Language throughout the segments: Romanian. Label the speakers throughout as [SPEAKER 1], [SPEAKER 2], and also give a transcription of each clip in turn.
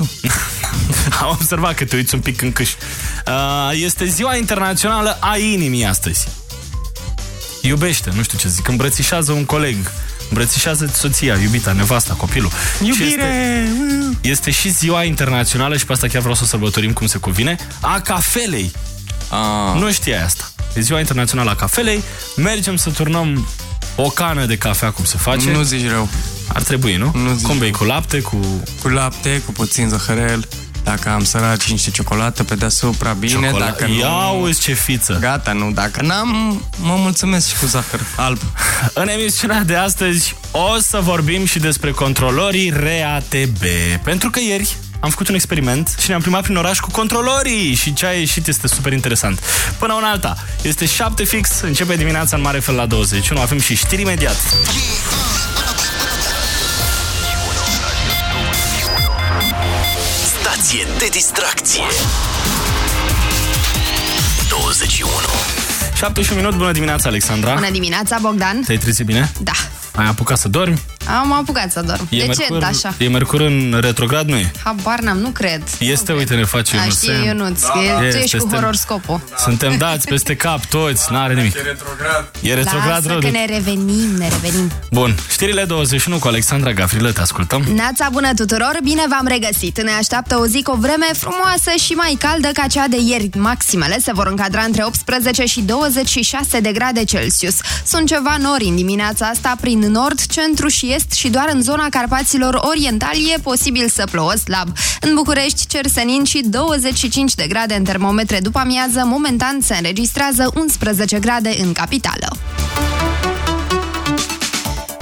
[SPEAKER 1] tu.
[SPEAKER 2] Am observat că te uiți un pic în câș. Uh, este ziua internațională a inimii astăzi. Iubește, nu știu ce zic, îmbrățișează un coleg, îmbrățișează soția, iubita, nevasta, copilul.
[SPEAKER 1] Iubire!
[SPEAKER 2] Și este, este și ziua internațională, și pe asta chiar vreau să o sărbătorim cum se cuvine, a cafelei.
[SPEAKER 1] Ah.
[SPEAKER 2] Nu știai asta. E ziua internațională a cafelei, mergem să turnăm o cană de cafea, cum se face.
[SPEAKER 1] Nu zici rău.
[SPEAKER 2] Ar trebui, nu?
[SPEAKER 1] Nu zici
[SPEAKER 2] cum bei, cu lapte, cu...
[SPEAKER 1] Cu lapte, cu puțin zăhărel. Dacă am săraci niște ciocolată pe deasupra, bine.
[SPEAKER 2] Ciocola...
[SPEAKER 1] Dacă nu...
[SPEAKER 2] Ia uzi ce fiță!
[SPEAKER 1] Gata, nu. Dacă n-am, mă mulțumesc și cu zahăr alb.
[SPEAKER 2] În emisiunea de astăzi o să vorbim și despre controlorii RATB. Pentru că ieri am făcut un experiment și ne-am plimbat prin oraș cu controlorii și ce a ieșit este super interesant. Până una alta, este 7 fix, începe dimineața în mare fel la 21, avem și știri imediat.
[SPEAKER 3] Stație de distracție 21
[SPEAKER 2] 7 și un minut, bună dimineața, Alexandra.
[SPEAKER 4] Bună dimineața, Bogdan.
[SPEAKER 2] Te-ai trezit bine?
[SPEAKER 4] Da.
[SPEAKER 2] Ai apucat să dormi?
[SPEAKER 4] Am apucat să dorm.
[SPEAKER 2] E
[SPEAKER 4] de ce
[SPEAKER 2] Mercur,
[SPEAKER 4] așa?
[SPEAKER 2] E Mercur în retrograd, nu e?
[SPEAKER 4] Habar n-am, nu cred.
[SPEAKER 2] Este,
[SPEAKER 4] nu
[SPEAKER 2] uite, ne face
[SPEAKER 4] A,
[SPEAKER 2] un
[SPEAKER 4] știe
[SPEAKER 2] semn.
[SPEAKER 4] Ionuț,
[SPEAKER 2] Da,
[SPEAKER 4] că
[SPEAKER 2] da.
[SPEAKER 4] tu
[SPEAKER 2] Este,
[SPEAKER 4] ești cu
[SPEAKER 2] suntem-
[SPEAKER 4] horoscopul.
[SPEAKER 2] Suntem dați peste cap toți, n-are nimic. E
[SPEAKER 1] retrograd.
[SPEAKER 2] E retrograd
[SPEAKER 4] Lasă
[SPEAKER 2] rău.
[SPEAKER 4] că
[SPEAKER 2] de-
[SPEAKER 4] ne revenim, ne revenim.
[SPEAKER 2] Bun, știrile 21 cu Alexandra Gavrilă, te ascultăm.
[SPEAKER 4] Nața bună tuturor, bine v-am regăsit. Ne așteaptă o zi cu o vreme frumoasă și mai caldă ca cea de ieri. Maximele se vor încadra între 18 și 26 de grade Celsius. Sunt ceva nori în dimineața asta prin nord, centru și est și doar în zona Carpaților Orientali e posibil să plouă slab. În București, cer senin și 25 de grade în termometre după amiază, momentan se înregistrează 11 grade în capitală.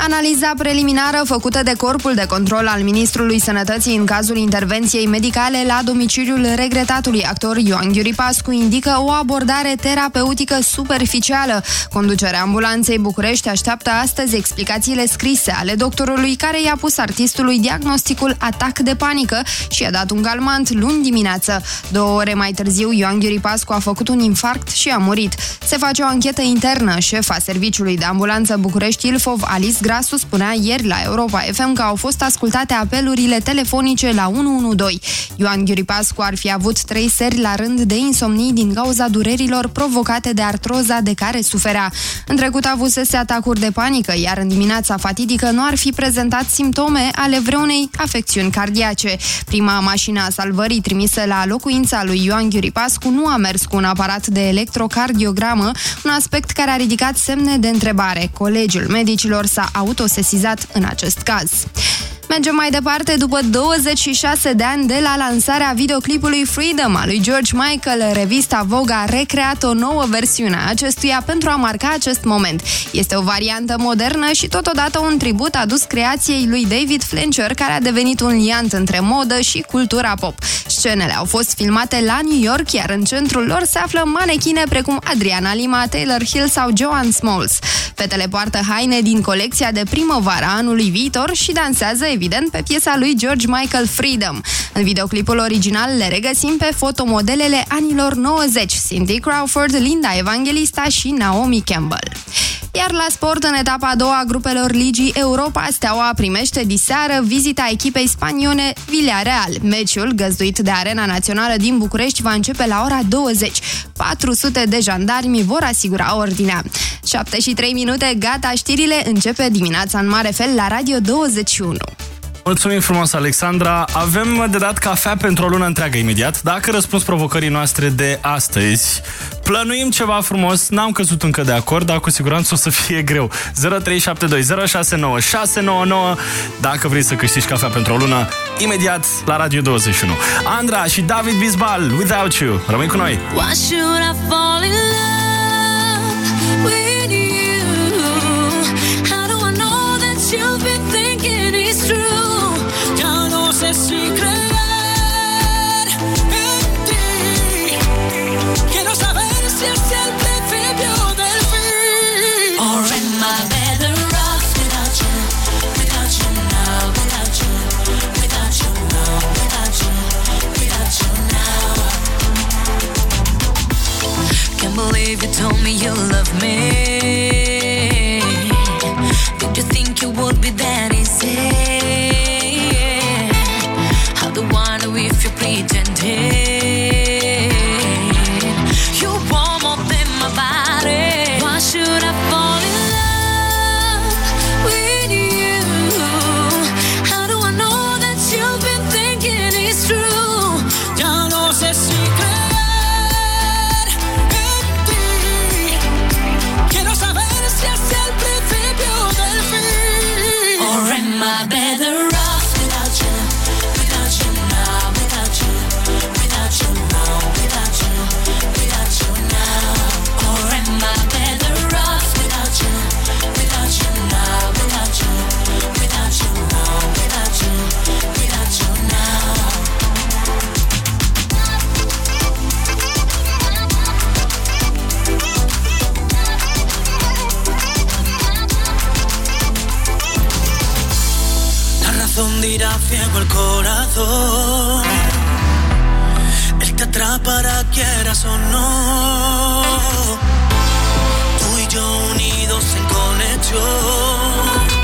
[SPEAKER 4] Analiza preliminară făcută de Corpul de Control al Ministrului Sănătății în cazul intervenției medicale la domiciliul regretatului actor Ioan Ghiuri Pascu indică o abordare terapeutică superficială. Conducerea ambulanței București așteaptă astăzi explicațiile scrise ale doctorului care i-a pus artistului diagnosticul atac de panică și a dat un calmant luni dimineață. Două ore mai târziu, Ioan Ghiuri Pascu a făcut un infarct și a murit. Se face o anchetă internă. Șefa Serviciului de Ambulanță București Ilfov, Alice Grasu, spunea ieri la Europa FM că au fost ascultate apelurile telefonice la 112. Ioan Ghiuri Pascu ar fi avut trei seri la rând de insomnii din cauza durerilor provocate de artroza de care suferea. În trecut avusese atacuri de panică, iar în dimineața fatidică nu ar fi prezentat simptome ale vreunei afecțiuni cardiace. Prima mașină a salvării trimisă la locuința lui Ioan Ghiuri Pascu nu a mers cu un aparat de electrocardiogramă, un aspect care a ridicat semne de întrebare. Colegiul medicilor s-a autosesizat în acest caz. Mergem mai departe, după 26 de ani de la lansarea videoclipului Freedom a lui George Michael, revista Vogue a recreat o nouă versiune a acestuia pentru a marca acest moment. Este o variantă modernă și totodată un tribut adus creației lui David Fletcher, care a devenit un liant între modă și cultura pop. Scenele au fost filmate la New York, iar în centrul lor se află manechine precum Adriana Lima, Taylor Hill sau Joan Smalls. Fetele poartă haine din colecția de primăvară a anului viitor și dansează, evident, pe piesa lui George Michael Freedom. În videoclipul original le regăsim pe fotomodelele anilor 90, Cindy Crawford, Linda Evangelista și Naomi Campbell. Iar la sport, în etapa a doua a grupelor Ligii Europa, Steaua primește diseară vizita echipei spanione Villarreal. Meciul, găzduit de Arena Națională din București, va începe la ora 20. 400 de jandarmi vor asigura ordinea. 7 și 3 minute, gata, știrile începe dimineața în mare fel la Radio 21.
[SPEAKER 2] Mulțumim frumos, Alexandra. Avem de dat cafea pentru o lună întreagă imediat. Dacă răspuns provocării noastre de astăzi, plănuim ceva frumos. N-am căzut încă de acord, dar cu siguranță o să fie greu. 0372069699 Dacă vrei să câștigi cafea pentru o lună, imediat la Radio 21. Andra și David Bisbal, Without You. Rămâi cu noi!
[SPEAKER 5] Why should I fall in love believe you told me you love me. Did you think it would be that easy? How the one if you're pretending.
[SPEAKER 6] Ciego el corazón. Él te atrapará quieras o no. Tú y yo unidos en conexión.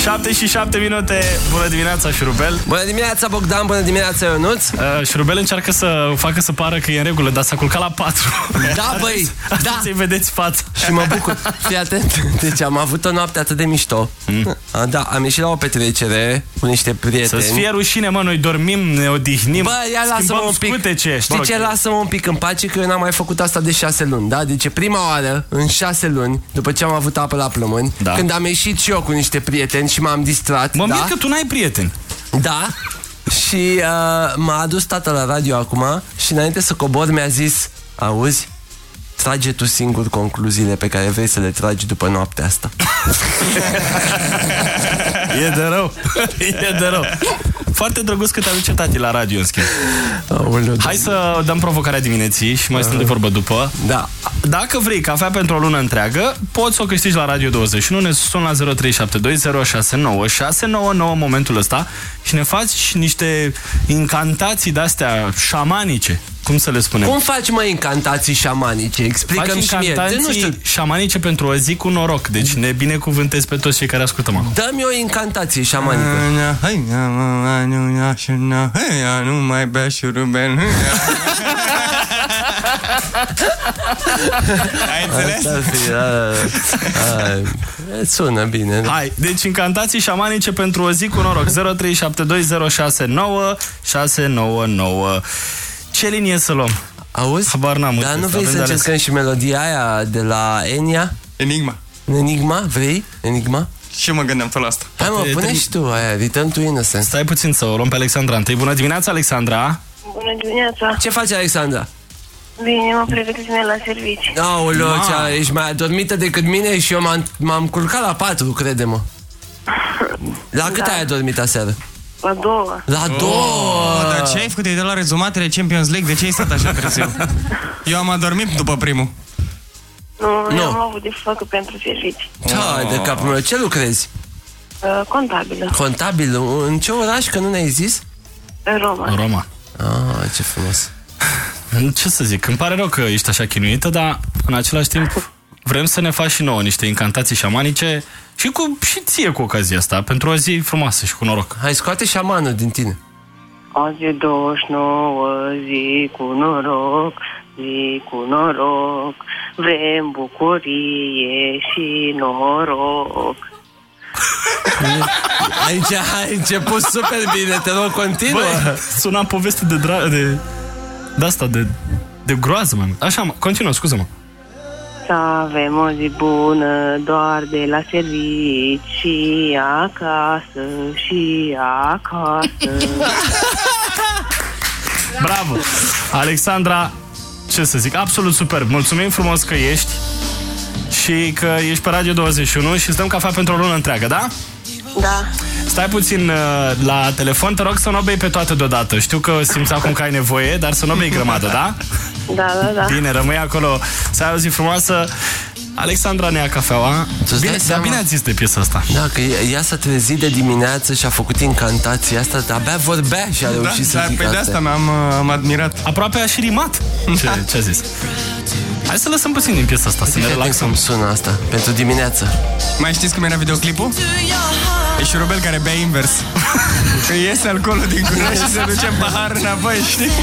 [SPEAKER 2] 7 și 7 minute. Bună dimineața, Șurubel.
[SPEAKER 7] Bună dimineața, Bogdan, bună dimineața, Ionuț.
[SPEAKER 2] Uh, Șurubel încearcă să facă să pară că e în regulă, dar s-a culcat la 4.
[SPEAKER 7] Da, băi, da.
[SPEAKER 2] Să-i vedeți fața.
[SPEAKER 7] Și mă bucur. Fii atent. Deci am avut o noapte atât de mișto. Mm. Da, am ieșit la o petrecere cu niște prieteni.
[SPEAKER 2] Să-ți fie rușine, mă, noi dormim, ne odihnim.
[SPEAKER 7] Bă, ia lasă-mă
[SPEAKER 2] schimbăm
[SPEAKER 7] un pic.
[SPEAKER 2] scutece.
[SPEAKER 7] Știi ce? Lasă-mă un pic în pace că eu n-am mai făcut asta de șase luni, da? Deci e prima oară în șase luni, după ce am avut apă la plămâni,
[SPEAKER 2] Da.
[SPEAKER 7] când am ieșit și eu cu niște prieteni și m-am distrat,
[SPEAKER 2] Mă
[SPEAKER 7] da?
[SPEAKER 2] mir că tu n-ai prieteni.
[SPEAKER 7] Da. Și uh, m-a adus tata la radio acum și înainte să cobor mi-a zis Auzi, trage tu singur concluziile pe care vrei să le tragi după noaptea asta.
[SPEAKER 2] E de rău. e de rău. Foarte drăguț că te aduce tati la radio, în schimb.
[SPEAKER 7] Aoleu,
[SPEAKER 2] Hai să dăm provocarea dimineții și mai stăm de vorbă după.
[SPEAKER 7] Da.
[SPEAKER 2] Dacă vrei cafea pentru o lună întreagă, poți să o câștigi la Radio 21, ne suni la 0372069699 în momentul ăsta și ne faci niște incantații de-astea șamanice. Cum să le spunem?
[SPEAKER 7] Cum faci, mă, incantații șamanice?
[SPEAKER 2] Faci
[SPEAKER 7] Explică-mi și mie. De,
[SPEAKER 2] incantații
[SPEAKER 7] nu știu,
[SPEAKER 2] șamanice pentru o zi cu noroc. Deci ne binecuvântezi pe toți cei care ascultăm acum.
[SPEAKER 7] dă-mi o incantație șamanică.
[SPEAKER 1] Nu mai bea șurubel. Ai înțeles?
[SPEAKER 7] Asta ar fi, da, da, da. A, Sună bine. da.
[SPEAKER 2] Hai, deci incantații șamanice pentru o zi cu noroc. 0372069699. Ce linie să luăm?
[SPEAKER 7] Auzi?
[SPEAKER 2] Habar n-am.
[SPEAKER 7] Dar
[SPEAKER 2] uite,
[SPEAKER 7] nu vrei
[SPEAKER 2] avem
[SPEAKER 7] să
[SPEAKER 2] de ales.
[SPEAKER 7] încercăm și melodia aia de la Enia?
[SPEAKER 1] Enigma.
[SPEAKER 7] Enigma? Vrei? Enigma?
[SPEAKER 1] Și eu mă gândeam tot la asta.
[SPEAKER 7] Hai mă,
[SPEAKER 2] Poate
[SPEAKER 7] pune
[SPEAKER 2] termin-
[SPEAKER 7] și tu aia, Return to Innocence.
[SPEAKER 2] Stai puțin să o luăm pe Alexandra întâi. Bună dimineața, Alexandra!
[SPEAKER 8] Bună dimineața!
[SPEAKER 7] Ce faci, Alexandra?
[SPEAKER 8] Bine, mă pregătesc mine la servici.
[SPEAKER 7] Aoleo,
[SPEAKER 2] Ma.
[SPEAKER 7] cea, ești mai adormită decât mine și eu m-am, m-am culcat la patru, crede-mă. La cât ai adormit aseară?
[SPEAKER 8] La două.
[SPEAKER 7] La două!
[SPEAKER 1] Oh, dar ce ai făcut? Ai de la rezumatele Champions League? De ce ai stat așa târziu? Eu am adormit după primul.
[SPEAKER 8] Nu,
[SPEAKER 7] Nu.
[SPEAKER 8] eu am avut de făcut pentru servici.
[SPEAKER 7] Da, de capul meu. Ce lucrezi?
[SPEAKER 8] Uh, contabilă.
[SPEAKER 7] Contabil? În ce oraș? Că nu ne-ai zis?
[SPEAKER 8] În Roma.
[SPEAKER 2] În Roma.
[SPEAKER 7] Ah, ce frumos.
[SPEAKER 2] Ce să zic, îmi pare rău că ești așa chinuită, dar în același timp vrem să ne faci și nouă niște incantații șamanice și, cu, și ție cu ocazia asta, pentru o zi frumoasă și cu noroc.
[SPEAKER 7] Hai, scoate șamanul din tine.
[SPEAKER 8] Azi e 29 zi cu noroc, zi cu noroc, vrem bucurie și noroc.
[SPEAKER 7] Aici ai început super bine, te rog, continuă.
[SPEAKER 2] Băi, suna poveste de dra- de, de asta, de, de groază, mai mult. Așa, mă, continuă, scuză-mă.
[SPEAKER 8] Să avem o zi bună doar de la servici și acasă și acasă.
[SPEAKER 2] Bravo! Alexandra, ce să zic, absolut super. Mulțumim frumos că ești și că ești pe Radio 21 și îți dăm cafea pentru o lună întreagă, da?
[SPEAKER 8] Da,
[SPEAKER 2] Stai puțin uh, la telefon, te rog să nu o bei pe toate deodată. Știu că simți acum că ai nevoie, dar să nu o bei grămadă, da?
[SPEAKER 8] da, da, da.
[SPEAKER 2] Bine, rămâi acolo. Să ai o zi frumoasă. Alexandra ne ia cafeaua.
[SPEAKER 7] Tu-ți
[SPEAKER 2] Bine,
[SPEAKER 7] dai
[SPEAKER 2] dar
[SPEAKER 7] seama?
[SPEAKER 2] bine ați zis de piesa asta.
[SPEAKER 7] Da, că ea- ea s-a trezit de dimineață și a făcut incantația asta, abia vorbea și a
[SPEAKER 1] Da,
[SPEAKER 7] reușit să
[SPEAKER 1] dar
[SPEAKER 7] zică
[SPEAKER 1] pe de asta m-am uh, am admirat.
[SPEAKER 2] Aproape a și rimat. Ce, ce a zis? Hai să lăsăm puțin din piesa asta, să ne
[SPEAKER 7] Fii atent
[SPEAKER 2] relaxăm.
[SPEAKER 7] cum sună asta, pentru dimineață.
[SPEAKER 1] Mai știți cum era videoclipul? E și Rubel care bea invers. Că iese alcoolul din gură și se duce în pahar înapoi, știi?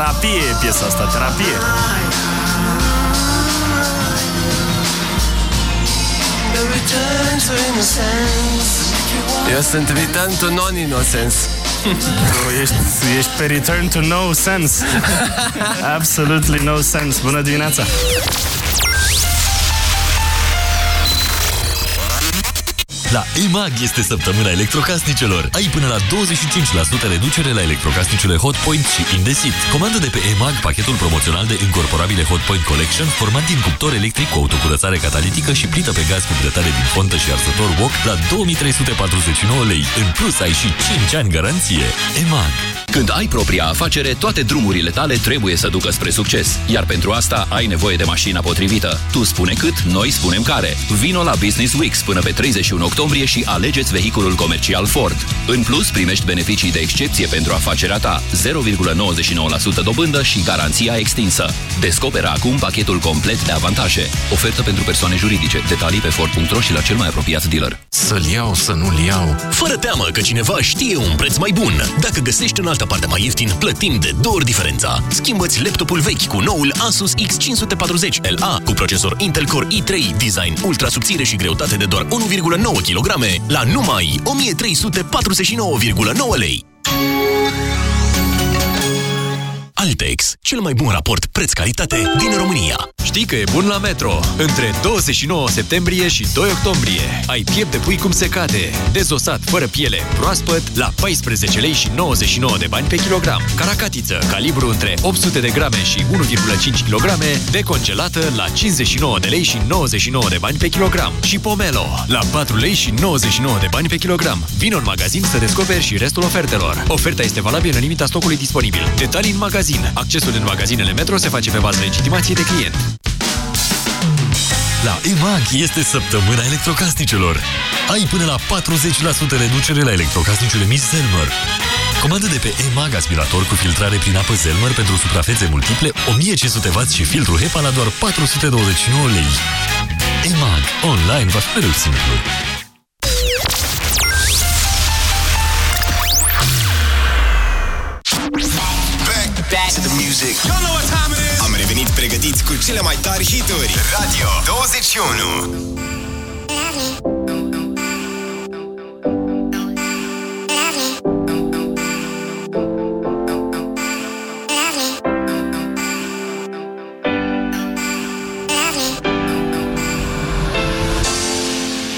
[SPEAKER 2] Terapie e piesa asta, terapie.
[SPEAKER 7] Eu sunt return to non-innocence.
[SPEAKER 2] Tu ești, ești pe return to no sense. Absolutely no sense. Bună dimineața!
[SPEAKER 9] La EMAG este săptămâna electrocasnicelor. Ai până la 25% reducere la electrocasnicele Hotpoint și Indesit. Comandă de pe EMAG pachetul promoțional de încorporabile Hotpoint Collection format din cuptor electric cu autocurățare catalitică și plită pe gaz cu grătare din fontă și arsător wok la 2349 lei. În plus ai și 5 ani garanție. EMAG.
[SPEAKER 10] Când ai propria afacere, toate drumurile tale trebuie să ducă spre succes. Iar pentru asta ai nevoie de mașina potrivită. Tu spune cât, noi spunem care. Vino la Business Weeks până pe 31 octombrie și alegeți vehiculul comercial Ford. În plus, primești beneficii de excepție pentru afacerea ta, 0,99% dobândă și garanția extinsă. Descoperă acum pachetul complet de avantaje. Ofertă pentru persoane juridice. Detalii pe Ford.ro și la cel mai apropiat dealer.
[SPEAKER 9] Să-l iau, să nu-l iau. Fără teamă că cineva știe un preț mai bun. Dacă găsești în altă parte mai ieftin, plătim de două ori diferența. Schimbă-ți laptopul vechi cu noul Asus X540 LA cu procesor Intel Core i3, design ultra subțire și greutate de doar 1,9 kg la numai 1349,9 lei. Altex, cel mai bun raport preț-calitate din România.
[SPEAKER 11] Știi că e bun la Metro. Între 29 septembrie și 2 octombrie ai piept de pui cum se cade, dezosat fără piele, proaspăt, la 14 lei și 99 de bani pe kilogram. Caracatiță, calibru între 800 de grame și 1,5 kg, decongelată la 59 de lei și 99 de bani pe kilogram. Și pomelo, la 4 lei și 99 de bani pe kilogram. Vino în magazin să descoperi și restul ofertelor. Oferta este valabilă în limita stocului disponibil. Detalii în magazin. Accesul în magazinele Metro se face pe bază legitimației de client.
[SPEAKER 9] La EMAG este săptămâna electrocasnicelor. Ai până la 40% reducere la electrocasnicele Miss Zelmer. Comandă de pe EMAG aspirator cu filtrare prin apă Zelmer pentru suprafețe multiple, 1500W și filtru HEPA la doar 429 lei. EMAG. Online va fi mereu simplu.
[SPEAKER 12] Back to the music. Y'all know what time it is. Am revenit pregătiți cu cele mai tari hituri. Radio 21.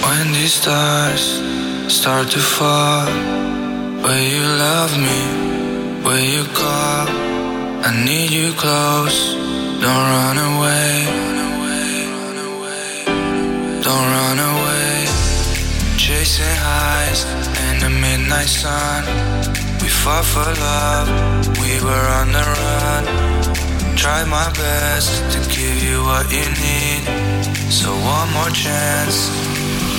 [SPEAKER 6] When these stars start to fall, will you love me? Will you call? I need you close. Don't run away. Don't run away. Chasing highs in the midnight sun. We fought for love. We were on the run. Tried my best to give you what you need. So one more chance.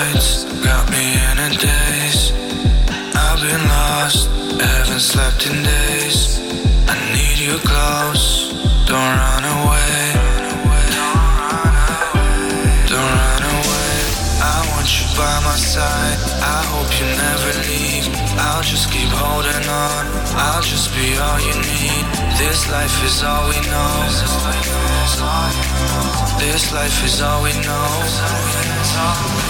[SPEAKER 6] Lights got me in a daze. I've been lost, haven't slept in days. I need you close, don't run away. Don't run away. I want you by my side. I hope you never leave. I'll just keep holding on. I'll just be all you need. This life is all we know. This life is all we know.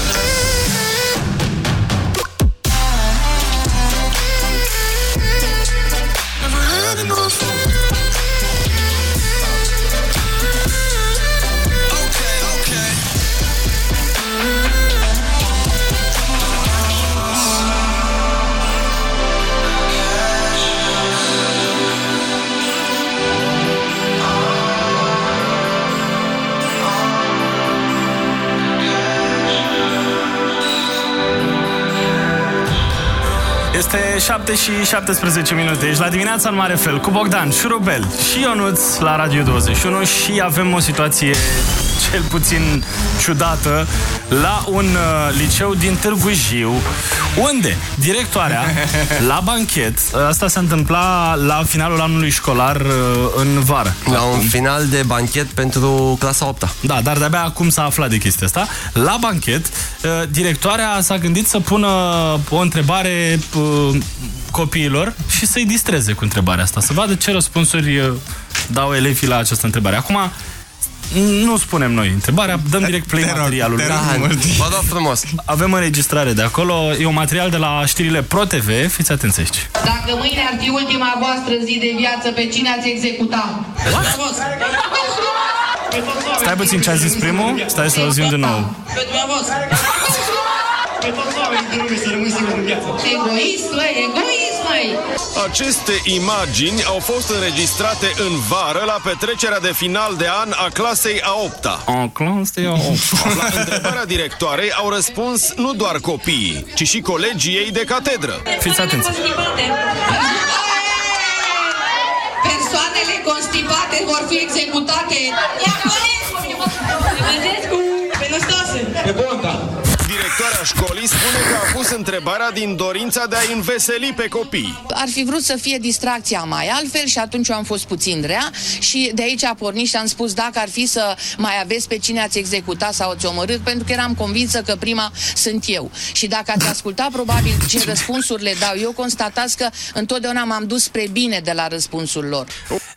[SPEAKER 2] much. 7 și 17 minute. Ești la dimineața în mare fel cu Bogdan, Șurubel și Ionuț la Radio 21 și avem o situație cel puțin ciudată la un uh, liceu din Târgu Jiu, unde directoarea la banchet, asta se întâmpla la finalul anului școlar uh, în vară.
[SPEAKER 7] La un final de banchet pentru clasa 8 -a.
[SPEAKER 2] Da, dar de-abia acum s-a aflat de chestia asta. La banchet, uh, directoarea s-a gândit să pună o întrebare uh, copiilor și să-i distreze cu întrebarea asta, să vadă ce răspunsuri uh, dau elevii la această întrebare. Acum, nu spunem noi întrebarea, dăm direct play materialul.
[SPEAKER 7] te rog mult. Vă rog frumos.
[SPEAKER 2] Avem înregistrare de acolo, e un material de la știrile Pro TV, fiți atenți aici.
[SPEAKER 13] Dacă mâine ar fi ultima voastră zi de viață, pe cine ați executa? Frumos! Pe toți oamenii.
[SPEAKER 2] Stai puțin ce a zis primul, stai să auzim din nou.
[SPEAKER 13] Pe dumneavoastră. Pe toți oamenii din lume să rămân singur în viață. Egoist, măi, egoist, măi!
[SPEAKER 14] Aceste imagini au fost înregistrate în vară la petrecerea de final de an a clasei a 8-a.
[SPEAKER 2] A clasei a 8-a.
[SPEAKER 14] La întrebarea directoarei au răspuns nu doar copiii, ci și colegii ei de catedră.
[SPEAKER 2] Fiți atenți.
[SPEAKER 13] Constipate. Persoanele constipate vor fi executate. Ia Vedeți cum? Pe Năstase.
[SPEAKER 14] Pe Bonda. Directoarea școlii spune că a pus întrebarea din dorința de a înveseli pe copii.
[SPEAKER 13] Ar fi vrut să fie distracția mai altfel și atunci eu am fost puțin rea și de aici a pornit și am spus dacă ar fi să mai aveți pe cine ați executat sau ați omorât, pentru că eram convinsă că prima sunt eu. Și dacă ați ascultat probabil ce răspunsuri le dau, eu constatați că întotdeauna m-am dus spre bine de la răspunsul lor.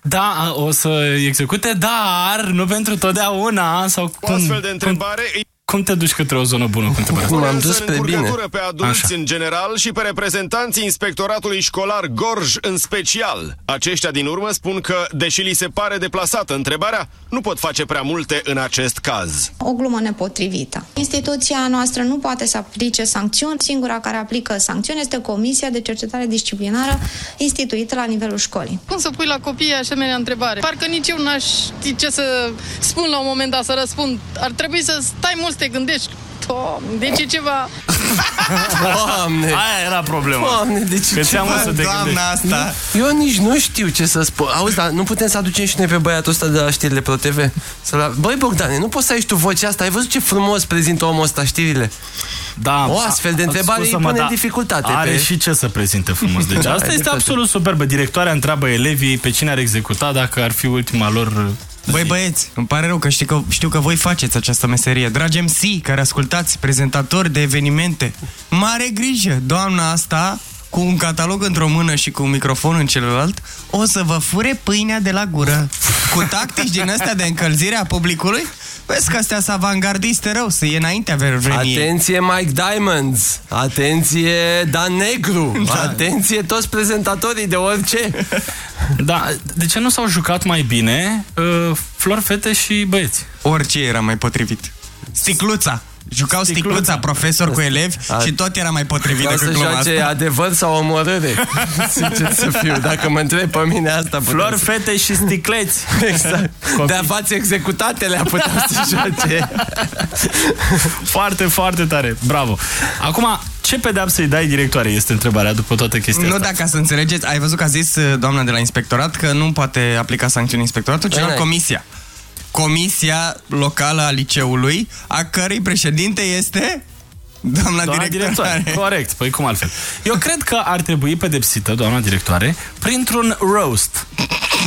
[SPEAKER 2] Da, o să execute, dar nu pentru totdeauna sau
[SPEAKER 14] O
[SPEAKER 2] cum?
[SPEAKER 14] astfel de întrebare îi
[SPEAKER 2] Cum te duci către o zonă bună cu întrebarea asta?
[SPEAKER 7] M-am dus
[SPEAKER 14] Însă, în
[SPEAKER 7] spre bine.
[SPEAKER 14] încurcătură pe adulți
[SPEAKER 2] Așa.
[SPEAKER 14] în general și pe reprezentanții inspectoratului școlar Gorj în special. Aceștia din urmă spun că, deși li se pare deplasată întrebarea, nu pot face prea multe în acest caz.
[SPEAKER 15] o glumă nepotrivită. Instituția noastră nu poate să aplice sancțiuni. Singura care aplică sancțiuni este Comisia de Cercetare Disciplinară instituită la nivelul școlii.
[SPEAKER 16] Cum să pui la copii asemenea întrebare? Parcă nici eu n-aș ști ce să spun la un moment dat, să răspund. Ar trebui să stai mult să te gândești. Doamne, deci e ceva...
[SPEAKER 7] Doamne!
[SPEAKER 2] Aia era problema.
[SPEAKER 7] Doamne, deci
[SPEAKER 2] Că ți-am să te
[SPEAKER 1] Doamna
[SPEAKER 2] gândești.
[SPEAKER 1] asta.
[SPEAKER 7] Eu nici nu știu ce să spun. Auzi, dar nu putem să aducem și noi pe băiatul ăsta de la știrile Pro TV? Să la... Băi, Bogdane, nu poți să ai și tu vocea asta. Ai văzut ce frumos prezintă omul ăsta știrile?
[SPEAKER 2] Da,
[SPEAKER 7] O astfel de
[SPEAKER 2] a-
[SPEAKER 7] întrebare îi
[SPEAKER 2] scuză-mă,
[SPEAKER 7] pune
[SPEAKER 2] da,
[SPEAKER 7] în dificultate
[SPEAKER 2] Are
[SPEAKER 7] pe-
[SPEAKER 2] și ce să prezinte frumos. Deci
[SPEAKER 7] Da,
[SPEAKER 2] asta
[SPEAKER 7] ai
[SPEAKER 2] este
[SPEAKER 7] dreptate.
[SPEAKER 2] absolut superbă. Directoarea întreabă elevii pe cine ar executa dacă ar fi ultima lor
[SPEAKER 1] Băi băieți, îmi pare rău că știu, că știu că voi faceți această meserie. Dragi MC, care ascultați, prezentatori de evenimente, mare grijă, doamna asta, cu un catalog într-o mână și cu un microfon în celălalt, o să vă fure pâinea de la gură. Cu tactici din astea de încălzire a publicului, vezi că astea sunt avangardiste rău, să e înaintea vremii.
[SPEAKER 7] Atenție Mike Diamonds! Atenție Dan Negru!
[SPEAKER 2] Da.
[SPEAKER 7] Atenție toți prezentatorii de orice!
[SPEAKER 2] Da, de ce nu s-au jucat mai bine uh, flori, fete și băieți?
[SPEAKER 1] Orice era mai potrivit. Sticluța! Jucau sticluța,
[SPEAKER 2] Sticluța.
[SPEAKER 1] profesor cu elevi
[SPEAKER 7] A-
[SPEAKER 1] și tot era mai potrivit
[SPEAKER 7] Vreau să
[SPEAKER 1] decât gluma
[SPEAKER 7] joace
[SPEAKER 1] asta.
[SPEAKER 7] adevăr sau omorâre. Sincer să fiu, dacă mă întreb pe mine asta putea
[SPEAKER 2] Flori,
[SPEAKER 7] să...
[SPEAKER 2] fete și sticleți.
[SPEAKER 7] Exact.
[SPEAKER 2] Copii.
[SPEAKER 7] De afați executate le-a putea să joace.
[SPEAKER 2] Foarte, foarte tare. Bravo. Acum, ce pedeapsă îi dai directoare este întrebarea după toată chestia
[SPEAKER 1] Nu,
[SPEAKER 2] asta.
[SPEAKER 1] dacă să înțelegeți, ai văzut că a zis uh, doamna de la inspectorat că nu poate aplica sancțiuni inspectoratul, ci
[SPEAKER 7] Păi
[SPEAKER 1] doar
[SPEAKER 7] n-ai.
[SPEAKER 1] comisia. Comisia locală a liceului, a cărei președinte este doamna,
[SPEAKER 2] Doamna
[SPEAKER 1] directoare.
[SPEAKER 2] directoare. Corect. Păi cum altfel? Eu cred că ar trebui pedepsită, doamna directoare, printr-un roast.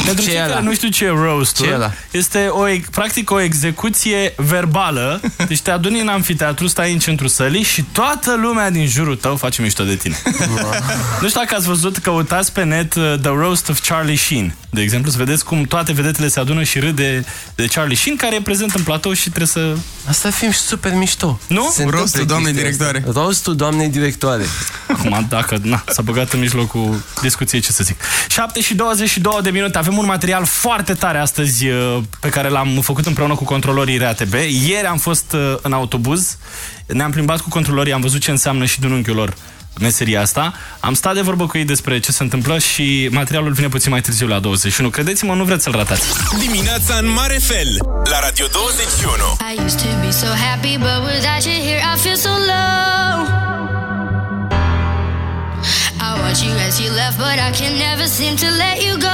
[SPEAKER 2] Pentru
[SPEAKER 7] Ce
[SPEAKER 2] cei
[SPEAKER 7] e
[SPEAKER 2] care
[SPEAKER 7] ăla?
[SPEAKER 2] nu știu ce e roast
[SPEAKER 7] Ce e ăla?
[SPEAKER 2] este o, e- practic o execuție verbală. Deci te aduni în amfiteatru, stai în centrul sălii și toată lumea din jurul tău face mișto de tine. nu știu dacă ați văzut, căutați pe net uh, The Roast of Charlie Sheen. De exemplu, să vedeți cum toate vedetele se adună și râd de, de Charlie Sheen, care e prezent în platou și trebuie să...
[SPEAKER 7] Asta film super mișto.
[SPEAKER 2] Nu?
[SPEAKER 7] Se întâmplă
[SPEAKER 1] Roastul doamnei
[SPEAKER 7] chestia asta.
[SPEAKER 1] directoare.
[SPEAKER 7] Rostul doamnei directoare.
[SPEAKER 2] Acum, dacă na, s-a băgat în mijlocul discuției, ce să zic. 7 și 22 de minute. Avem un material foarte tare astăzi uh, pe care l-am făcut împreună cu controlorii RATB. Ieri am fost uh, în autobuz, ne-am plimbat cu controlorii, am văzut ce înseamnă și din unchiul lor meseria asta. Am stat de vorbă cu ei despre ce se întâmplă și materialul vine puțin mai târziu la 21. Credeți-mă, nu vreți să-l ratați.
[SPEAKER 17] Dimineața în mare fel La Radio 21
[SPEAKER 5] I used to be so happy, but without you here, I feel so low. Watch you as you left, but I can never seem to let you go.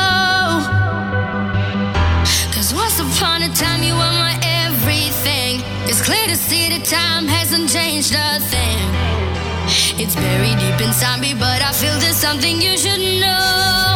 [SPEAKER 5] Cause once upon a time, you were my everything. It's clear to see that time hasn't changed a thing. It's buried deep inside me, but I feel there's something you should know.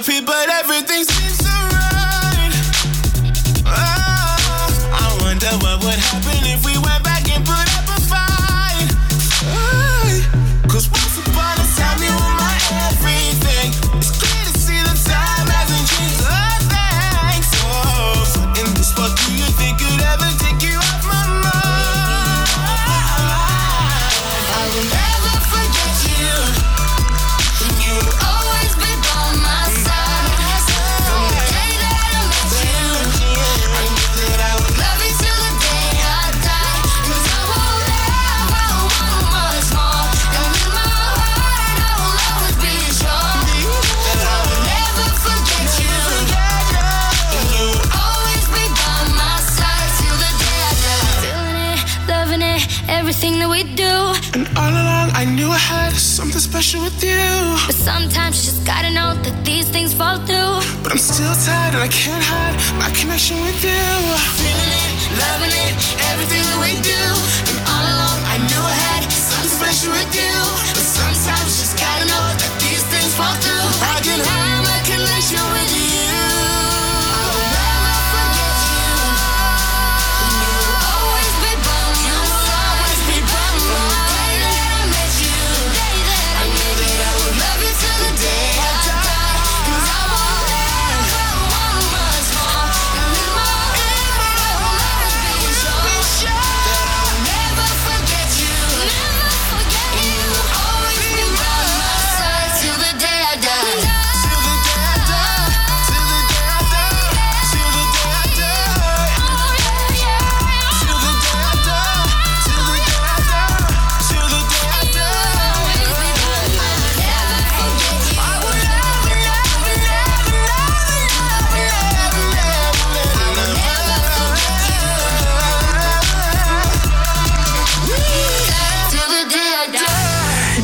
[SPEAKER 17] We both still tired and I can't hide my connection with you. Feeling it, loving it, everything that we do. And all along I knew I had something special with you. But sometimes just gotta know that these things fall through. I can hide my connection with you.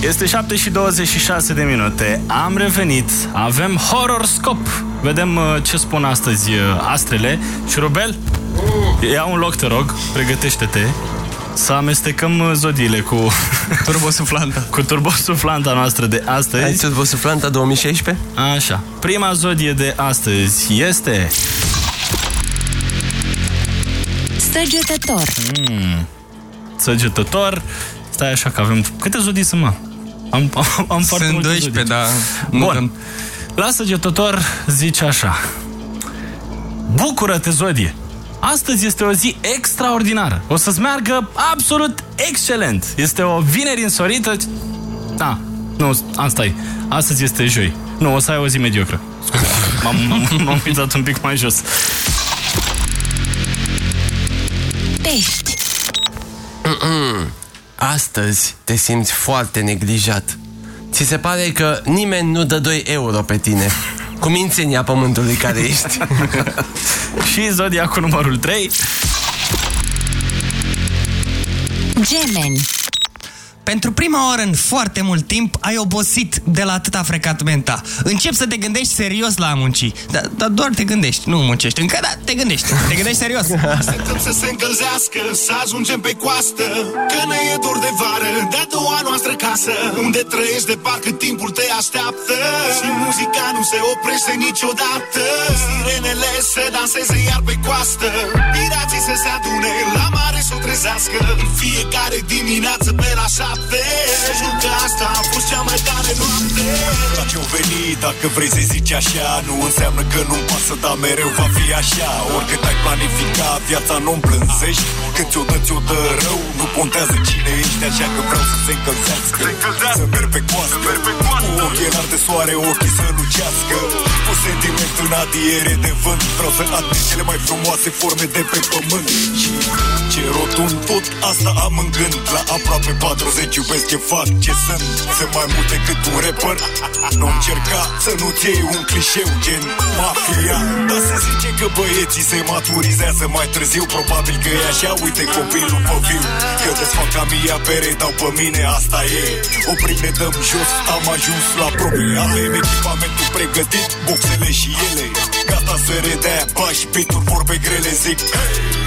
[SPEAKER 2] Este 7 și 26 de minute. Am revenit. Avem horoscop. Vedem uh, ce spun astăzi uh, astrele. Și Rubel, ia un loc, te rog. Pregătește-te. Să amestecăm uh, zodiile cu
[SPEAKER 1] turbosuflanta.
[SPEAKER 2] cu turbosuflanta noastră de astăzi.
[SPEAKER 7] Ai turbosuflanta 2016?
[SPEAKER 2] Așa. Prima zodie de astăzi este
[SPEAKER 18] Săgetător.
[SPEAKER 2] mm, Săgetător. Stai așa că avem... Câte zodii sunt, mă? Am, am, am foarte
[SPEAKER 1] Sunt
[SPEAKER 2] multe
[SPEAKER 1] 12,
[SPEAKER 2] zodii.
[SPEAKER 1] dar nu
[SPEAKER 2] Bun.
[SPEAKER 1] dăm.
[SPEAKER 2] La săgetător zice așa. Bucură-te, zodie! Astăzi este o zi extraordinară. O să-ți meargă absolut excelent. Este o vineri însorită. Da, nu, am stai. Astăzi este joi. Nu, o să ai o zi mediocră. Scuze, m-am, m-am, m-am uitat un pic mai jos.
[SPEAKER 18] Pești.
[SPEAKER 7] Mm-mm. Astăzi te simți foarte neglijat. Ți se pare că nimeni nu dă 2 euro pe tine. Cu mințenia pământului care ești.
[SPEAKER 2] Și zodia cu numărul 3.
[SPEAKER 18] Gemeni.
[SPEAKER 1] Pentru prima oară în foarte mult timp ai obosit de la atâta frecatmenta. Încep să te gândești serios la a munci. Dar da, doar te gândești, nu muncești. Încă da, te gândești. Te gândești serios.
[SPEAKER 17] Așteptăm să se încălzească, să ajungem pe coastă Că ne e dor de vară, de-a doua noastră casă Unde trăiești de parcă timpul te așteaptă Și muzica nu se oprește niciodată Sirenele se danseze iar pe coastă Pirații să se adune, la mare să o trezească În fiecare dimineață pe la șapte Jur că asta a fost cea mai tare noapte.
[SPEAKER 19] La ce-o venit, dacă vrei să zici așa Nu înseamnă că nu-mi pasă, dar mereu va fi așa. Oricât ai planificat, viața nu-mi plânzești Când ți-o dă, ți-o dă rău Nu contează cine ești, așa că vreau să se încălzească. Să merg pe coastă. Cu ochelari de soare, ochii să lucească. Cu sentiment în adiere de vânt Vreau să ating cele mai frumoase forme de pe pământ. Și ce rotund tot asta am în gând. La aproape 40 iubesc ce fac, ce sunt. Sunt mai mult decât un rapper. Nu încerca să nu-ți iei un clișeu gen mafia. Dar se zice că băieții se maturizează mai târziu. Probabil că e așa, uite copilul pe viu. Că desfac ca mia pere, dau pe mine, asta e. Oprim, ne dăm jos, am ajuns la probe Avem echipamentul pregătit, boxele și ele. Gata să redea pași, pituri, vorbe grele zic hey, hey,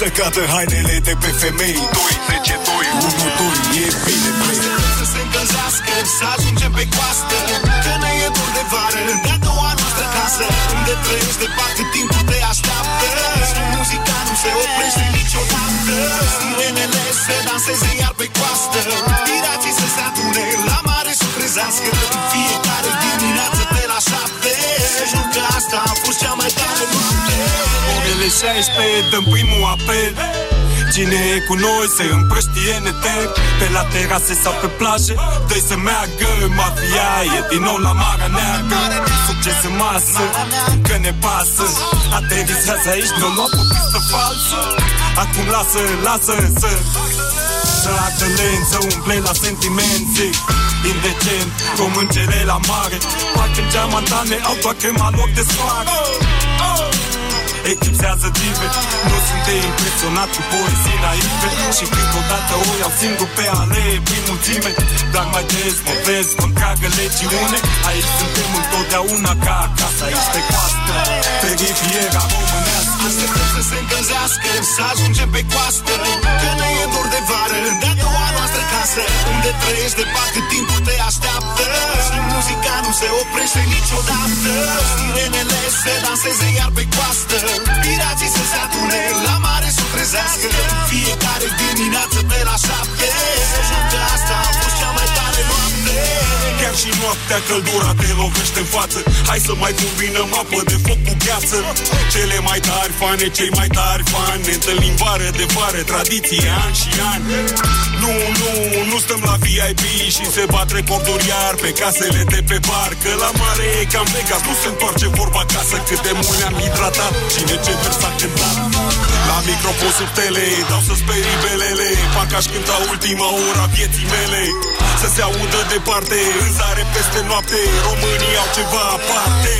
[SPEAKER 19] Să cadă hainele de pe femei. 2, 10, 2, 1, 2, e bine, play
[SPEAKER 17] să se încălzească Să ajungem pe coastă. Că ne e dor de vară De-a doua noastră casă. Unde trăiești de parcă timpul te așteaptă. Și muzica nu se oprește niciodată. Sirenele se danseze iar pe coastă. Pirații să se adune La mare să o trezească
[SPEAKER 19] 16, dăm primul apel. Cine e cu noi se împrăștie netec Pe la terase sau pe plaje dă să meargă. Mafia e din nou la Marea Neagră. Succes în masă, că ne pasă. Aterizează aici, nu luăm pe pistă falsă. Acum lasă, lasă să Să arată lent, să umple la sentiment Zic, indecent, cum îngere la mare. Parcă în geamantane au doar crema loc de soare eclipsează dive Nu sunt de impresionat cu poezii naive Și câteodată o iau singur pe alee prin mulțime Dar mai des mă vezi, mă întreagă legiune. Aici suntem întotdeauna ca acasă, aici pe coastă Pe riviera românească
[SPEAKER 17] Așteptăm să se încălzească, să ajungem pe coastă. Că ne e dor de vară, de a doua noastră casă Unde trăiești de parcă timpul te așteaptă. Și muzica nu se oprește niciodată. Sirenele se danseze iar pe coastă. Pirații să se adune la mare să o trezească Fiecare dimineață pe la șapte. Să că asta a fost cea mai tare noapte
[SPEAKER 19] Chiar și noaptea căldura te lovește în față. Hai să mai combinăm apă de foc cu gheață. Cele mai tari fane, cei mai tari fani Ne întâlnim vară de vară, tradiție an și an Nu, nu, nu stăm la VIP Și se bat recorduri iar pe casele de pe bar Că la mare e cam Vegas, nu se întoarce vorba acasă Cât de mult ne-am hidratat, cine ce vers a cântat La microfon sub tele, dau să sperii belele Parcă aș cânta ultima ora vieții mele. Să se audă departe, în zare peste noapte. Românii au ceva aparte.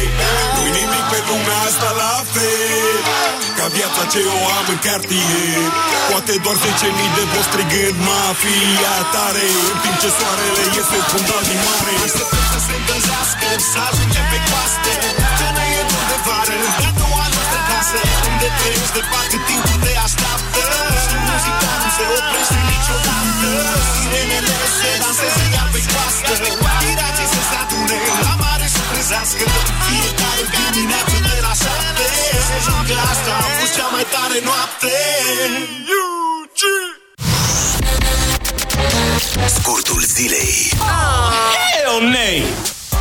[SPEAKER 19] Nu-i nimic pe lumea asta la fel. Ca viața ce o am în cartier. Poate doar 10.000 de voci strigând mafia tare. În timp ce soarele iese fundal din mare.
[SPEAKER 17] Așteptăm să se încălzească, să ajungem pe coastă Că ne e dor de vară, de a doua noastră casă Unde trăiești de parcă timpul te așteaptă. Și muzica nu se oprește niciodată. Sirenele se danseze iar pe coastă. Pirații să se adune la mare să trezească. Fiecare dimineață de la șapte. Să jur că asta a fost cea mai tare noapte.
[SPEAKER 12] Scurtul zilei.
[SPEAKER 7] Hell nay!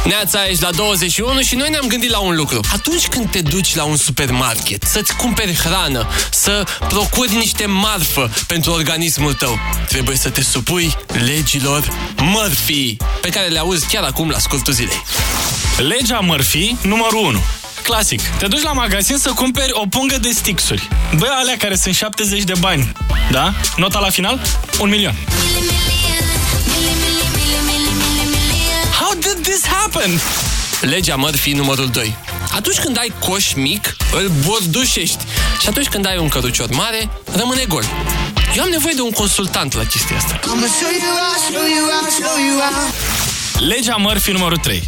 [SPEAKER 7] Neața, ești la 21 și noi ne-am gândit la un lucru. Atunci când te duci la un supermarket să-ți cumperi hrană, să procuri niște marfă pentru organismul tău, trebuie să te supui legilor Murphy, pe care le auzi chiar acum la scurtul zilei.
[SPEAKER 2] Legea Murphy, numărul 1. Clasic. Te duci la magazin să cumperi o pungă de stixuri. Bă, alea care sunt 70 de bani. Da? Nota la final? Un milion. How did this happen?
[SPEAKER 7] Legea Murphy numărul 2. Atunci când ai coș mic, îl bordușești. Și atunci când ai un cărucior mare, rămâne gol. Eu am nevoie de un consultant la chestia asta.
[SPEAKER 2] Legea Murphy numărul 3.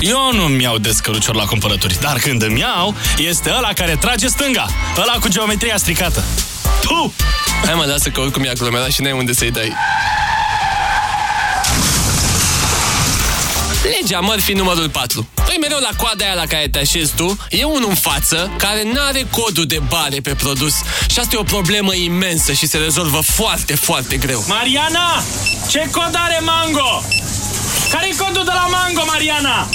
[SPEAKER 2] Eu nu-mi iau des cărucior la cumpărături, dar când îmi iau, este ăla care trage stânga. Ăla cu geometria stricată. Tu!
[SPEAKER 7] Hai mă, lasă că oricum e aglomerat și n-ai unde să-i dai. Legea Murphy numărul 4. Păi mereu la coada aia la care te așezi tu, e unul în față care n-are codul de bare pe produs. Și asta e o problemă imensă și se rezolvă foarte, foarte greu.
[SPEAKER 2] Mariana! Ce cod are Mango? Care-i codul de la Mango, Mariana?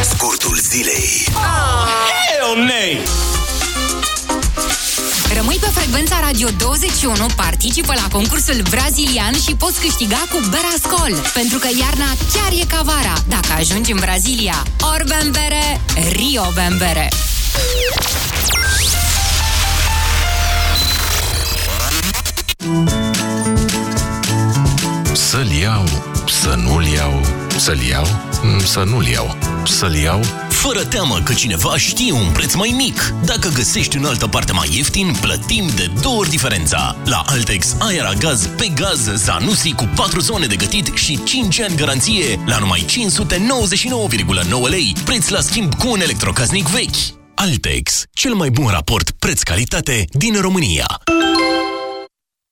[SPEAKER 12] Scurtul zilei
[SPEAKER 2] Hell nay!
[SPEAKER 18] Rămâi pe frecvența Radio 21, participă la concursul brazilian și poți câștiga cu Berascol. Pentru că iarna chiar e ca vara dacă ajungi în Brazilia. Ori bembere, Rio bembere.
[SPEAKER 20] Să-l iau, să nu-l iau, să-l iau, să nu-l iau, să-l iau.
[SPEAKER 3] Fără teamă că cineva știe un preț mai mic. Dacă găsești în altă parte mai ieftin, plătim de două ori diferența. La Altex, ai gaz pe gaz Zanussi cu 4 zone de gătit și 5 ani garanție la numai 599,9 lei, preț la schimb cu un electrocasnic vechi. Altex, cel mai bun raport preț-calitate din România.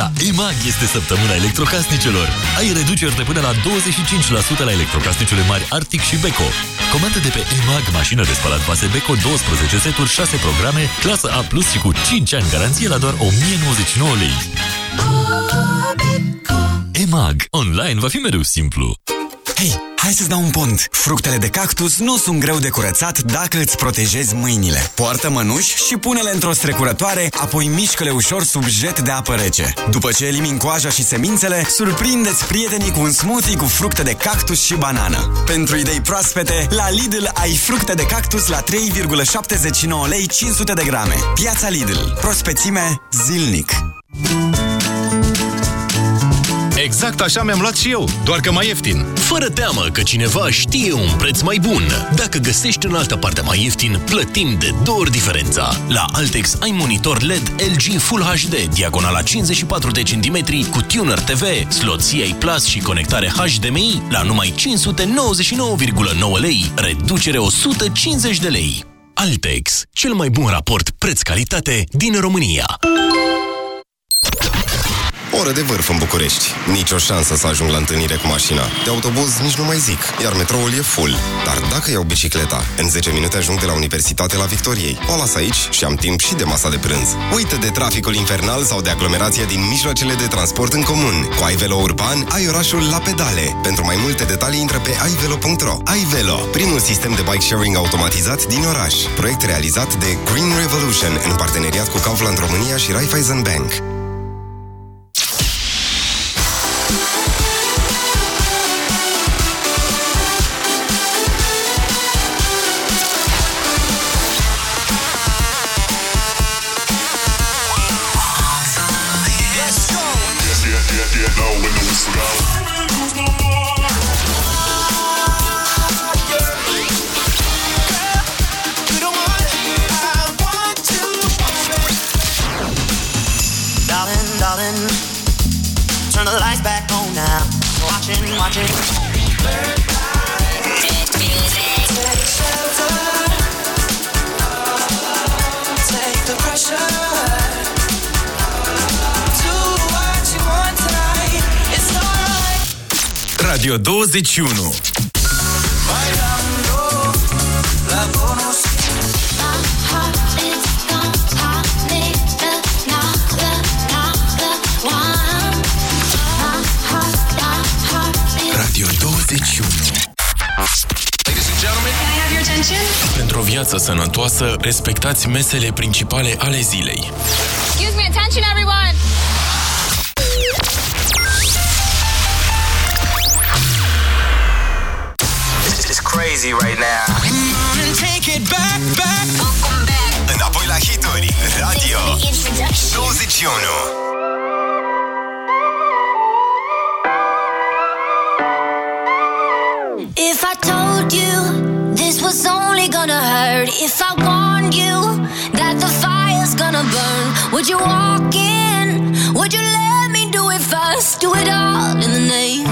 [SPEAKER 9] La EMAG este săptămâna electrocasnicelor. Ai reduceri de până la 25% la electrocasnicele mari Arctic și Beko. Comandă de pe EMAG mașină de spălat vase Beko 12 seturi, 6 programe, clasă A+, și cu 5 ani garanție la doar 1099 lei. EMAG. Online va fi mereu simplu.
[SPEAKER 21] Hei, hai să-ți dau un pont. Fructele de cactus nu sunt greu de curățat dacă îți protejezi mâinile. Poartă mănuși și pune-le într-o strecurătoare, apoi mișcă-le ușor sub jet de apă rece. După ce elimini coaja și semințele, surprindeți prietenii cu un smoothie cu fructe de cactus și banană. Pentru idei proaspete, la Lidl ai fructe de cactus la 3,79 lei 500 de grame. Piața Lidl. Prospețime zilnic.
[SPEAKER 22] Exact așa mi-am luat și eu, doar că mai ieftin.
[SPEAKER 3] Fără teamă că cineva știe un preț mai bun. Dacă găsești în altă parte mai ieftin, plătim de două ori diferența. La Altex ai monitor LED LG Full HD, diagonala 54 de centimetri, cu tuner TV, slot CI Plus și conectare HDMI la numai 599,9 lei, reducere 150 de lei. Altex, cel mai bun raport preț-calitate din România.
[SPEAKER 20] Oră de vârf în București. Nici o șansă să ajung la întâlnire cu mașina. De autobuz nici nu mai zic, iar metroul e full. Dar dacă iau bicicleta, în 10 minute ajung de la Universitate la Victoriei. O las aici și am timp și de masa de prânz. Uită de traficul infernal sau de aglomerația din mijloacele de transport în comun. Cu iVelo Urban ai orașul la pedale. Pentru mai multe detalii intră pe ivelo.ro. iVelo, primul sistem de bike sharing automatizat din oraș. Proiect realizat de Green Revolution în parteneriat cu Kaufland România și Raiffeisen Bank.
[SPEAKER 23] Radio 21. Viață sănătoasă, respectați mesele principale ale zilei.
[SPEAKER 5] Excuse me, attention everyone!
[SPEAKER 24] This is crazy right now. Take it back, back.
[SPEAKER 12] Înapoi la hituri, Radio 21.
[SPEAKER 5] Do it all in the name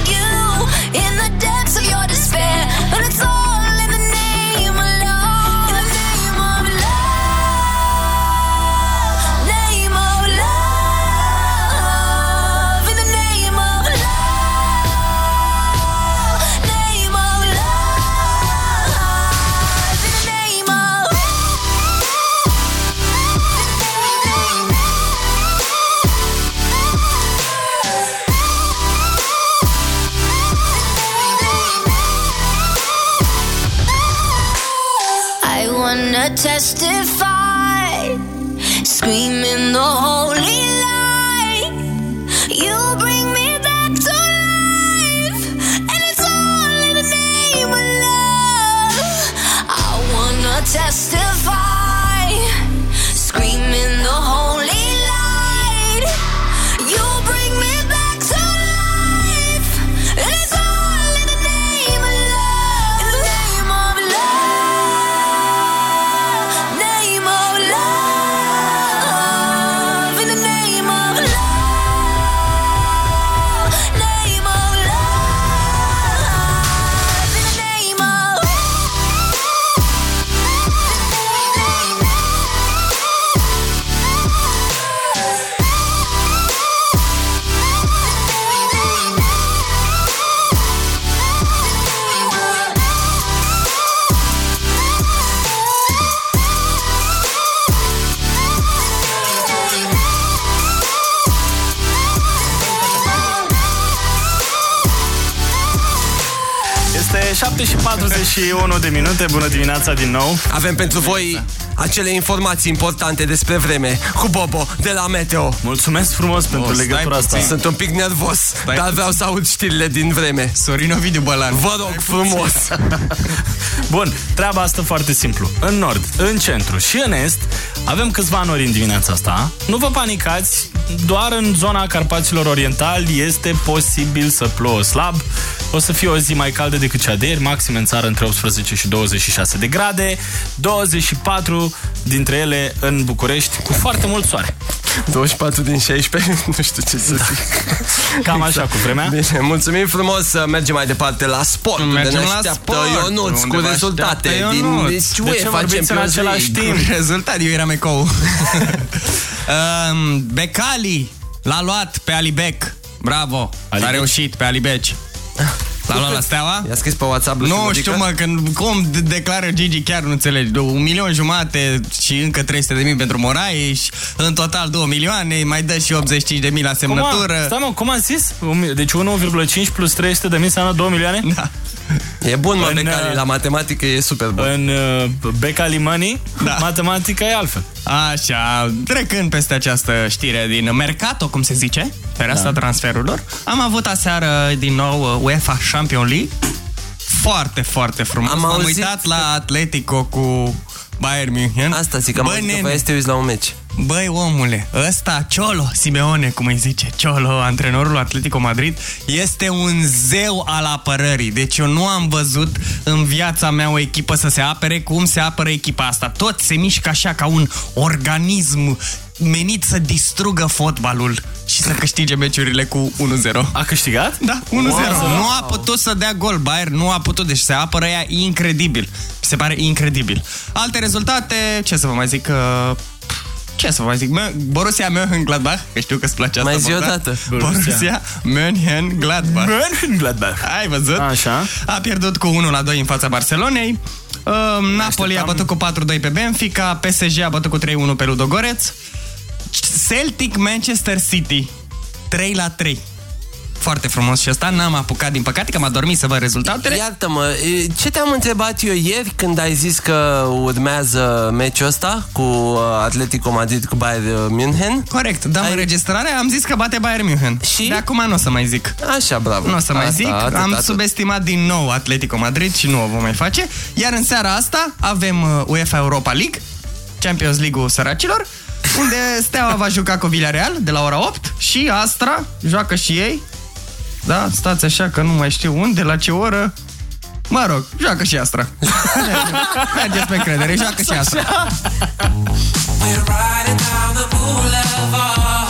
[SPEAKER 5] testify, screaming the holy
[SPEAKER 2] 41 de minute. Bună dimineața din nou.
[SPEAKER 7] Avem pentru voi acele informații importante despre vreme cu Bobo de la Meteo.
[SPEAKER 2] Mulțumesc frumos pentru
[SPEAKER 7] stai
[SPEAKER 2] legătura asta.
[SPEAKER 7] puțin. Sunt un pic nervos,
[SPEAKER 1] Stai
[SPEAKER 7] dar vreau să aud știrile din vreme.
[SPEAKER 1] Sorin Ovidiu Bălan.
[SPEAKER 7] Vă rog frumos.
[SPEAKER 2] Bun, treaba asta foarte simplu. În nord, în centru și în est avem câțiva nori în dimineața asta. Nu vă panicați, doar în zona Carpaților Orientali este posibil să plouă slab. O să fie o zi mai caldă decât cea de ieri, maxim în țară între 18 și 26 de grade, 24 dintre ele în București cu foarte mult soare.
[SPEAKER 7] 24 din 16, nu știu ce să zic.
[SPEAKER 2] Cam așa cu vremea.
[SPEAKER 7] Bine, mulțumim frumos. Mergem mai departe la sport. unde
[SPEAKER 1] Mergem
[SPEAKER 7] ne
[SPEAKER 1] la
[SPEAKER 7] așteaptă
[SPEAKER 1] sport,
[SPEAKER 7] Ionuț
[SPEAKER 1] unde
[SPEAKER 7] cu
[SPEAKER 1] vă
[SPEAKER 7] rezultate
[SPEAKER 1] așteaptă
[SPEAKER 7] din
[SPEAKER 1] Ionuț.
[SPEAKER 7] deci,
[SPEAKER 2] De ce
[SPEAKER 7] UEFA
[SPEAKER 2] vorbiți în
[SPEAKER 7] Champions
[SPEAKER 2] același
[SPEAKER 7] League.
[SPEAKER 2] timp?
[SPEAKER 1] Rezultat, eu eram ecou. um, Becali l-a luat pe Alibec. Bravo. A
[SPEAKER 7] Alibec?
[SPEAKER 1] reușit pe Alibeci. L-a luat la steaua?
[SPEAKER 7] I-a scris pe WhatsApp lui
[SPEAKER 1] Nu
[SPEAKER 7] Simodică?
[SPEAKER 1] știu, mă, când, cum de- declară Gigi, chiar nu înțelegi. Un milion jumate și încă 300 de mii pentru Moraes, în total 2 milioane, mai dă și 85 de mii la
[SPEAKER 2] Cum a,
[SPEAKER 1] semnătură.
[SPEAKER 2] stai mă, cum am zis? Un- Deci 1,5 plus 300 de mii înseamnă 2 milioane?
[SPEAKER 1] Da.
[SPEAKER 7] E bun, mă,
[SPEAKER 2] În,
[SPEAKER 7] Becali,
[SPEAKER 2] uh,
[SPEAKER 7] la matematică e super bun.
[SPEAKER 2] În uh, Becali Money,
[SPEAKER 1] Da.
[SPEAKER 2] matematica e altfel.
[SPEAKER 1] Așa, trecând peste această știre din Mercato, cum se zice, fereastra da. transferurilor, am avut aseară din nou uh, UEFA Champions League. Foarte, foarte frumos.
[SPEAKER 7] Am
[SPEAKER 1] M-am
[SPEAKER 7] auzit
[SPEAKER 1] uitat la Atletico cu Bayern München.
[SPEAKER 7] Asta zic, am
[SPEAKER 1] Bă,
[SPEAKER 7] auzit că
[SPEAKER 1] nene,
[SPEAKER 7] voiai să te uiți la un meci.
[SPEAKER 1] Băi, omule, ăsta, Ciolo, Simeone, cum îi zice, Ciolo, antrenorul Atletico Madrid, este un zeu al apărării. Deci eu nu am văzut în viața mea o echipă să se apere cum se apără echipa asta. Tot se mișcă așa ca un organism menit să distrugă fotbalul și să câștige meciurile cu 1-0.
[SPEAKER 2] A câștigat?
[SPEAKER 1] Da, 1-0.
[SPEAKER 2] Wow.
[SPEAKER 1] Nu a putut să dea gol. Bayern nu a putut, deci se apără ea incredibil. Mi se pare incredibil. Alte rezultate, ce să vă mai zic... Uh, ce să vă mai zic? Mö- Borussia Mönchengladbach, că știu că îți place asta.
[SPEAKER 7] Mai zi o
[SPEAKER 1] Bogdan.
[SPEAKER 7] dată.
[SPEAKER 1] Borussia Mönchengladbach.
[SPEAKER 2] Mönchengladbach.
[SPEAKER 1] Ai văzut?
[SPEAKER 2] Așa.
[SPEAKER 1] A pierdut cu 1 la 2 în fața Barcelonei. Uh, Napoli a bătut cu 4-2 pe Benfica, PSG a bătut cu 3-1 pe Ludogoreț. Celtic Manchester City 3 la 3. Foarte frumos și asta n-am apucat din păcate că m-a dormit să văd rezultatele.
[SPEAKER 7] Iartă-mă, e, ce te-am întrebat eu ieri când ai zis că urmează meciul ăsta cu uh, Atletico Madrid cu Bayern uh, München?
[SPEAKER 1] Corect, dăm
[SPEAKER 7] Ai-
[SPEAKER 1] înregistrare, am zis că bate Bayern München.
[SPEAKER 7] Și?
[SPEAKER 1] De acum nu o să mai zic.
[SPEAKER 7] Așa, bravo.
[SPEAKER 1] Nu o să mai
[SPEAKER 7] Asta,
[SPEAKER 1] zic,
[SPEAKER 7] atât,
[SPEAKER 1] am
[SPEAKER 7] atât.
[SPEAKER 1] subestimat din nou Atletico Madrid și nu o vom mai face. Iar în seara asta avem uh, UEFA Europa League, Champions League-ul săracilor, unde Steaua va juca cu Villarreal de la ora 8 și Astra joacă și ei. Da, stați așa că nu mai știu unde, la ce oră. Mă rog, joacă și Astra. Mergeți pe credere, joacă și Astra.
[SPEAKER 17] We're riding down the boulevard.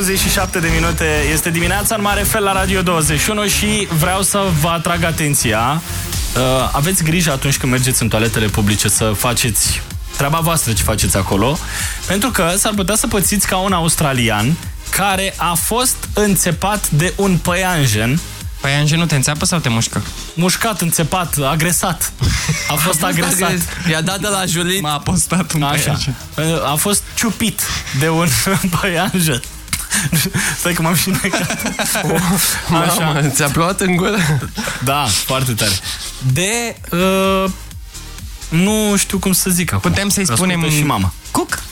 [SPEAKER 2] 47 de minute este dimineața în mare fel la Radio 21 și vreau să vă atrag atenția. Uh, aveți grijă atunci când mergeți în toaletele publice să faceți treaba voastră ce faceți acolo, pentru că s-ar putea să pățiți ca un australian care a fost înțepat de un păianjen.
[SPEAKER 1] Păianjenul te înțeapă sau te mușcă?
[SPEAKER 2] Mușcat, înțepat, agresat. A fost agresat.
[SPEAKER 7] I-a dat de la Julit.
[SPEAKER 1] M-a apostat un
[SPEAKER 2] Așa.
[SPEAKER 1] păianjen.
[SPEAKER 2] A fost ciupit de un păianjen. Stai că m-am și necat.
[SPEAKER 7] Mamă, ți-a plouat în gură?
[SPEAKER 2] Da, foarte tare. De... Uh, nu știu cum să zic acum.
[SPEAKER 1] Putem să-i
[SPEAKER 2] Ascultă
[SPEAKER 1] spunem
[SPEAKER 2] și mama.
[SPEAKER 1] Cuc?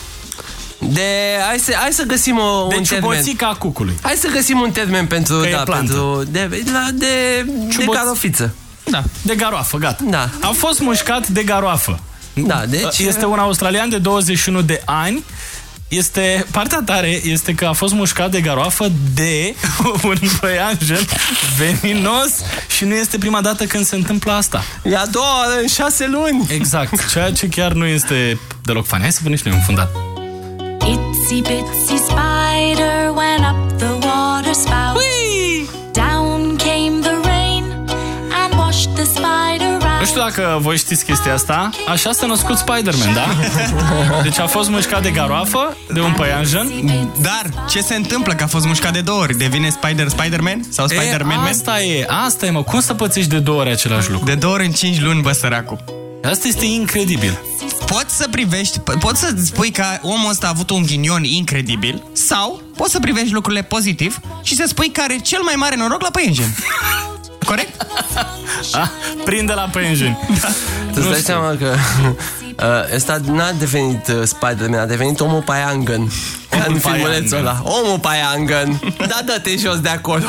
[SPEAKER 7] De... Hai să, hai să găsim o,
[SPEAKER 2] De
[SPEAKER 7] un termen.
[SPEAKER 2] ciuboțica cucului.
[SPEAKER 7] Hai să găsim un termen pentru...
[SPEAKER 2] Că e
[SPEAKER 7] da,
[SPEAKER 2] plantă.
[SPEAKER 7] pentru... De, la, de, de
[SPEAKER 2] Ciuboț-
[SPEAKER 7] carofiță.
[SPEAKER 2] Da, de garoafă, gata.
[SPEAKER 7] Da.
[SPEAKER 2] A fost mușcat de garoafă.
[SPEAKER 7] Da, deci...
[SPEAKER 2] Este un australian de 21 de ani. Este, partea tare este că a fost mușcat de garoafă de un păianjen veninos și nu este prima dată când se întâmplă asta.
[SPEAKER 7] E a doua oară în șase luni.
[SPEAKER 2] Exact, ceea ce chiar nu este deloc fan. Hai să vedem și noi un fundat.
[SPEAKER 5] Itsy bitsy spider went up the water spout.
[SPEAKER 2] Știu dacă voi știți chestia asta. Așa s-a născut Spider-Man, da? Deci a fost mușcat de garoafă, de un păianjen.
[SPEAKER 1] Dar ce se întâmplă că a fost mușcat de două ori? Devine Spider Spider-Man? Sau Spider-Man
[SPEAKER 2] E,
[SPEAKER 1] Man?
[SPEAKER 2] asta e, asta e, mă. Cum să pățești de două ori același lucru?
[SPEAKER 1] De două ori în cinci luni, bă, săracu.
[SPEAKER 2] Asta este incredibil.
[SPEAKER 1] Poți să privești, po- poți să spui că omul ăsta a avut un ghinion incredibil sau poți să privești lucrurile pozitiv și să spui că are cel mai mare noroc la păienjen. Corect?
[SPEAKER 2] A, prinde la păienjeni. Da.
[SPEAKER 7] Tu îți dai seama că uh, ăsta n-a devenit uh, Spider-Man, a devenit omul Paiangan. Ca în filmulețul ăla. Omul Paiangan. Da, dă-te jos de acolo.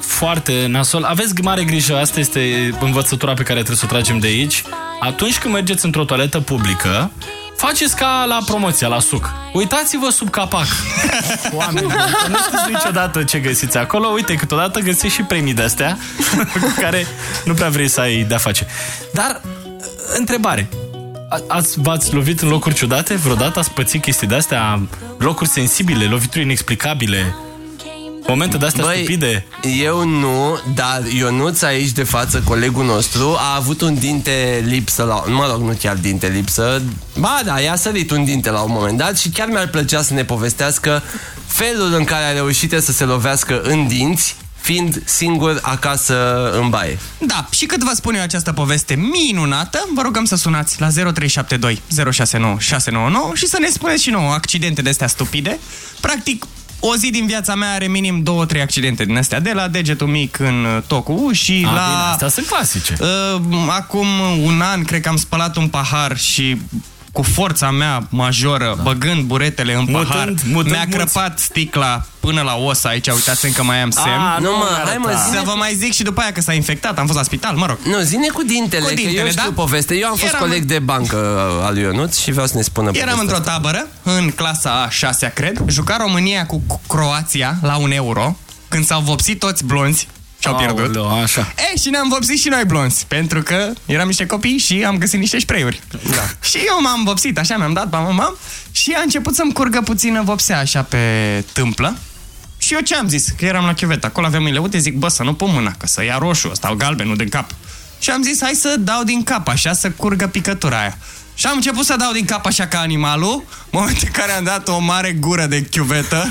[SPEAKER 2] Foarte nasol. Aveți mare grijă, asta este învățătura pe care trebuie să o tragem de aici. Atunci când mergeți într-o toaletă publică, faceți ca la promoția, la suc. Uitați-vă sub capac. Oameni, buni, că nu știți niciodată ce găsiți acolo. Uite, câteodată găsești și premii de-astea cu care nu prea vrei să ai de-a face. Dar, întrebare. A- Ați, v-ați lovit în locuri ciudate vreodată? Ați pățit chestii de-astea? Locuri sensibile, lovituri inexplicabile? Momente de-astea
[SPEAKER 7] Băi,
[SPEAKER 2] stupide?
[SPEAKER 7] eu nu, dar Ionuț aici de față, colegul nostru, a avut un dinte lipsă la... Mă rog, nu chiar dinte lipsă. Ba da, i-a sărit un dinte la un moment dat și chiar mi-ar plăcea să ne povestească felul în care a reușit el să se lovească în dinți fiind singur acasă în baie.
[SPEAKER 1] Da, și cât vă spun eu această poveste minunată, vă rugăm să sunați la 0372 069 699 și să ne spuneți și nouă accidente de astea stupide. Practic, o zi din viața mea are minim două, trei accidente din astea, de la degetul mic în uh, tocul ușii,
[SPEAKER 2] A,
[SPEAKER 1] la...
[SPEAKER 2] bine, astea sunt clasice.
[SPEAKER 1] Uh, acum un an, cred că am spălat un pahar și cu forța mea majoră, da. băgând buretele în
[SPEAKER 2] Mutând,
[SPEAKER 1] pahar,
[SPEAKER 2] mutând
[SPEAKER 1] mi-a
[SPEAKER 2] mulți.
[SPEAKER 1] crăpat sticla până la os aici, uitați încă mai am semn.
[SPEAKER 7] Ah, nu, mă, hai, mă, zine
[SPEAKER 1] Să vă mai zic și după aia că s-a infectat, am fost la spital, mă rog.
[SPEAKER 7] Nu, zine cu dintele,
[SPEAKER 1] Cu
[SPEAKER 7] că
[SPEAKER 1] dintele,
[SPEAKER 7] eu știu
[SPEAKER 1] da?
[SPEAKER 7] poveste. Eu am fost
[SPEAKER 1] Eram-
[SPEAKER 7] coleg de bancă uh, al lui Ionuț și vreau să ne spună
[SPEAKER 1] Eram
[SPEAKER 7] povestea
[SPEAKER 1] într-o
[SPEAKER 7] asta.
[SPEAKER 1] tabără, în clasa a 6 cred, juca România cu Croația la un euro, când s-au vopsit toți blonzi și au pierdut.
[SPEAKER 2] Aoleu, așa.
[SPEAKER 1] E, și ne-am vopsit și noi blonzi, pentru că eram niște copii și am găsit niște spray-uri. Da. și eu m-am vopsit, așa, mi-am dat, bam, bam, și a început să-mi curgă puțină vopsea așa pe tâmplă. Și eu ce am zis? Că eram la chiuvetă, acolo aveam mâinile uite, zic, bă, să nu pun mâna, că să ia roșu ăsta, galbenul din cap. Și am zis, hai să dau din cap, așa, să curgă picătura aia. Și am început să dau din cap așa ca animalul, moment în care am dat o mare gură de chiuvetă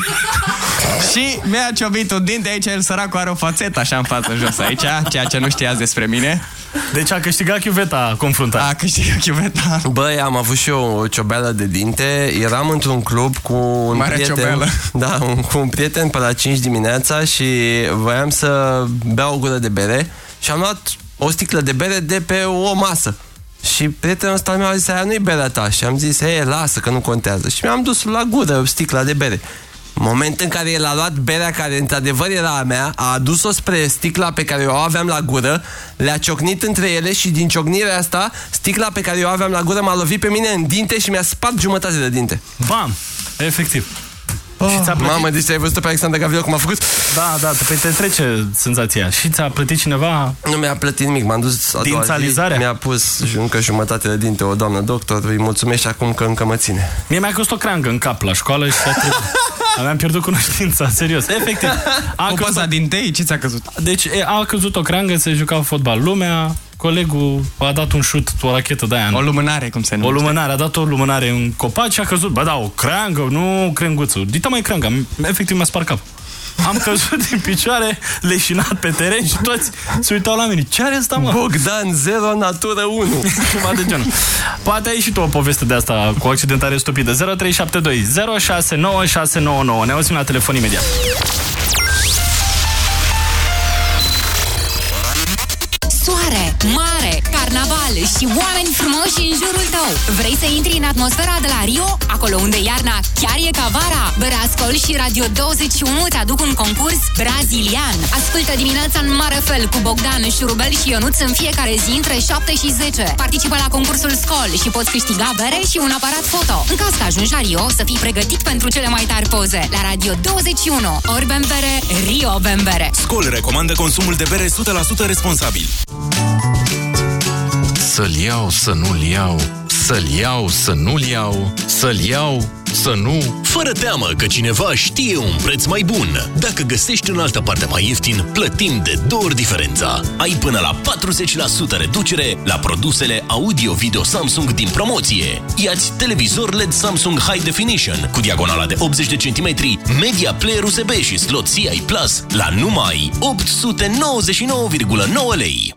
[SPEAKER 1] și mi-a ciobit un dinte aici, el săracul are o fațetă așa în față jos aici, ceea ce nu știați despre mine.
[SPEAKER 2] Deci a câștigat chiuveta confruntarea.
[SPEAKER 1] A câștigat chiuveta.
[SPEAKER 7] Băi, am avut și eu o ciobeală de dinte. Eram într-un club cu un
[SPEAKER 1] Mare
[SPEAKER 7] prieten.
[SPEAKER 1] ciobeală.
[SPEAKER 7] Da, un, cu un prieten pe la 5 dimineața și voiam să beau o gură de bere și am luat o sticlă de bere de pe o masă. Și prietenul ăsta mi-a zis, aia nu-i berea ta. Și am zis, e, lasă că nu contează. Și mi-am dus la gură sticla de bere. Moment în care el a luat berea care într-adevăr era a mea, a adus-o spre sticla pe care o aveam la gură, le-a ciocnit între ele și din ciocnirea asta, sticla pe care o aveam la gură m-a lovit pe mine în dinte și mi-a spart jumătate de dinte.
[SPEAKER 2] Bam! Efectiv.
[SPEAKER 7] Oh,
[SPEAKER 2] și ți-a plătit...
[SPEAKER 7] Mamă, deci ai văzut pe Alexandra Gavrilo cum a făcut?
[SPEAKER 2] Da, da, pe te trece senzația. Și ți-a plătit cineva
[SPEAKER 7] Nu mi-a plătit nimic, m-am dus a doua zi,
[SPEAKER 2] Dințalizarea?
[SPEAKER 7] Mi-a pus încă jumătate de dinte o doamnă doctor, îi mulțumesc și acum că încă mă ține.
[SPEAKER 2] Mie mi-a costat o creangă în cap la școală și a trebuit. Aveam pierdut cunoștința, serios. Efectiv. A
[SPEAKER 1] O
[SPEAKER 2] căzut,
[SPEAKER 1] poza din tei, ce ți-a căzut?
[SPEAKER 2] deci e, a căzut o creangă, se juca fotbal lumea, colegul a dat un șut, o rachetă de aia.
[SPEAKER 1] O lumânare, cum se
[SPEAKER 2] O
[SPEAKER 1] numește.
[SPEAKER 2] lumânare, a dat o lumânare în copac și a căzut. Bă, da, o creangă, nu crenguță. Dita mai creanga, efectiv mi-a spart cap. Am căzut din picioare, leșinat pe teren și toți se uitau la mine. Ce are asta, mă?
[SPEAKER 7] Bogdan, 0, natură 1.
[SPEAKER 2] Ceva de genul. Poate ai și tu o poveste de asta cu accidentare stupidă. 0372 069699. Ne auzim la telefon imediat.
[SPEAKER 18] Carnaval și oameni frumoși în jurul tău. Vrei să intri în atmosfera de la Rio? Acolo unde iarna chiar e ca vara? Berascol și Radio 21 te aduc un concurs brazilian. Ascultă dimineața în mare fel cu Bogdan, Șurubel și Ionuț în fiecare zi între 7 și 10. Participă la concursul Scol și poți câștiga bere și un aparat foto. În caz că ajungi la Rio, să fii pregătit pentru cele mai tari poze. La Radio 21, ori bembere, Rio bembere.
[SPEAKER 25] Scol recomandă consumul de bere 100% responsabil.
[SPEAKER 11] Să-l iau, să nu-l iau, să-l iau, să nu-l iau, să-l iau, să nu...
[SPEAKER 3] Fără teamă că cineva știe un preț mai bun. Dacă găsești în altă parte mai ieftin, plătim de două ori diferența. Ai până la 40% reducere la produsele audio-video Samsung din promoție. Iați televizor LED Samsung High Definition cu diagonala de 80 de centimetri, media player USB și slot CI Plus la numai 899,9 lei.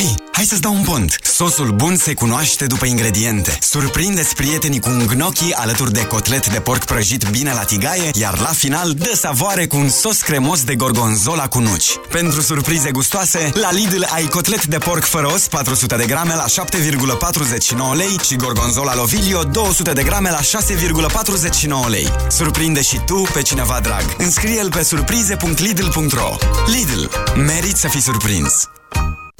[SPEAKER 21] Hei, hai să-ți dau un pont! Sosul bun se cunoaște după ingrediente. Surprindeți prietenii cu un gnocchi alături de cotlet de porc prăjit bine la tigaie, iar la final dă savoare cu un sos cremos de gorgonzola cu nuci. Pentru surprize gustoase, la Lidl ai cotlet de porc fără os 400 de grame la 7,49 lei și gorgonzola Lovilio 200 de grame la 6,49 lei. Surprinde și tu pe cineva drag. Înscrie-l pe surprize.lidl.ro Lidl. Merit să fii surprins!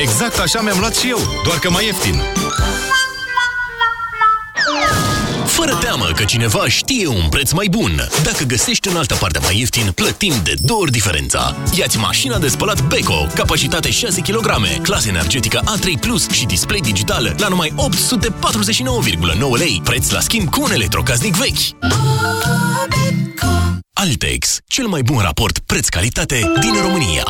[SPEAKER 26] Exact așa mi-am luat și eu, doar că mai ieftin.
[SPEAKER 3] Fără teamă că cineva știe un preț mai bun. Dacă găsești în altă parte mai ieftin, plătim de două ori diferența. Iați mașina de spălat Beko, capacitate 6 kg, clasă energetică A3+, Plus și display digital la numai 849,9 lei, preț la schimb cu un electrocasnic vechi. Altex, cel mai bun raport preț-calitate din România.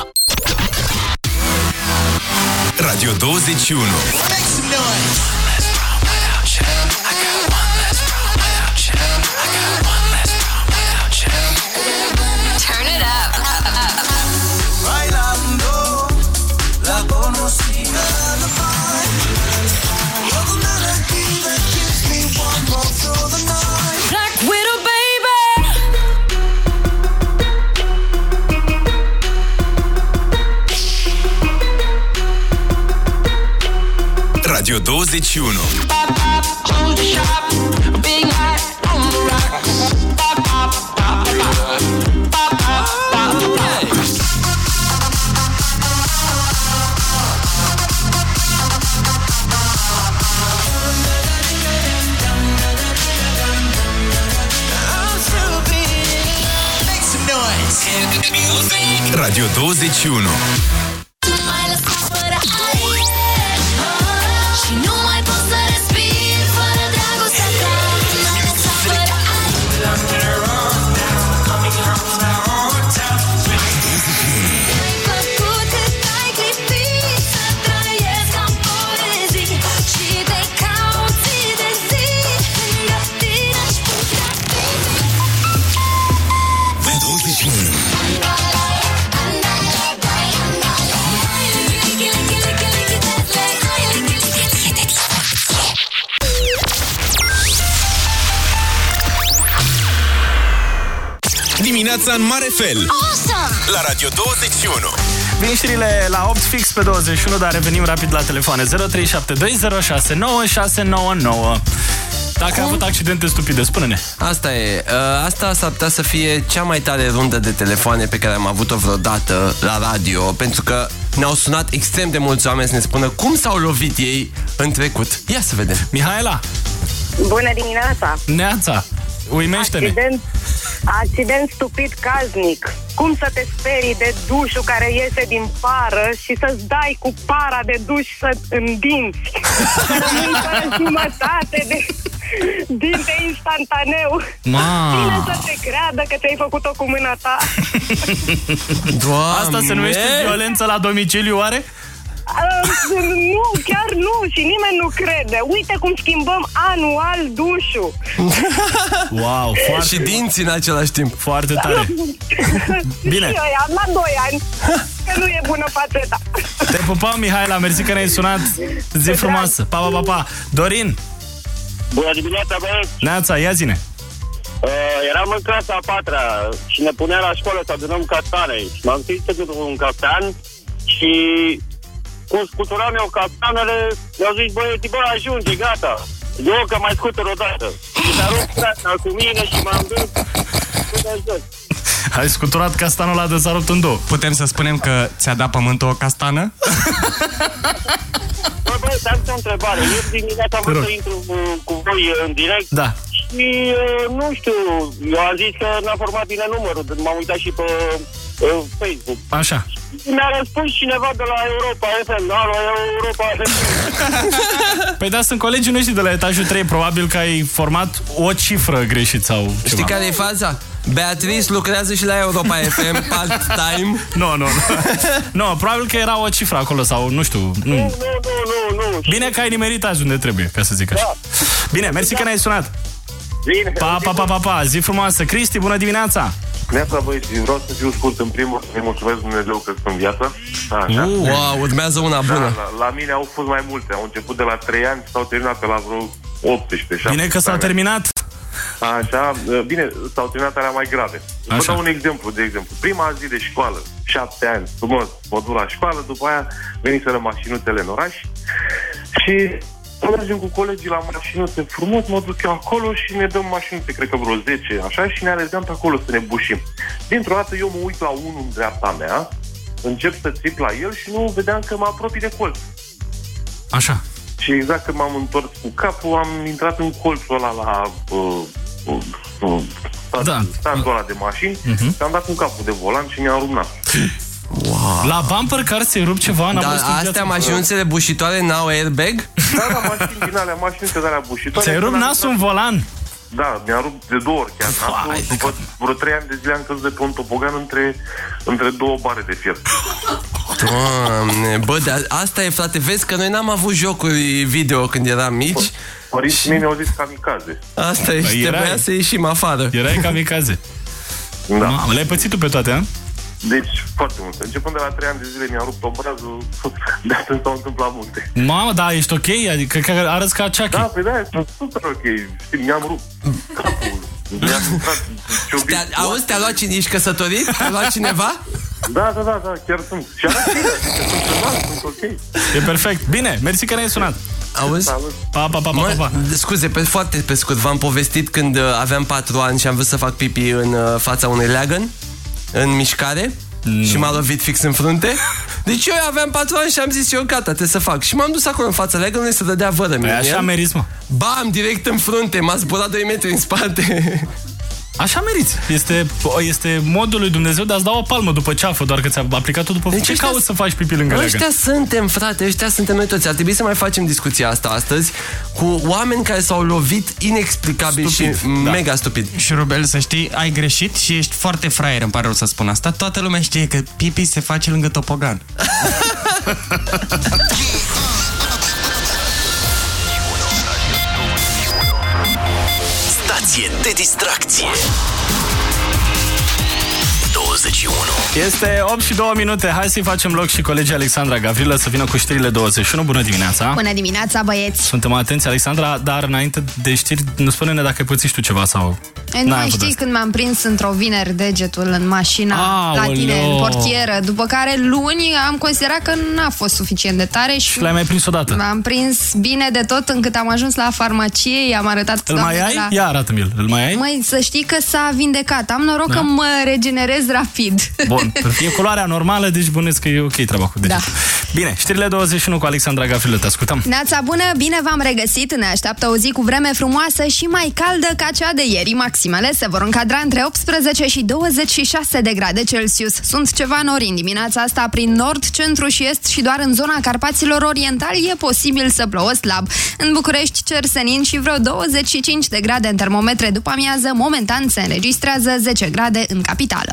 [SPEAKER 27] Radio 21
[SPEAKER 5] Turn Rádio 12 Tune.
[SPEAKER 27] Radio Dimineața în mare fel
[SPEAKER 5] Awesome!
[SPEAKER 27] La Radio 21
[SPEAKER 2] Vin știrile la 8 fix pe 21, dar revenim rapid la telefoane 0372069599. Dacă ai avut accidente stupide, spune-ne.
[SPEAKER 7] Asta e. Uh, Asta s-ar putea să fie cea mai tare rundă de telefoane pe care am avut-o vreodată la radio, pentru că ne-au sunat extrem de mulți oameni să ne spună cum s-au lovit ei în trecut. Ia să vedem.
[SPEAKER 2] Mihaela,
[SPEAKER 28] Bună dimineața!
[SPEAKER 2] Neața, uimește-ne.
[SPEAKER 28] Accident, accident stupid caznic. Cum să te sperii de dușul care iese din pară și să-ți dai cu para de duș să îndinți. Să rămâi fără jumătate de dinte instantaneu.
[SPEAKER 2] Ma.
[SPEAKER 28] Bine să te creadă că ți-ai făcut-o cu mâna ta.
[SPEAKER 7] Doamne!
[SPEAKER 2] Asta se numește violență la domiciliu, oare?
[SPEAKER 28] Uh, nu, chiar nu și nimeni nu crede. Uite cum schimbăm anual dușul.
[SPEAKER 2] Wow, foarte...
[SPEAKER 7] Și dinții în același timp.
[SPEAKER 2] Foarte tare. Bine.
[SPEAKER 28] Și eu am la 2 ani. Că nu e bună fațeta.
[SPEAKER 2] Te pupăm, Mihaela, mersi că ne-ai sunat. Zi frumoasă. Pa, pa, pa, pa. Dorin,
[SPEAKER 29] Bună dimineața, băieți!
[SPEAKER 2] Neața, ia zine.
[SPEAKER 29] Uh, eram în clasa a patra și ne punea la școală să adunăm castane. Și m-am scris cu un castan și cum scuturam eu castanele, mi-au zis, băieți, bă, ajunge, gata. Eu că mai scutur o dată. Și s-a rupt casa cu mine și m-am dus până jos.
[SPEAKER 2] Ai scuturat castanul ăla de s-a rupt în două.
[SPEAKER 1] Putem să spunem că ți-a dat pământul o castană?
[SPEAKER 29] Bă, băieți, am o întrebare. Eu dimineața am
[SPEAKER 1] Te rog.
[SPEAKER 29] vrut să intru uh, cu voi în direct.
[SPEAKER 2] Da.
[SPEAKER 29] Și uh, nu știu, eu am zis că n-a format bine numărul, m-am uitat și pe uh, Facebook.
[SPEAKER 2] Așa.
[SPEAKER 29] Mi-a răspuns cineva de la Europa FM, da, la Europa FM.
[SPEAKER 2] Păi da, sunt colegii noștri de la etajul 3. Probabil că ai format o cifră greșit sau ceva.
[SPEAKER 7] Știi care e faza? Beatrice lucrează și la Europa FM part-time.
[SPEAKER 2] Nu, nu, nu. Nu, probabil că era o cifră acolo sau nu știu. Nu.
[SPEAKER 29] Nu, nu, nu, nu.
[SPEAKER 2] Bine că ai nimerit azi unde trebuie, ca să zic așa. Bine, mersi că ne-ai sunat.
[SPEAKER 29] Bine.
[SPEAKER 2] Pa, pa, pa, pa, pa. Zi frumoasă. Cristi, bună dimineața.
[SPEAKER 30] Neața, băieți, vreau să fiu scurt în primul să-i mulțumesc Dumnezeu că sunt în viață. Așa.
[SPEAKER 7] Uh, wow, urmează una bună.
[SPEAKER 30] Da, la, la mine au fost mai multe. Au început de la 3 ani și s-au terminat pe la vreo 18
[SPEAKER 2] Bine că s-au
[SPEAKER 30] ani.
[SPEAKER 2] terminat.
[SPEAKER 30] Așa, bine, s-au terminat alea mai grave. Vă
[SPEAKER 2] Așa.
[SPEAKER 30] dau un exemplu, de exemplu. Prima zi de școală, șapte ani, frumos, mă duc la școală, după aia veniseră mașinuțele în oraș Și mergem cu colegii la mașinuțe frumos, mă duc eu acolo și ne dăm mașinuțe, cred că vreo 10, așa, și ne alergăm pe acolo să ne bușim. Dintr-o dată eu mă uit la unul în dreapta mea, încep să țip la el și nu vedeam că mă apropii de colț.
[SPEAKER 2] Așa.
[SPEAKER 30] Și exact când m-am întors cu capul, am intrat în colțul ăla la uh, uh, uh,
[SPEAKER 2] Da.
[SPEAKER 30] standul ăla de mașini
[SPEAKER 2] Mhm.
[SPEAKER 30] și am dat cu capul de volan și mi-a rupt nasul.
[SPEAKER 2] La bumper car ți-ai rupt ceva? N-am
[SPEAKER 7] Dar
[SPEAKER 2] văzut în
[SPEAKER 7] astea
[SPEAKER 2] viața.
[SPEAKER 7] mașinuțele bușitoare n-au airbag?
[SPEAKER 30] Da, da, mașini din alea, mașini de alea bușitoare.
[SPEAKER 2] Ți-ai rupt
[SPEAKER 30] Când am
[SPEAKER 2] nasul în volan?
[SPEAKER 30] Da, mi-a rupt de două ori chiar nasul. După vreo trei ani de zile am căzut de pe un topogan între, între două bare de fier.
[SPEAKER 7] Doamne, bă, dar asta e, frate, vezi că noi n-am avut jocuri video când eram mici.
[SPEAKER 30] Părinții mei ne-au zis kamikaze.
[SPEAKER 7] Asta e, și
[SPEAKER 2] Păi erai-
[SPEAKER 7] trebuia să ieșim afară.
[SPEAKER 2] Erai kamikaze.
[SPEAKER 30] Da.
[SPEAKER 2] Mamă, le-ai pățit tu pe toate, a?
[SPEAKER 30] Deci, foarte mult. Începând de la trei ani de zile mi-a rupt obrazul, de atunci s-au întâmplat multe.
[SPEAKER 2] Mamă, da, ești ok? Adică că arăți ca Chucky.
[SPEAKER 30] Da, pe de sunt super ok. Știi, mi-am rupt capul. Mi-am intrat ciobit.
[SPEAKER 7] Te-a, auzi, te-a luat cine, ești căsătorit? Te-a luat cineva?
[SPEAKER 30] Da, da, da, da, chiar sunt. Și arăt bine, adică sunt normal, sunt ok.
[SPEAKER 2] E perfect. Bine, mersi că ne-ai sunat.
[SPEAKER 7] Auzi?
[SPEAKER 2] Pa, pa, pa, pa,
[SPEAKER 7] Mă,
[SPEAKER 2] pa, pa.
[SPEAKER 7] scuze, pe, foarte pe scurt, v-am povestit când uh, aveam 4 ani și am vrut să fac pipi în uh, fața unui leagăn, în mișcare, și m-a lovit fix în frunte. Deci eu aveam 4 ani și am zis eu gata, trebuie să fac. Și m-am dus acolo în fața leagănului să dădea vără
[SPEAKER 2] Păi așa meriți, mă.
[SPEAKER 7] Bam, direct în frunte, m-a zburat 2 metri în spate.
[SPEAKER 2] Așa meriți. Este, este modul lui Dumnezeu de a-ți da o palmă după ceafă, doar că ți-a aplicat-o după... Deci ce
[SPEAKER 7] ăștia-
[SPEAKER 2] cauți să faci pipi lângă leagăn?
[SPEAKER 7] Ăștia suntem, frate, ăștia suntem noi toți. Ar trebui să mai facem discuția asta astăzi cu oameni care s-au lovit inexplicabil
[SPEAKER 1] Stupid,
[SPEAKER 7] și
[SPEAKER 1] da.
[SPEAKER 7] mega stupid.
[SPEAKER 1] Și Rubel, să știi, ai greșit și ești foarte fraier, îmi pare rău să spun asta. Toată lumea știe că pipi se face lângă topogan.
[SPEAKER 3] de distracție 21
[SPEAKER 2] Este 8 și 2 minute. Hai să-i facem loc și colegii Alexandra Gavrilă să vină cu știrile 21. Bună dimineața!
[SPEAKER 4] Bună dimineața, băieți!
[SPEAKER 2] Suntem atenți, Alexandra, dar înainte de știri, nu spune-ne dacă ai pățit tu ceva sau...
[SPEAKER 4] E, nu
[SPEAKER 2] N-ai
[SPEAKER 4] mai
[SPEAKER 2] avut
[SPEAKER 4] știi
[SPEAKER 2] asta.
[SPEAKER 4] când m-am prins într-o vineri degetul în mașina la
[SPEAKER 2] Aoleo!
[SPEAKER 4] tine, în portieră, după care luni am considerat că n-a fost suficient de tare și,
[SPEAKER 2] Și l-ai mai prins odată.
[SPEAKER 4] m-am prins bine de tot încât am ajuns la farmacie, i-am arătat
[SPEAKER 2] Îl mai
[SPEAKER 4] doamnei
[SPEAKER 2] ai?
[SPEAKER 4] de la...
[SPEAKER 2] Ia arată-mi-l. Îl mai ai?
[SPEAKER 4] Măi, să știi că s-a vindecat. Am noroc
[SPEAKER 2] Da?
[SPEAKER 4] că mă regenerez rapid.
[SPEAKER 2] Bun, e culoarea normală, deci bănuiesc că e ok treaba cu degetul.
[SPEAKER 4] Da.
[SPEAKER 2] Bine, știrile 21 cu Alexandra Gavrilă, te ascultăm.
[SPEAKER 4] Neața bună, bine v-am regăsit. Ne așteaptă o zi cu vreme frumoasă și mai caldă ca cea de ieri. Maximele se vor încadra între 18 și 26 de grade Celsius. Sunt ceva nori în dimineața asta prin nord, centru și est și doar în zona Carpaților Orientali e posibil să plouă slab. În București cer senin și vreo 25 de grade în termometre după amiază. Momentan se înregistrează 10 grade în capitală.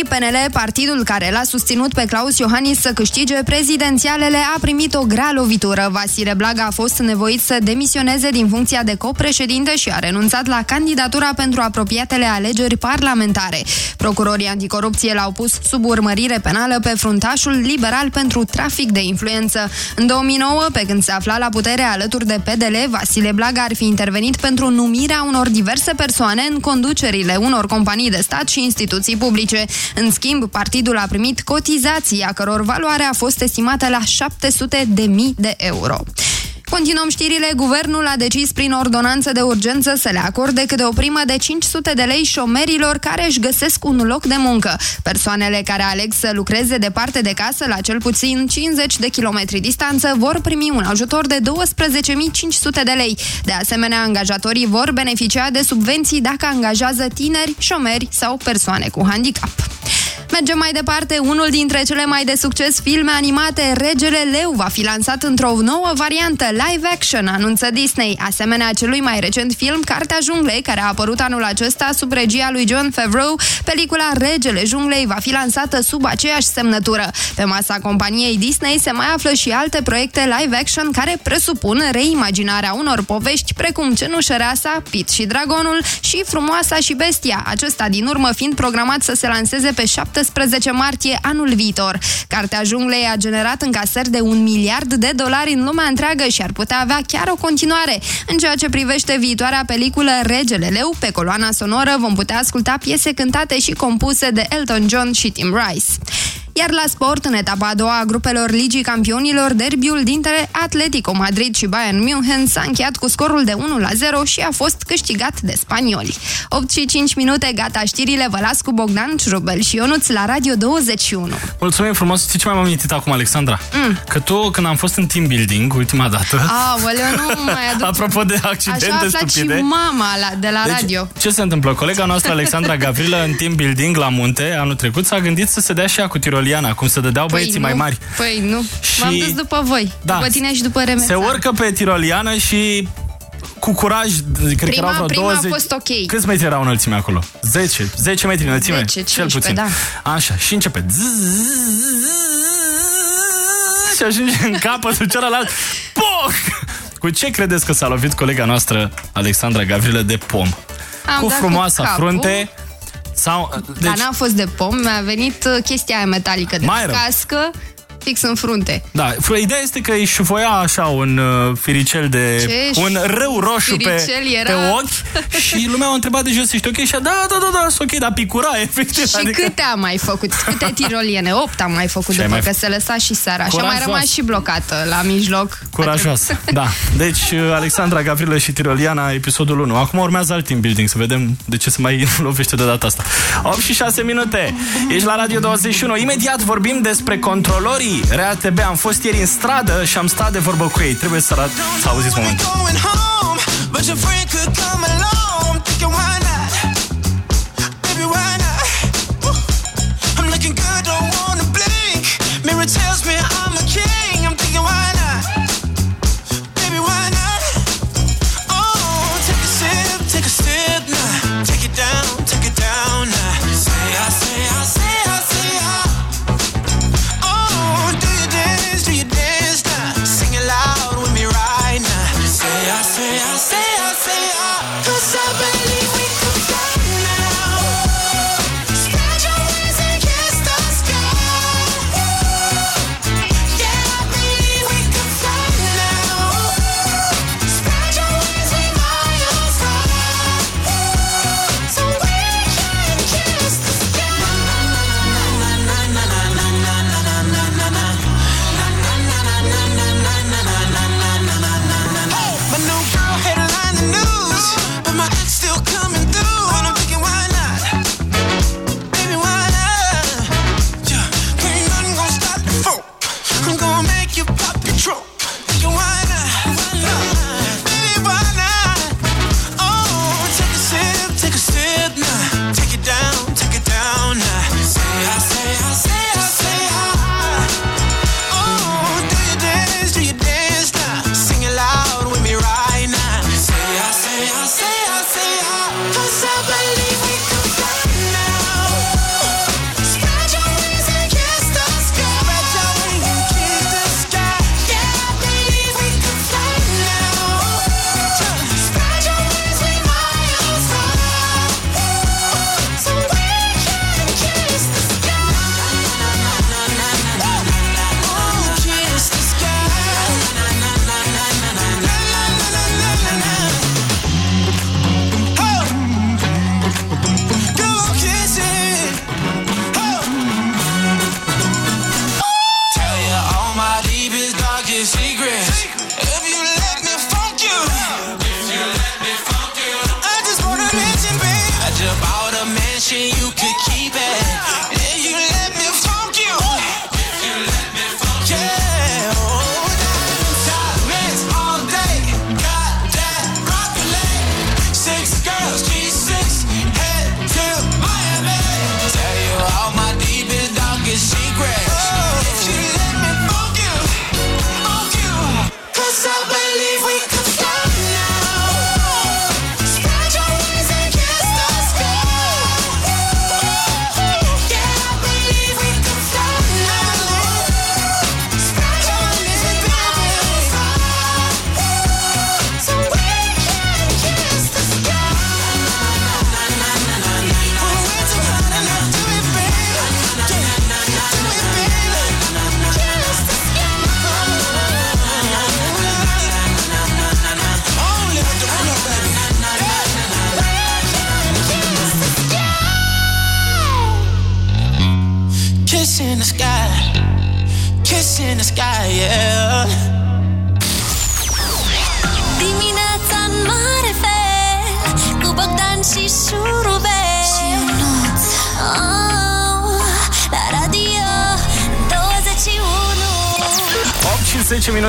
[SPEAKER 4] Ieri, PNL, partidul care l-a susținut pe Claus Iohannis să câștige prezidențialele, a primit o grea lovitură. Vasile Blaga a fost nevoit să demisioneze din funcția de copreședinte și a renunțat la candidatura pentru apropiatele alegeri parlamentare. Procurorii anticorupție l-au pus sub urmărire penală pe fruntașul liberal pentru trafic de influență. În 2009, pe când se afla la putere alături de PDL, Vasile Blaga ar fi intervenit pentru numirea unor diverse persoane în conducerile unor companii de stat și instituții publice. În schimb, partidul a primit cotizații, a căror valoare a fost estimată la 700 de mii de euro. Continuăm știrile. Guvernul a decis prin ordonanță de urgență să le acorde câte o primă de 500 de lei șomerilor care își găsesc un loc de muncă. Persoanele care aleg să lucreze departe de casă, la cel puțin 50 de kilometri distanță, vor primi un ajutor de 12.500 de lei. De asemenea, angajatorii vor beneficia de subvenții dacă angajează tineri, șomeri sau persoane cu handicap. Mergem mai departe, unul dintre cele mai de succes filme animate, Regele Leu, va fi lansat într-o nouă variantă, live action, anunță Disney, asemenea celui mai recent film, Cartea Junglei, care a apărut anul acesta sub regia lui John Favreau. Pelicula Regele Junglei va fi lansată sub aceeași semnătură. Pe masa companiei Disney se mai află și alte proiecte live action care presupun reimaginarea unor povești precum Cenușăreasa, Pit și Dragonul și Frumoasa și Bestia, acesta din urmă fiind programat să se lanseze pe 17 martie anul viitor. Cartea Junglei a generat încasări de un miliard de dolari în lumea întreagă și ar putea avea chiar o continuare. În ceea ce privește viitoarea peliculă Regele Leu, pe coloana sonoră vom putea asculta piese cântate și compuse de Elton John și Tim Rice. Iar la sport, în etapa a doua a grupelor Ligii Campionilor, derbiul dintre Atletico Madrid și Bayern München s-a încheiat cu scorul de 1-0 și a fost câștigat de spanioli. 8 și 5 minute, gata știrile, vă las cu Bogdan Ciurubel și Ionuț la Radio 21.
[SPEAKER 31] Mulțumim frumos. Știi ce mai m-am amintit acum, Alexandra?
[SPEAKER 4] Mm.
[SPEAKER 31] Că tu, când am fost în team building, ultima dată...
[SPEAKER 4] Aoleu, nu mai aduc.
[SPEAKER 31] Apropo de accidente
[SPEAKER 4] Așa a aflat
[SPEAKER 31] stupide.
[SPEAKER 4] și mama la, de la
[SPEAKER 31] Deci,
[SPEAKER 4] radio.
[SPEAKER 31] ce se întâmplă? Colega noastră, Alexandra Gavrilă, în team building la munte, anul trecut, s-a gândit să se dea și ea cu tiroliana, cum se dădeau băieții
[SPEAKER 4] nu,
[SPEAKER 31] mai mari.
[SPEAKER 4] Păi nu, m-am
[SPEAKER 31] Și-
[SPEAKER 4] dus după voi,
[SPEAKER 31] Da.
[SPEAKER 4] după tine și după Remeța.
[SPEAKER 31] Se urcă pe tiroliană și cu curaj, cred că
[SPEAKER 4] Prima-
[SPEAKER 31] erau vreo
[SPEAKER 4] prima a
[SPEAKER 31] 20...
[SPEAKER 4] fost ok.
[SPEAKER 31] Câți metri erau înălțime acolo? 10, 10 metri înălțime?
[SPEAKER 4] 10,
[SPEAKER 31] cel
[SPEAKER 4] 15,
[SPEAKER 31] puțin.
[SPEAKER 4] da.
[SPEAKER 31] Așa, și începe. Și ajunge în capătul celălalt. Poc! Cu ce credeți că s-a lovit colega noastră, Alexandra Gavrilă, de pom?
[SPEAKER 4] Am
[SPEAKER 31] cu
[SPEAKER 4] dat
[SPEAKER 31] frumoasa
[SPEAKER 4] cu capul.
[SPEAKER 31] frunte sau...
[SPEAKER 4] Deci... Dar n-a fost de pom, mi-a venit uh, chestia aia metalică de
[SPEAKER 31] Mai rău.
[SPEAKER 4] cască, fix în frunte.
[SPEAKER 31] Da, fr- ideea este că își șufoia așa un uh, firicel de...
[SPEAKER 4] Ce
[SPEAKER 31] un râu roșu pe,
[SPEAKER 4] firicel era?
[SPEAKER 31] pe ochi și lumea o întreba de jos, ești ok? Și a, da, da, da, da, sunt ok, dar picura, efectiv.
[SPEAKER 4] Și
[SPEAKER 31] adică...
[SPEAKER 4] câte am mai făcut? Câte tiroliene? 8 am mai făcut
[SPEAKER 31] Și ai
[SPEAKER 4] după
[SPEAKER 31] mai
[SPEAKER 4] că se lăsa și seara. Și a mai
[SPEAKER 31] Curajoasă.
[SPEAKER 4] rămas și blocată la mijloc.
[SPEAKER 31] Curajoasă, da. Deci, uh, Alexandra Gavrilă și Tiroliana, episodul 1. Acum urmează alt team building, să vedem de ce se mai lovește de data asta. 8 și 6 minute. Ești la Radio 21. Imediat vorbim despre controlorii RATB. Am fost ieri în stradă și am stat de vorbă cu ei. Trebuie să, arăt, să auziți momentul.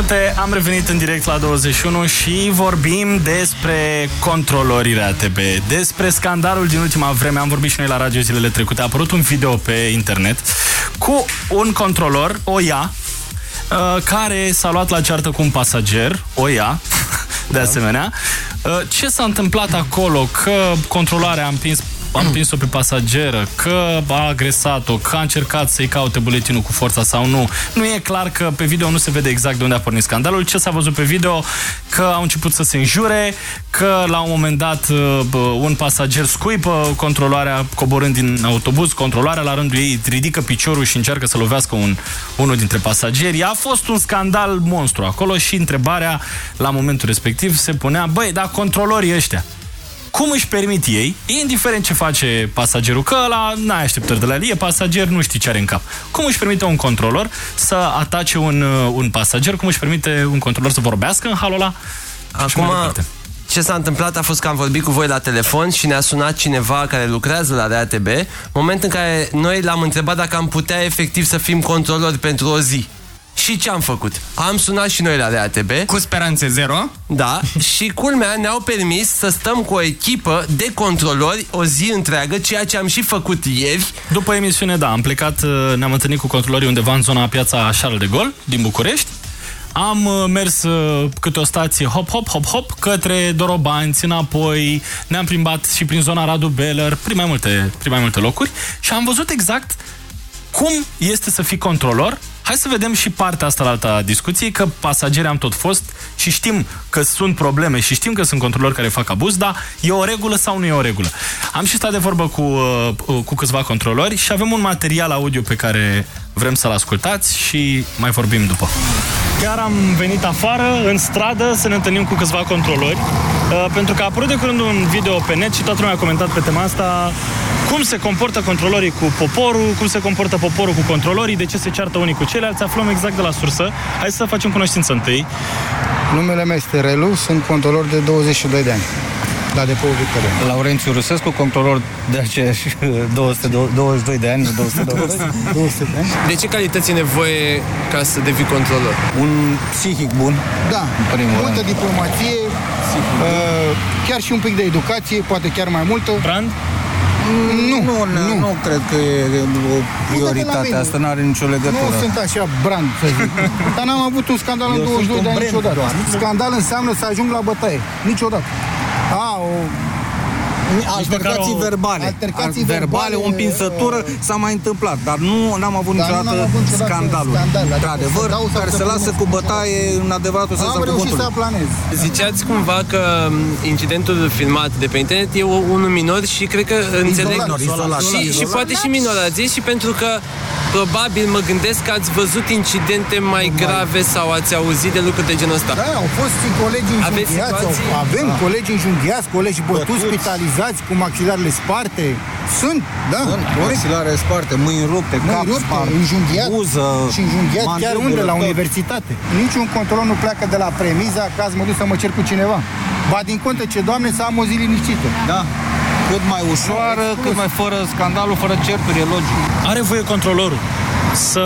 [SPEAKER 2] Minute am revenit în direct la 21 și vorbim despre controlorii ATB, despre scandalul din ultima vreme. Am vorbit și noi la radio zilele trecute. A apărut un video pe internet cu un controlor, o ea, uh, care s-a luat la ceartă cu un pasager, o ea, de asemenea. Uh, Ce s-a întâmplat acolo? Că controlarea a împins a împins-o pe pasageră, că a agresat-o, că a încercat să-i caute buletinul cu forța sau nu. Nu e clar că pe video nu se vede exact de unde a pornit scandalul. Ce s-a văzut pe video? Că au început să se înjure, că la un moment dat uh, bă, un pasager scuipă controlarea coborând din autobuz, controlarea la rândul ei ridică piciorul și încearcă să lovească un, unul dintre pasageri. A fost un scandal monstru acolo și întrebarea la momentul respectiv se punea, băi, dar controlorii ăștia, cum își permit ei, indiferent ce face pasagerul, că ăla n-ai așteptări de la el, e pasager, nu știi ce are în cap. Cum își permite un controlor să atace un, uh, un pasager, cum își permite un controlor să vorbească în halul ăla? Și mai
[SPEAKER 7] Acum,
[SPEAKER 2] departe.
[SPEAKER 7] ce s-a întâmplat a fost că am vorbit cu voi la telefon și ne-a sunat cineva care lucrează la RATB, moment în care noi l-am întrebat dacă am putea efectiv să fim controlori pentru o zi. Și ce am făcut? Am sunat și noi la RATB.
[SPEAKER 1] Cu speranțe zero.
[SPEAKER 7] Da, și culmea ne-au permis să stăm cu o echipă de controlori o zi întreagă, ceea ce am și făcut ieri.
[SPEAKER 2] După emisiune, da, am plecat, uh, ne-am întâlnit cu controlorii undeva în zona piața Charles de Gaulle, din București. Am uh, mers uh, câte o stație hop, hop, hop, hop, către Dorobanți, înapoi, ne-am plimbat și prin zona Radu Beller, prin mai multe, prin mai multe locuri și am văzut exact cum este să fii controlor. Hai să vedem și partea asta la alta discuției, că pasageri am tot fost și știm că sunt probleme și știm că sunt controlori care fac abuz, dar e o regulă sau nu e o regulă? Am și stat de vorbă cu, uh, cu câțiva controlori și avem un material audio pe care vrem să-l ascultați și mai vorbim după. Chiar am venit afară, în stradă, să ne întâlnim cu câțiva controlori, uh, pentru că a apărut de curând un video pe net și toată lumea a comentat pe tema asta cum se comportă controlorii cu poporul, cum se comportă poporul cu controlorii, de ce se ceartă unii cu ceilalți, aflăm exact de la sursă. Hai să facem cunoștință întâi.
[SPEAKER 32] Numele meu este Relu, sunt controlor de 22 de ani la depoul Victoria.
[SPEAKER 33] Laurențiu Rusescu, controlor de aceeași 200, 22 de ani, 220.
[SPEAKER 32] 200 de ani.
[SPEAKER 7] De ce calități e nevoie ca să devii controlor?
[SPEAKER 33] Un psihic bun.
[SPEAKER 32] Da,
[SPEAKER 33] în primul
[SPEAKER 32] multă
[SPEAKER 33] rând.
[SPEAKER 32] diplomație, uh, chiar și un pic de educație, poate chiar mai multă.
[SPEAKER 2] Brand?
[SPEAKER 32] Nu,
[SPEAKER 33] nu, nu, nu cred că e o prioritate, asta nu are nicio legătură.
[SPEAKER 32] Nu sunt așa brand, să zic. Dar n-am avut un scandal în
[SPEAKER 33] Eu
[SPEAKER 32] 22
[SPEAKER 33] sunt
[SPEAKER 32] de
[SPEAKER 33] un
[SPEAKER 32] ani
[SPEAKER 33] brand
[SPEAKER 32] niciodată.
[SPEAKER 33] doar.
[SPEAKER 32] Scandal înseamnă să ajung la bătaie. Niciodată. A, o...
[SPEAKER 33] Altercații
[SPEAKER 32] Nici măcar o-
[SPEAKER 33] verbale.
[SPEAKER 32] Altercații
[SPEAKER 33] verbale, o împinsătură s-a mai întâmplat, dar nu n-am avut
[SPEAKER 32] Dar nu
[SPEAKER 33] niciodată
[SPEAKER 32] n-am avut niciodată
[SPEAKER 33] scandaluri.
[SPEAKER 32] scandal, adică
[SPEAKER 33] Într-adevăr,
[SPEAKER 32] să dau sau
[SPEAKER 33] care
[SPEAKER 32] să
[SPEAKER 33] se
[SPEAKER 32] pun
[SPEAKER 33] lasă
[SPEAKER 32] în
[SPEAKER 33] cu
[SPEAKER 32] bătaie.
[SPEAKER 33] bătaie în adevăratul sens
[SPEAKER 32] Am
[SPEAKER 33] al
[SPEAKER 32] reușit
[SPEAKER 33] cuvântului.
[SPEAKER 32] să aplanez.
[SPEAKER 7] Ziceați cumva că m, incidentul filmat de pe internet e o- unul minor și cred că înțeleg
[SPEAKER 33] Izolat, izolat,
[SPEAKER 7] și,
[SPEAKER 33] izolat.
[SPEAKER 7] și poate și minor ați zis și pentru că probabil mă gândesc că ați văzut incidente mai grave sau ați auzit de lucruri de genul ăsta.
[SPEAKER 32] Da, au fost și colegi
[SPEAKER 7] Aveți
[SPEAKER 32] înjunghiați,
[SPEAKER 7] situații?
[SPEAKER 32] au- avem
[SPEAKER 33] Da.
[SPEAKER 32] colegi înjunghiați, colegi bătuți,
[SPEAKER 33] Bătuți.
[SPEAKER 32] Spitalizați cu maxilarele sparte. Sunt, da,
[SPEAKER 33] Sunt
[SPEAKER 32] corect.
[SPEAKER 33] maxilare sparte, mâini rupte,
[SPEAKER 32] Mâini
[SPEAKER 33] cap
[SPEAKER 32] rupte,
[SPEAKER 33] spart,
[SPEAKER 32] înjunghiat
[SPEAKER 33] buză,
[SPEAKER 32] și înjunghiat chiar
[SPEAKER 33] mandibulă,
[SPEAKER 32] unde? La
[SPEAKER 33] tot.
[SPEAKER 32] universitate. Niciun control nu pleacă de la premiza că azi mă duc să mă cer cu cineva. Ba din contă ce, Doamne, să am o zi liniștită.
[SPEAKER 33] Da. Cât mai ușoară, cât mai fără scandalul, fără certuri, e logic.
[SPEAKER 2] Are voie controlorul să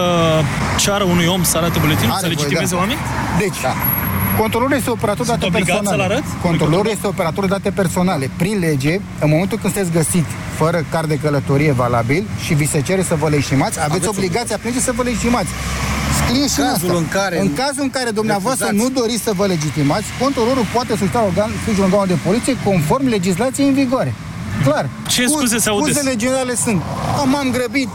[SPEAKER 2] ceară unui om să arate buletinul,
[SPEAKER 32] Are
[SPEAKER 2] să
[SPEAKER 32] voie,
[SPEAKER 2] legitimeze
[SPEAKER 32] da.
[SPEAKER 2] oameni?
[SPEAKER 32] Deci, Controlorul este operator de
[SPEAKER 2] Sunt
[SPEAKER 32] date
[SPEAKER 2] obligat
[SPEAKER 32] personale.
[SPEAKER 2] să-l arăt?
[SPEAKER 32] Controlorul este operator de date personale. Prin lege, în momentul când sunteți găsit fără card de călătorie valabil și vi se cere să vă legimați, aveți,
[SPEAKER 33] Aveți
[SPEAKER 32] obligația prin lege să vă legitimați. Scrie și în
[SPEAKER 33] cazul
[SPEAKER 32] asta.
[SPEAKER 33] în care
[SPEAKER 32] în cazul în care dumneavoastră
[SPEAKER 33] refuzați.
[SPEAKER 32] nu doriți să vă legitimați, controlorul poate solicita organ, slujul organul de poliție conform legislației în vigoare. Clar.
[SPEAKER 2] Ce scuze se aude?
[SPEAKER 32] Scuzele generale sunt. "A, M-am grăbit,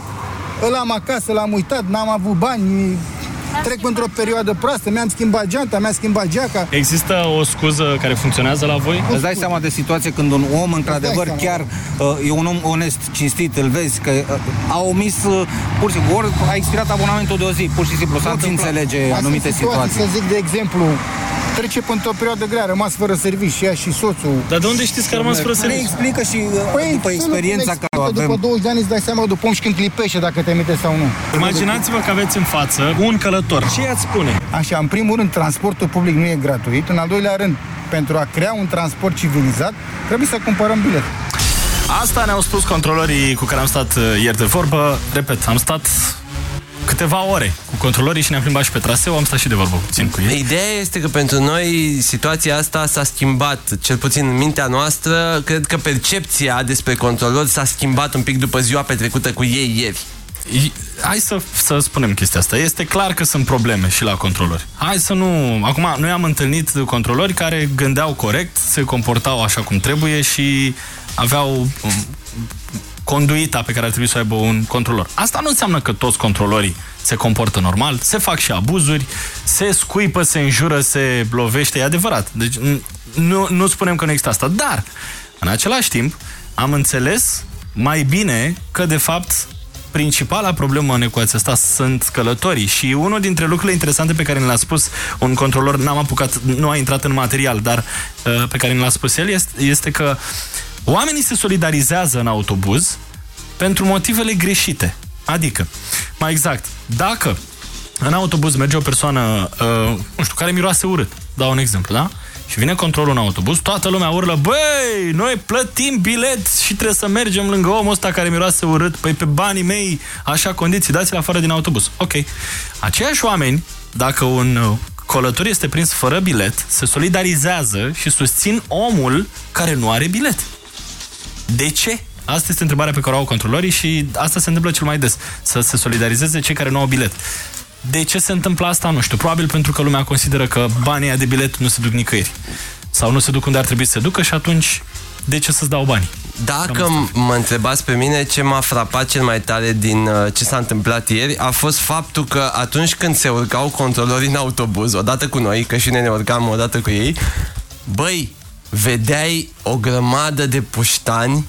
[SPEAKER 32] îl am acasă, l-am uitat, n-am avut bani, trec într-o perioadă proastă, mi-am schimbat geanta, mi-am schimbat geaca.
[SPEAKER 2] Există o scuză care funcționează la voi?
[SPEAKER 33] Îți dai seama de situație când un om, într-adevăr,
[SPEAKER 32] seama.
[SPEAKER 33] chiar uh, e un om onest, cinstit, îl vezi că uh, a omis, uh, pur și simplu, ori a expirat abonamentul de o zi, pur și simplu, să nu înțelege
[SPEAKER 32] Asta
[SPEAKER 33] anumite
[SPEAKER 32] sunt situații,
[SPEAKER 33] situații.
[SPEAKER 32] Să zic, de exemplu, Trece într-o perioadă grea, a rămas fără serviciu și ea și soțul.
[SPEAKER 2] Dar de unde știți că a rămas fără
[SPEAKER 32] Ne
[SPEAKER 2] serviciu?
[SPEAKER 32] explică și păi, după experiența care o avem. După 20 de ani îți dai seama după om și când clipește dacă te emite sau nu.
[SPEAKER 2] Imaginați-vă că aveți în față un călător. Ce i-ați spune?
[SPEAKER 32] Așa, în primul rând, transportul public nu e gratuit. În al doilea rând, pentru a crea un transport civilizat, trebuie să cumpărăm bilet.
[SPEAKER 2] Asta ne-au spus controlorii cu care am stat uh, ieri de vorbă. Repet, am stat câteva ore cu controlorii și ne-am plimbat și pe traseu, am stat și de vorbă puțin cu ei.
[SPEAKER 7] Ideea este că pentru noi situația asta s-a schimbat, cel puțin în mintea noastră. Cred că percepția despre controlori s-a schimbat un pic după ziua petrecută cu ei ieri.
[SPEAKER 2] I- Hai să, să spunem chestia asta. Este clar că sunt probleme și la controlori. Hai să nu... Acum, noi am întâlnit controlori care gândeau corect, se comportau așa cum trebuie și aveau um, conduita pe care ar trebui să o aibă un controlor. Asta nu înseamnă că toți controlorii se comportă normal, se fac și abuzuri, se scuipă, se înjură, se lovește, e adevărat. Deci n- nu, nu spunem că nu există asta, dar în același timp am înțeles mai bine că de fapt principala problemă în ecuația asta sunt călătorii și unul dintre lucrurile interesante pe care ne l-a spus un controlor, n-am apucat, nu a intrat în material, dar uh, pe care ne l-a spus el, este, este că oamenii se solidarizează în autobuz pentru motivele greșite. Adică, mai exact, dacă în autobuz merge o persoană, uh, nu știu, care miroase urât, dau un exemplu, da? Și vine controlul în autobuz, toată lumea urlă, băi, noi plătim bilet și trebuie să mergem lângă omul ăsta care miroase urât, păi pe banii mei, așa condiții, dați-l afară din autobuz. Ok. Aceiași oameni, dacă un uh, călător este prins fără bilet, se solidarizează și susțin omul care nu are bilet. De ce? Asta este întrebarea pe care o au controlorii și asta se întâmplă cel mai des. Să se solidarizeze cei care nu au bilet. De ce se întâmplă asta? Nu știu. Probabil pentru că lumea consideră că banii ăia de bilet nu se duc nicăieri. Sau nu se duc unde ar trebui să se ducă și atunci de ce să-ți dau banii?
[SPEAKER 7] Dacă m- mă întrebați pe mine ce m-a frapat cel mai tare din uh, ce s-a întâmplat ieri, a fost faptul că atunci când se urcau controlorii în autobuz, odată cu noi, că și noi ne urcam odată cu ei, băi, vedeai o grămadă de puștani,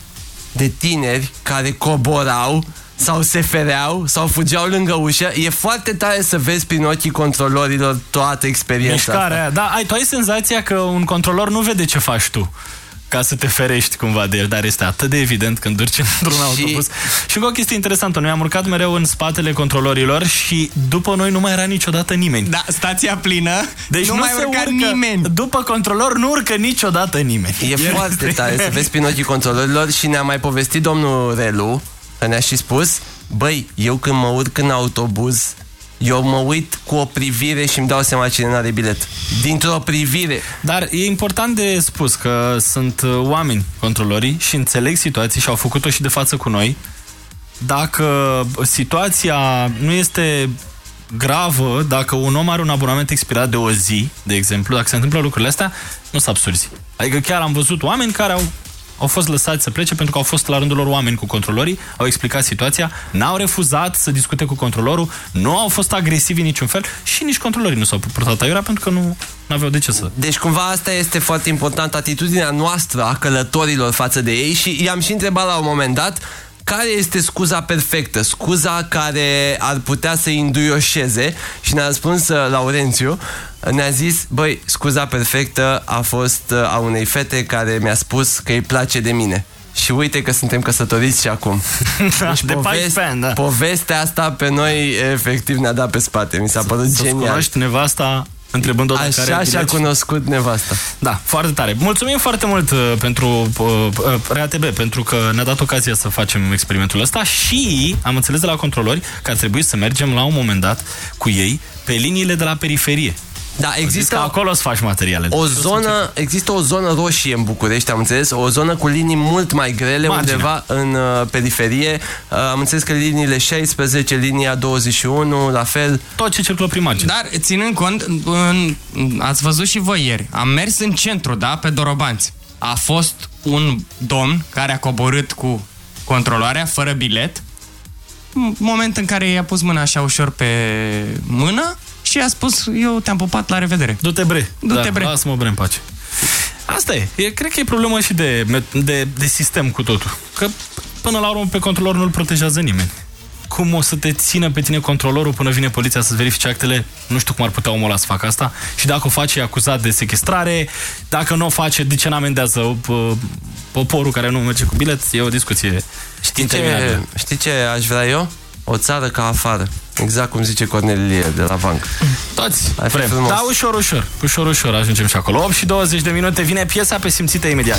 [SPEAKER 7] de tineri care coborau sau se fereau sau fugeau lângă ușă. E foarte tare să vezi prin ochii controlorilor toată experiența
[SPEAKER 2] Mișcarea
[SPEAKER 7] asta.
[SPEAKER 2] aia. Da, ai, tu ai senzația că un controlor nu vede ce faci tu ca să te ferești cumva de el, dar este atât de evident când urci într-un
[SPEAKER 7] Și-
[SPEAKER 2] autobuz. Și încă o chestie interesantă, noi am urcat mereu în spatele controlorilor și după noi nu mai era niciodată nimeni.
[SPEAKER 1] Da, stația plină,
[SPEAKER 2] Deci
[SPEAKER 1] nu
[SPEAKER 2] nu,
[SPEAKER 1] mai
[SPEAKER 2] se
[SPEAKER 1] urca
[SPEAKER 2] urcă,
[SPEAKER 1] nimeni.
[SPEAKER 2] După controlor nu urcă niciodată nimeni.
[SPEAKER 7] E foarte tare să vezi prin ochii controlorilor și ne-a mai povestit domnul Relu, că ne-a și spus, băi, eu când mă urc în autobuz, eu mă uit cu o privire și îmi dau seama cine nu are bilet. Dintr-o privire.
[SPEAKER 2] Dar e important de spus că sunt uh, oameni controlorii și înțeleg situații și au făcut-o și de față cu noi. Dacă situația nu este gravă, dacă un om are un abonament expirat de o zi, de exemplu, dacă se întâmplă lucrurile astea, nu sunt absurzi. Adică chiar am văzut oameni care au au fost lăsați să plece pentru că au fost la rândul lor oameni cu controlorii, au explicat situația, n-au refuzat să discute cu controlorul, nu au fost agresivi în niciun fel și nici controlorii nu s-au purtat aiurea pentru că nu aveau de ce să.
[SPEAKER 7] Deci cumva asta este foarte important, atitudinea noastră a călătorilor față de ei și i-am și întrebat la un moment dat care este scuza perfectă, scuza care ar putea să-i înduioșeze și ne-a răspuns uh, Laurențiu, ne-a zis, băi, scuza perfectă a fost uh, a unei fete care mi-a spus că îi place de mine. Și uite că suntem căsătoriți și acum. Deci
[SPEAKER 2] de 14 ani, da.
[SPEAKER 7] povestea asta pe noi efectiv ne-a dat pe spate. Mi s-a părut
[SPEAKER 2] Să
[SPEAKER 7] genial.
[SPEAKER 2] cunoști nevasta întrebând-o dacă
[SPEAKER 7] Așa
[SPEAKER 2] are
[SPEAKER 7] și-a
[SPEAKER 2] bilet.
[SPEAKER 7] cunoscut nevasta.
[SPEAKER 2] Da, foarte tare. Mulțumim foarte mult uh, pentru uh, uh, RATB, pentru că ne-a dat ocazia să facem experimentul ăsta și am înțeles de la controlori că ar trebui să mergem la un moment dat cu ei pe liniile de la periferie.
[SPEAKER 7] Da, există
[SPEAKER 2] că acolo să faci materiale.
[SPEAKER 7] O zonă, există o zonă roșie în București, am înțeles, o zonă cu linii mult mai grele,
[SPEAKER 2] Marginea.
[SPEAKER 7] undeva în uh, periferie. Uh, am înțeles că liniile 16, linia 21, la fel.
[SPEAKER 2] Tot ce circulă prin margine.
[SPEAKER 1] Dar, ținând cont, în, ați văzut și voi ieri, am mers în centru, da, pe Dorobanți. A fost un domn care a coborât cu controlarea, fără bilet, m- moment în care i-a pus mâna așa ușor pe mână și a spus, eu te-am pupat, la revedere.
[SPEAKER 2] Du-te bre.
[SPEAKER 1] Du-te
[SPEAKER 2] da,
[SPEAKER 1] bre.
[SPEAKER 2] Lasă-mă bre în pace. Asta e. e. Cred că e problemă și de, de, de sistem cu totul. Că până la urmă pe controlor nu-l protejează nimeni. cum o să te țină pe tine controlorul până vine poliția să-ți verifice actele. Nu știu cum ar putea omul ăla să facă asta. Și dacă o face, e acuzat de sequestrare. Dacă nu o face, de ce n-amendează uh, poporul care nu merge cu bilet? E o discuție
[SPEAKER 7] Știi ce,
[SPEAKER 2] interminabilă.
[SPEAKER 7] știi ce aș vrea eu? O țară ca afară. Exact cum zice Cornelie de la bancă.
[SPEAKER 2] Toți
[SPEAKER 7] Ar fi
[SPEAKER 2] vrem.
[SPEAKER 7] frumos.
[SPEAKER 2] Da, ușor, ușor. Ușor, ușor ajungem și acolo. 8 și 20 de minute vine piesa pe simțite imediat.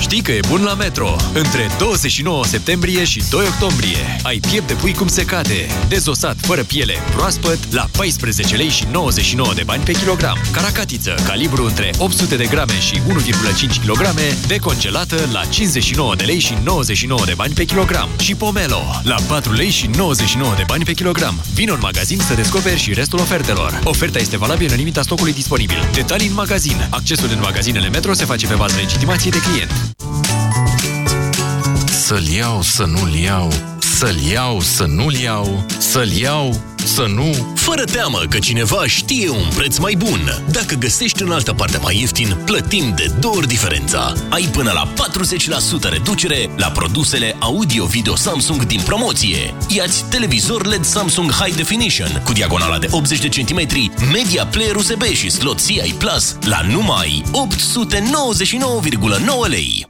[SPEAKER 11] Știi că e bun la Metro. Între 29 septembrie și 2 octombrie ai piept de pui cum se cade, dezosat fără piele, proaspăt, la 14 lei și 99 de bani pe kilogram. Caracatiță, calibru între 800 de grame și 1,5 kg, decongelată la 59 de lei și 99 de bani pe kilogram. Și pomelo, la 4 lei și 99 de bani pe kilogram. Vino în magazin să descoperi și restul ofertelor. Oferta este valabilă în limita stocului disponibil. Detalii în magazin. Accesul în magazinele Metro se face pe bază legitimației de client.
[SPEAKER 34] Să-l iau, să nu-l iau, să-l iau, să nu-l iau, să-l iau, să nu...
[SPEAKER 3] Fără teamă că cineva știe un preț mai bun. Dacă găsești în altă parte mai ieftin, plătim de două ori diferența. Ai până la 40% reducere la produsele audio-video Samsung din promoție. Iați televizor LED Samsung High Definition cu diagonala de 80 de centimetri, media player USB și slot CI Plus la numai 899,9 lei.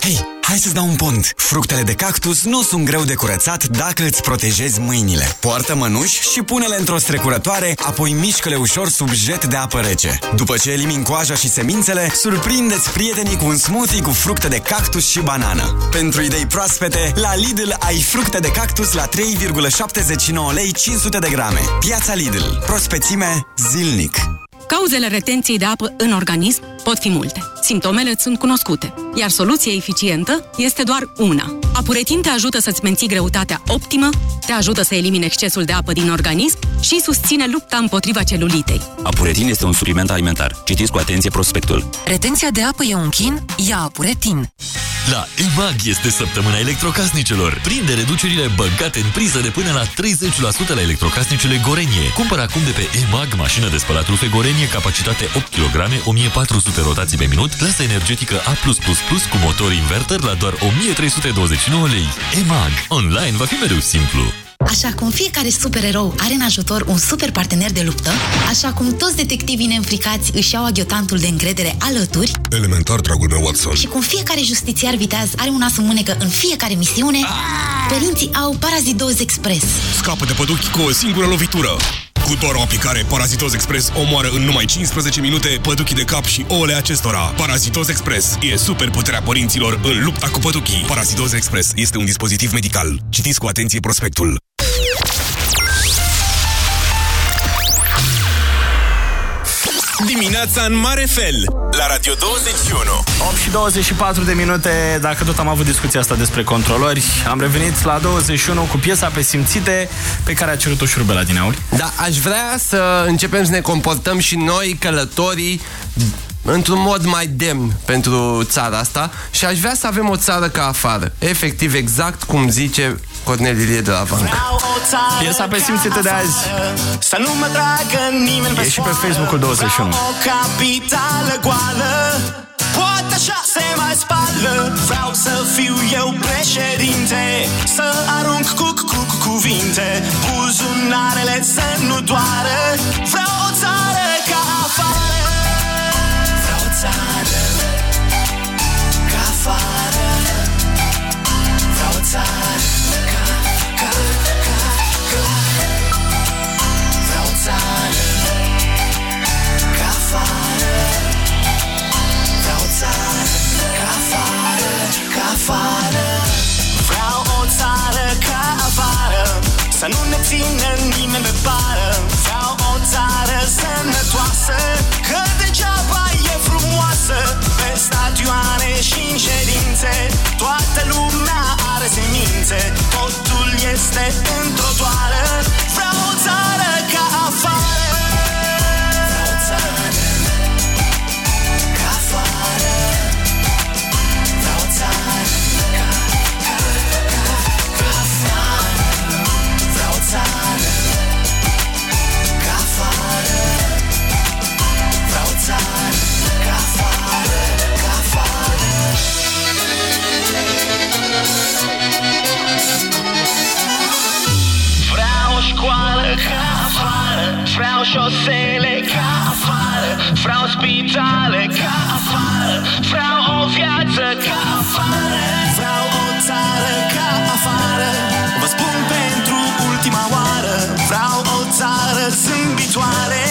[SPEAKER 21] Hei, hai să-ți dau un pont! Fructele de cactus nu sunt greu de curățat dacă îți protejezi mâinile. Poartă mănuși și pune-le într-o strecurătoare, apoi mișcă-le ușor sub jet de apă rece. După ce elimini coaja și semințele, surprindeți prietenii cu un smoothie cu fructe de cactus și banană. Pentru idei proaspete, la Lidl ai fructe de cactus la 3,79 lei 500 de grame. Piața Lidl. Prospețime zilnic.
[SPEAKER 35] Cauzele retenției de apă în organism pot fi multe. Simptomele îți sunt cunoscute, iar soluția eficientă este doar una. Apuretin te ajută să-ți menții greutatea optimă, te ajută să elimine excesul de apă din organism și susține lupta împotriva celulitei.
[SPEAKER 10] Apuretin este un supliment alimentar. Citiți cu atenție prospectul.
[SPEAKER 36] Retenția de apă e un chin? Ia Apuretin.
[SPEAKER 9] La EMAG este săptămâna electrocasnicelor. Prinde reducerile băgate în priză de până la 30% la electrocasnicele Gorenie. Cumpără acum de pe EMAG mașină de spălat rufe Gorenie, capacitate 8 kg, 1400 rotații pe minut, clasă energetică A+++ cu motor inverter la doar 1329 lei. EMAG. Online va fi mereu simplu.
[SPEAKER 36] Așa cum fiecare supererou are în ajutor un super partener de luptă, așa cum toți detectivii neînfricați își iau aghiotantul de încredere alături
[SPEAKER 12] Elementar, dragul meu Watson.
[SPEAKER 36] și cum fiecare justițiar viteaz are un as în mânecă în fiecare misiune, părinții au Parazidoz Express.
[SPEAKER 12] Scapă de păduchi cu o singură lovitură. Cu doar o aplicare, Parazitos Express omoară în numai 15 minute păduchii de cap și ouăle acestora. Parazitos Express e super puterea părinților în lupta cu păduchii. Parazitos Express este un dispozitiv medical. Citiți cu atenție prospectul.
[SPEAKER 37] Dimineața în mare fel la Radio 21.
[SPEAKER 2] 8 și 24 de minute, dacă tot am avut discuția asta despre controlori, am revenit la 21 cu piesa pe simțite pe care a cerut-o șurubela din aur.
[SPEAKER 7] Da, aș vrea să începem să ne comportăm și noi, călătorii, într-un mod mai demn pentru țara asta și aș vrea să avem o țară ca afară. Efectiv, exact cum zice Cornelie de la Vancă.
[SPEAKER 2] Piesa pe simțite de azi
[SPEAKER 17] Să nu mă tragă nimeni
[SPEAKER 2] E și pe Facebook-ul 21.
[SPEAKER 17] Vreau o capitală goală Poate așa se mai spală Vreau să fiu eu președinte Să arunc cu, cu, cu cuvinte Buzunarele să nu doară Vreau o țară afară. Vreau o țară ca afară Să nu ne țină nimeni pe pară Vreau o țară sănătoasă Că degeaba e frumoasă. Pe stadioane și în ședințe Toată lumea are semințe. Totul este într-o toară Vreau spitale ca afară. Vreau o viață ca afară. Vreau o țară ca afară. Vă spun pentru ultima oară. Vreau o țară zâmbitoare.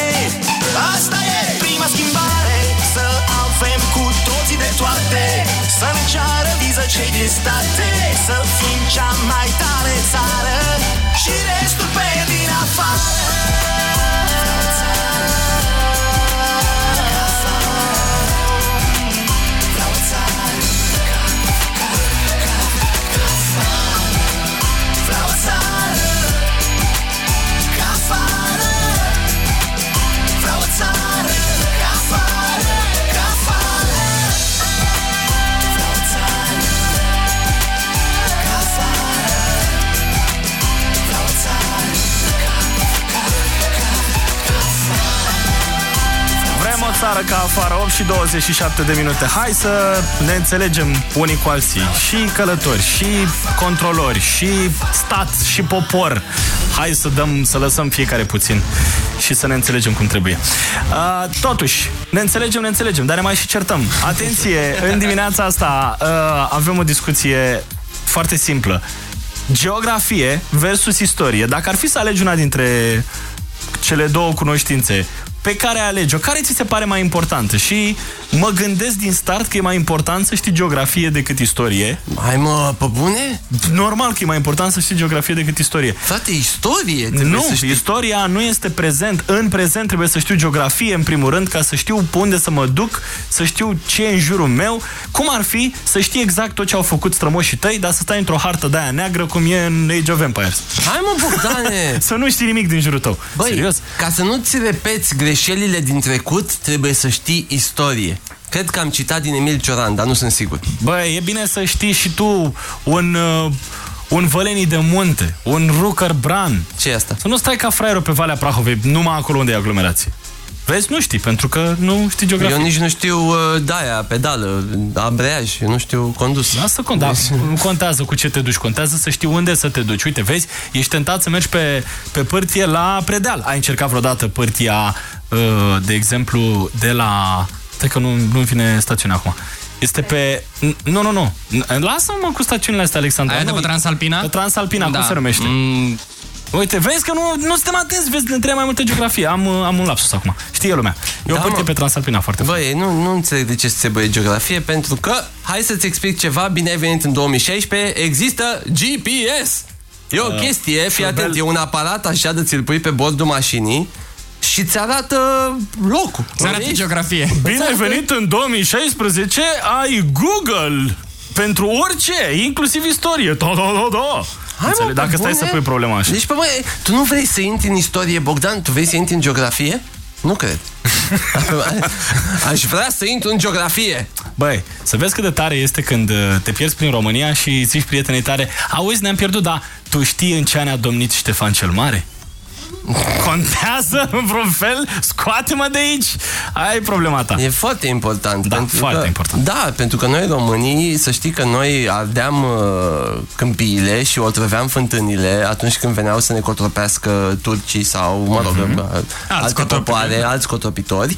[SPEAKER 17] Asta e prima schimbare. Să avem cu toții de toate. Să ne ceară viză cei din state. Să fim cea mai tare țară. Și restul pe din afară ca afară,
[SPEAKER 2] 8 și 27 de minute. Hai să ne înțelegem unii cu alții. Și călători, și controlori, și stat, și popor. Hai să dăm, să lăsăm fiecare puțin și să ne înțelegem cum trebuie. Uh, totuși, ne înțelegem, ne înțelegem, dar ne mai și certăm. Atenție, în dimineața asta uh, avem o discuție foarte simplă. Geografie versus istorie. Dacă ar fi să alegi una dintre cele două cunoștințe, pe care alegi-o, care ți se pare mai importantă? Și mă gândesc din start că e mai important să știi geografie decât istorie.
[SPEAKER 7] Hai mă, pe bune?
[SPEAKER 2] Normal că e mai important să știi geografie decât istorie.
[SPEAKER 7] Frate, istorie trebuie
[SPEAKER 2] Nu,
[SPEAKER 7] să știi.
[SPEAKER 2] istoria nu este prezent. În prezent trebuie să știu geografie, în primul rând, ca să știu pe unde să mă duc, să știu ce e în jurul meu. Cum ar fi să știi exact tot ce au făcut strămoșii tăi, dar să stai într-o hartă de aia neagră cum e în Age of Empires.
[SPEAKER 7] Hai mă, Bogdane!
[SPEAKER 2] să nu știi nimic din jurul tău.
[SPEAKER 7] Băi,
[SPEAKER 2] Serios?
[SPEAKER 7] ca să nu-ți repeți greșelile din trecut, trebuie să știi istorie. Cred că am citat din Emil Cioran, dar nu sunt sigur.
[SPEAKER 2] Băi, e bine să știi și tu un... Uh, un vălenii de munte, un rucăr bran.
[SPEAKER 7] ce e asta?
[SPEAKER 2] Să nu stai ca fraierul pe Valea Prahovei, numai acolo unde e aglomerație. Vezi, nu știi, pentru că nu știi geografie.
[SPEAKER 7] Eu nici nu știu uh, daia, pedală, abreaj, eu nu știu condus.
[SPEAKER 2] Lasă cont, da, nu contează cu ce te duci, contează să știi unde să te duci. Uite, vezi, ești tentat să mergi pe, pe pârtie la Predeal. Ai încercat vreodată pârtia, uh, de exemplu, de la... Stai că nu, nu vine stațiunea acum. Este pe... Nu, nu, nu. Lasă-mă cu stațiunile astea, Alexandra.
[SPEAKER 1] Aia de
[SPEAKER 2] Nu,
[SPEAKER 1] pe Transalpina?
[SPEAKER 2] Pe Transalpina,
[SPEAKER 1] Da.
[SPEAKER 2] cum se numește?
[SPEAKER 1] Mm.
[SPEAKER 2] Uite, vezi că nu, nu suntem atenți, vezi, ne trebuie mai multă geografie. Am, uh, am un lapsus acum. Știe lumea. Eu
[SPEAKER 7] Da,
[SPEAKER 2] da, pârtie
[SPEAKER 7] mă.
[SPEAKER 2] pe Transalpina foarte frumos.
[SPEAKER 7] Băi, nu, nu înțeleg de ce se trebuie geografie, pentru că, hai să-ți explic ceva, bine ai venit în 2016, există GPS. E o
[SPEAKER 2] Da.
[SPEAKER 7] chestie, fii
[SPEAKER 2] Șurubel.
[SPEAKER 7] atent, e un aparat așa de ți-l pui pe bordul mașinii și ți arată locul.
[SPEAKER 1] Îți arată
[SPEAKER 7] Unde
[SPEAKER 1] geografie.
[SPEAKER 2] Bine ai venit în 2016, ai Google pentru orice, inclusiv istorie. Da, da, da, da.
[SPEAKER 7] Hai, mă,
[SPEAKER 2] Înțeleg,
[SPEAKER 7] pe
[SPEAKER 2] dacă stai
[SPEAKER 7] bune?
[SPEAKER 2] să pui problema așa.
[SPEAKER 7] Deci, pe băi, tu nu vrei să intri în istorie, Bogdan? Tu vrei să intri în geografie? Nu cred. Aș vrea să intru în geografie.
[SPEAKER 2] Băi, să vezi cât de tare este când uh, te pierzi prin România și zici prietenii tare, auzi, ne-am pierdut, dar tu știi în ce an a domnit Ștefan cel Mare? Contează în vreun fel? Scoate-mă de aici! Ai problema ta.
[SPEAKER 7] E foarte important.
[SPEAKER 2] Da,
[SPEAKER 7] pentru
[SPEAKER 2] foarte
[SPEAKER 7] că,
[SPEAKER 2] important.
[SPEAKER 7] Da, pentru că noi românii, să știi că noi ardeam uh, câmpiile și otrăveam fântânile atunci când veneau să ne cotropească turcii sau, mă rog,
[SPEAKER 2] Mhm.
[SPEAKER 7] uh, alte popoare, alți cotropitori.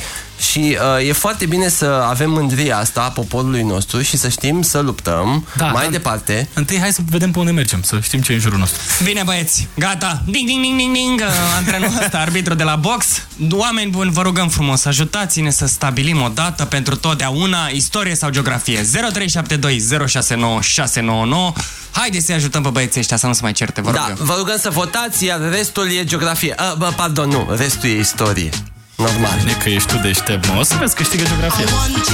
[SPEAKER 7] Și uh, e foarte bine să avem mândria asta a poporului nostru și să știm să luptăm
[SPEAKER 2] Da,
[SPEAKER 7] mai
[SPEAKER 2] dar-
[SPEAKER 7] departe.
[SPEAKER 2] Întâi hai să vedem pe unde mergem, să știm ce e în jurul nostru.
[SPEAKER 1] Bine, băieți, gata. Ding, ding, ding, ding, ding. uh, Antrenorul ăsta, arbitru de la box. Oameni buni, vă rugăm frumos, ajutați-ne să stabilim o dată pentru totdeauna, istorie sau geografie. 0372 069 699. Haideți să-i ajutăm pe băieții ăștia să nu se mai certe, vă
[SPEAKER 7] Da,
[SPEAKER 1] rugăm.
[SPEAKER 7] vă rugăm să votați, iar restul e geografie. Uh, bă, pardon, nu, restul e istorie. Normal.
[SPEAKER 2] Bine că ești tu deștept, mă. O să vezi câștigă geografie.
[SPEAKER 17] want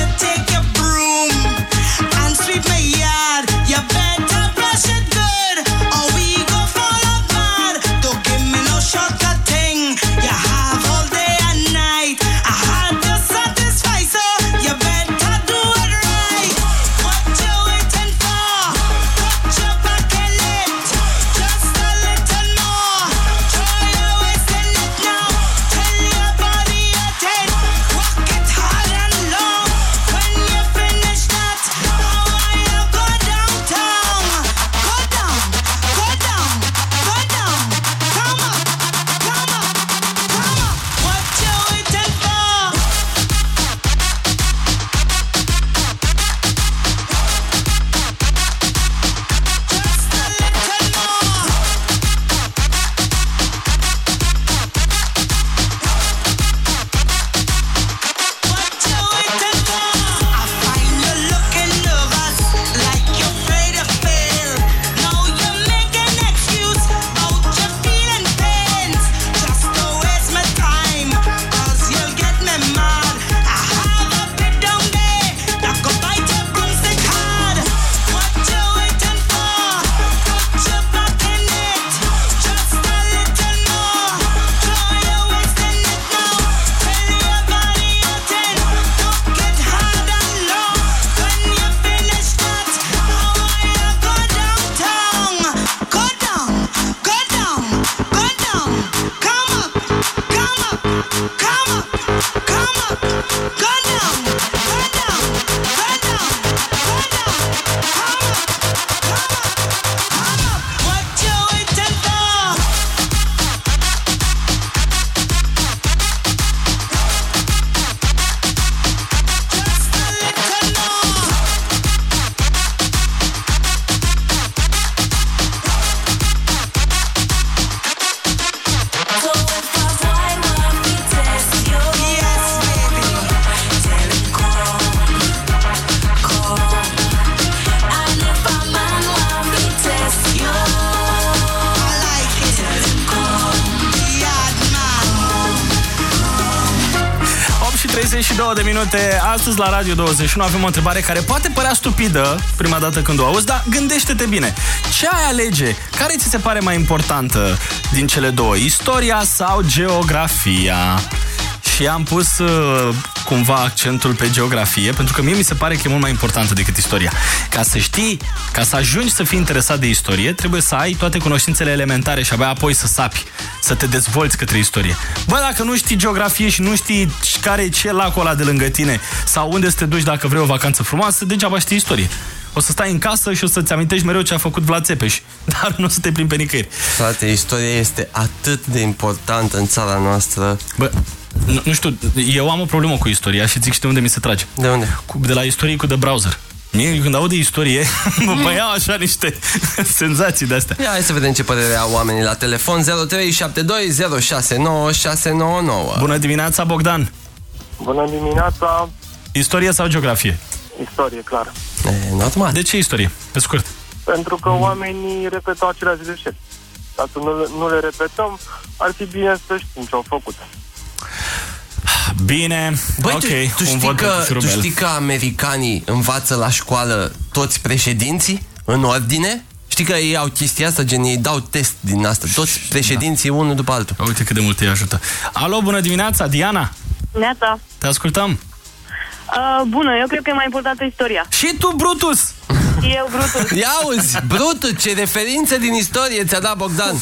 [SPEAKER 2] 32 de minute. Astăzi la Radio 21 avem o întrebare care poate părea stupidă prima dată când o auzi, dar gândește-te bine. Ce ai alege? Care ți se pare mai importantă din cele două? Istoria sau geografia? Și am pus uh, cumva accentul pe geografie, pentru că mie mi se pare că e mult mai importantă decât istoria. Ca să știi, ca să ajungi să fii interesat de istorie, trebuie să ai toate cunoștințele elementare și abia apoi să sapi, să te dezvolți către istorie. Bă, dacă nu știi geografie și nu știi care e ce lacul ăla de lângă tine sau unde să te duci dacă vrei o vacanță frumoasă, degeaba știi istorie. O să stai în casă și o să-ți amintești mereu ce a făcut Vlad Țepeș, dar nu o să te plimbi pe nicăieri.
[SPEAKER 7] Frate, istoria este atât de importantă în țara noastră.
[SPEAKER 2] Bă, nu, nu știu, eu am o problemă cu istoria și zic și de unde mi se trage.
[SPEAKER 7] De unde?
[SPEAKER 2] Cu, de la istorie cu de browser. Mie, când aud de istorie, mă iau așa niște senzații de astea.
[SPEAKER 7] Ia, hai să vedem ce părere au oamenii la telefon 0372069699.
[SPEAKER 2] Bună dimineața, Bogdan!
[SPEAKER 38] Bună dimineața,
[SPEAKER 2] Istorie sau geografie?
[SPEAKER 38] istorie, clar.
[SPEAKER 7] E, normal.
[SPEAKER 2] De ce istorie? Pe scurt.
[SPEAKER 38] Pentru că oamenii repetau aceleași greșeli. Dacă nu, le- nu le repetăm, ar fi bine să știm ce au făcut.
[SPEAKER 2] Bine,
[SPEAKER 7] Băi,
[SPEAKER 2] ok,
[SPEAKER 7] tu, tu,
[SPEAKER 2] un
[SPEAKER 7] știi
[SPEAKER 2] vot
[SPEAKER 7] că,
[SPEAKER 2] pentru
[SPEAKER 7] tu
[SPEAKER 2] șurubel.
[SPEAKER 7] știi că americanii învață la școală toți președinții în ordine? Știi că ei au chestia asta, gen ei dau test din asta, toți președinții unul după altul.
[SPEAKER 2] Uite cât de mult îi ajută. Alo, bună dimineața, Diana!
[SPEAKER 39] Neața.
[SPEAKER 2] Te ascultăm.
[SPEAKER 39] Uh, bună, eu cred că e mai importantă istoria.
[SPEAKER 2] Și tu, Brutus!
[SPEAKER 39] Și eu, Brutus.
[SPEAKER 7] Ia auzi, Brutu, ce referințe din istorie ți-a dat Bogdan.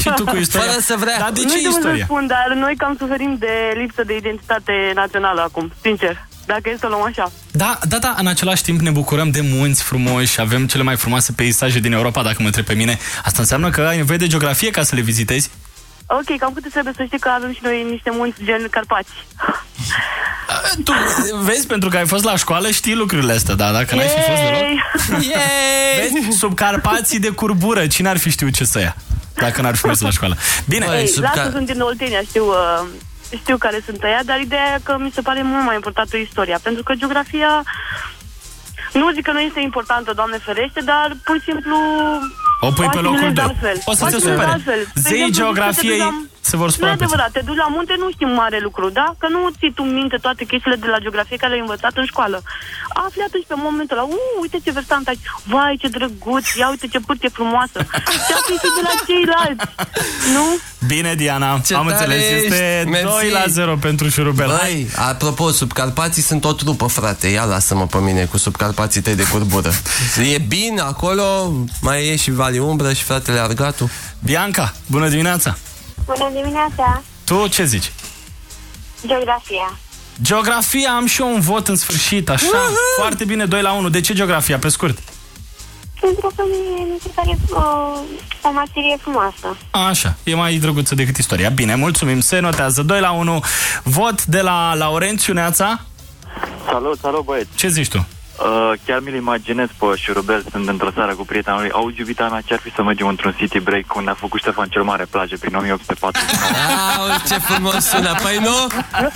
[SPEAKER 2] Și tu cu istoria.
[SPEAKER 7] Fără să vrea.
[SPEAKER 2] Dar de
[SPEAKER 39] nu
[SPEAKER 2] ce
[SPEAKER 39] știu cum să
[SPEAKER 2] istoria?
[SPEAKER 39] spun, dar noi cam suferim de lipsă de identitate națională acum, sincer. Dacă e să o luăm așa.
[SPEAKER 2] Da, da, da, în același timp ne bucurăm de munți frumoși, avem cele mai frumoase peisaje din Europa, dacă mă întreb pe mine. Asta înseamnă că ai nevoie de geografie ca să le vizitezi?
[SPEAKER 39] Ok, cam cât trebuie să știi că avem și noi niște munți gen Carpați.
[SPEAKER 2] Tu vezi, pentru că ai fost la școală, știi lucrurile astea, da, dacă n-ai fi fost deloc. Vezi, sub Carpații de curbură, cine ar fi știut ce să ia? Dacă n-ar fi mers la școală. Bine,
[SPEAKER 39] Ei, lasă, sunt din Oltenia, știu, uh, știu care sunt ăia, dar ideea e că mi se pare mult mai importantă istoria, pentru că geografia nu zic că nu este importantă, Doamne ferește, dar pur și simplu
[SPEAKER 2] O pui pe locul
[SPEAKER 39] asimilezi
[SPEAKER 2] doi.
[SPEAKER 39] altfel.
[SPEAKER 2] O să te
[SPEAKER 39] Asimilezi
[SPEAKER 2] supere.
[SPEAKER 39] altfel. De
[SPEAKER 2] Zei
[SPEAKER 39] exemplu,
[SPEAKER 2] geografiei
[SPEAKER 39] te duci la-
[SPEAKER 2] se vor
[SPEAKER 39] Nu
[SPEAKER 2] supăra
[SPEAKER 39] e
[SPEAKER 2] pe tine.
[SPEAKER 39] adevărat, te duci la munte, nu știi mare lucru, da? Că nu ții tu în minte toate chestiile de la geografie care le-ai învățat în școală. Afli atunci pe momentul ăla, uh, uite ce versant ai, vai ce drăguț, ia uite ce pârtie frumoasă. Și afli și de la ceilalți, nu?
[SPEAKER 2] Bine, Diana,
[SPEAKER 7] Ce
[SPEAKER 2] am
[SPEAKER 7] tare
[SPEAKER 2] înțeles. Este
[SPEAKER 7] ești. Mersi.
[SPEAKER 2] 2 la 0 pentru șurubel. Hai.
[SPEAKER 7] Băi, apropo, subcarpații sunt o trupă, frate. Ia lasă-mă pe mine cu subcarpații tăi de curbură. E bine acolo, mai e și Vali Umbră și fratele Argatu.
[SPEAKER 2] Bianca, bună dimineața!
[SPEAKER 40] Bună dimineața!
[SPEAKER 2] Tu ce zici?
[SPEAKER 40] Geografia.
[SPEAKER 2] Geografia, am și eu un vot în sfârșit, așa. Foarte bine, 2 la 1. De ce geografia, pe scurt?
[SPEAKER 40] Pentru că mie mi se pare o, o materie frumoasă.
[SPEAKER 2] Așa, e mai drăguță decât istoria. Bine, mulțumim, se notează 2 la 1. Vot de la Laurențiu Neața.
[SPEAKER 41] Salut, salut băieți!
[SPEAKER 2] Ce zici tu?
[SPEAKER 41] Uh, chiar mi-l imaginez pe șurubel, sunt într-o seară cu prietena lui. Auzi, iubita mea, ce-ar fi să mergem într-un city break unde a făcut Ștefan cel Mare plajă prin 1849?
[SPEAKER 7] Auzi, ce frumos sună. Păi nu?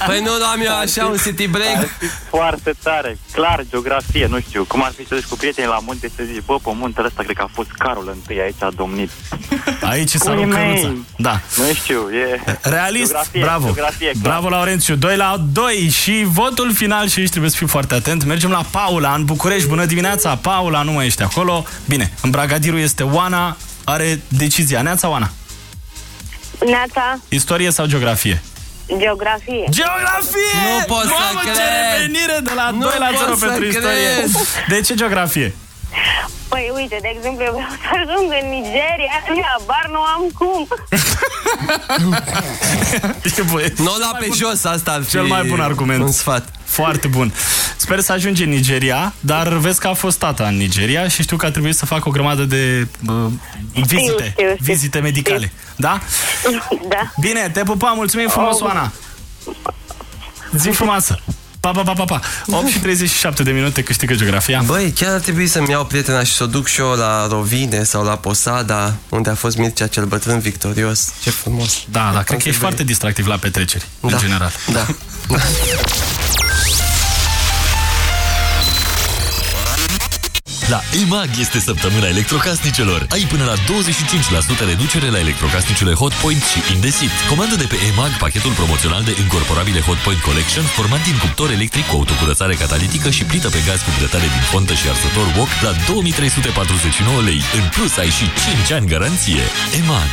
[SPEAKER 7] Păi nu luam eu așa un city break?
[SPEAKER 41] Ar fi foarte tare, clar, geografie, nu știu. Cum ar fi să duci cu prietenii la munte și să zici, bă, pe muntele ăsta cred că a fost carul întâi, aici a domnit.
[SPEAKER 2] Aici s-a
[SPEAKER 41] Unii
[SPEAKER 2] rupt
[SPEAKER 41] mei.
[SPEAKER 2] căruța. Da.
[SPEAKER 41] Nu știu, e...
[SPEAKER 2] Realist,
[SPEAKER 41] geografie,
[SPEAKER 2] bravo.
[SPEAKER 41] Geografie, clar.
[SPEAKER 2] Bravo, Laurențiu. 2 la 2 și votul final și aici trebuie să fii foarte atent. Mergem la Paula în București. Bună dimineața, Paula, nu mai ești acolo. Bine, în Bragadiru este Oana, are decizia. Neața, Oana.
[SPEAKER 40] Neața,
[SPEAKER 2] Istorie sau geografie?
[SPEAKER 40] geografie.
[SPEAKER 2] Geografie!
[SPEAKER 7] Nu pot să
[SPEAKER 2] Mamă, ce
[SPEAKER 7] cred!
[SPEAKER 2] revenire de la
[SPEAKER 7] Nu
[SPEAKER 2] 2 la
[SPEAKER 7] pot
[SPEAKER 2] 0
[SPEAKER 7] să
[SPEAKER 2] pentru
[SPEAKER 7] cred!
[SPEAKER 2] istorie. De ce geografie?
[SPEAKER 40] Păi uite, de exemplu, eu vreau să ajung în Nigeria, bar nu am cum.
[SPEAKER 7] Nu la pe jos, asta ar fi
[SPEAKER 2] Cel mai bun argument.
[SPEAKER 7] un sfat.
[SPEAKER 2] Foarte bun. Sper să ajungi în Nigeria, dar vezi că a fost tata în Nigeria și știu că a trebuit să facă o grămadă de uh, vizite,
[SPEAKER 40] Știu, știu, știu.
[SPEAKER 2] vizite medicale. Da?
[SPEAKER 40] Da.
[SPEAKER 2] Bine, te pupăm, mulțumim frumos, Oana. Zi frumoasă. Pa, pa, pa, pa, pa. 8 și 37 de minute câștigă geografia.
[SPEAKER 7] Băi, chiar ar trebui să-mi iau prietena și să o duc și eu la Rovine sau la Posada, unde a fost Mircea cel bătrân victorios. Ce frumos.
[SPEAKER 2] Da, da, cred că ești foarte distractiv la petreceri, în general.
[SPEAKER 7] Da.
[SPEAKER 9] La EMAG este săptămâna electrocasnicelor. Ai până la 25% reducere la electrocasnicele Hotpoint și Indesit. Comandă de pe EMAG pachetul promoțional de încorporabile Hotpoint Collection format din cuptor electric cu autocurățare catalitică și plită pe gaz cu grătare din fontă și arsător wok la 2349 lei. În plus ai și 5 ani garanție. EMAG.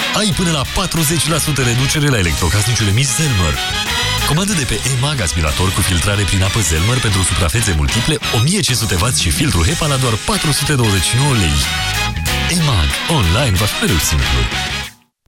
[SPEAKER 9] Ai până la 40% reducere la electrocasnicele Miss Zelmer. Comandă de pe EMAG aspirator cu filtrare prin apă Zelmer pentru suprafețe multiple, 1500W și filtru HEPA la doar 429 lei. EMAG. Online va fi mereu simplu.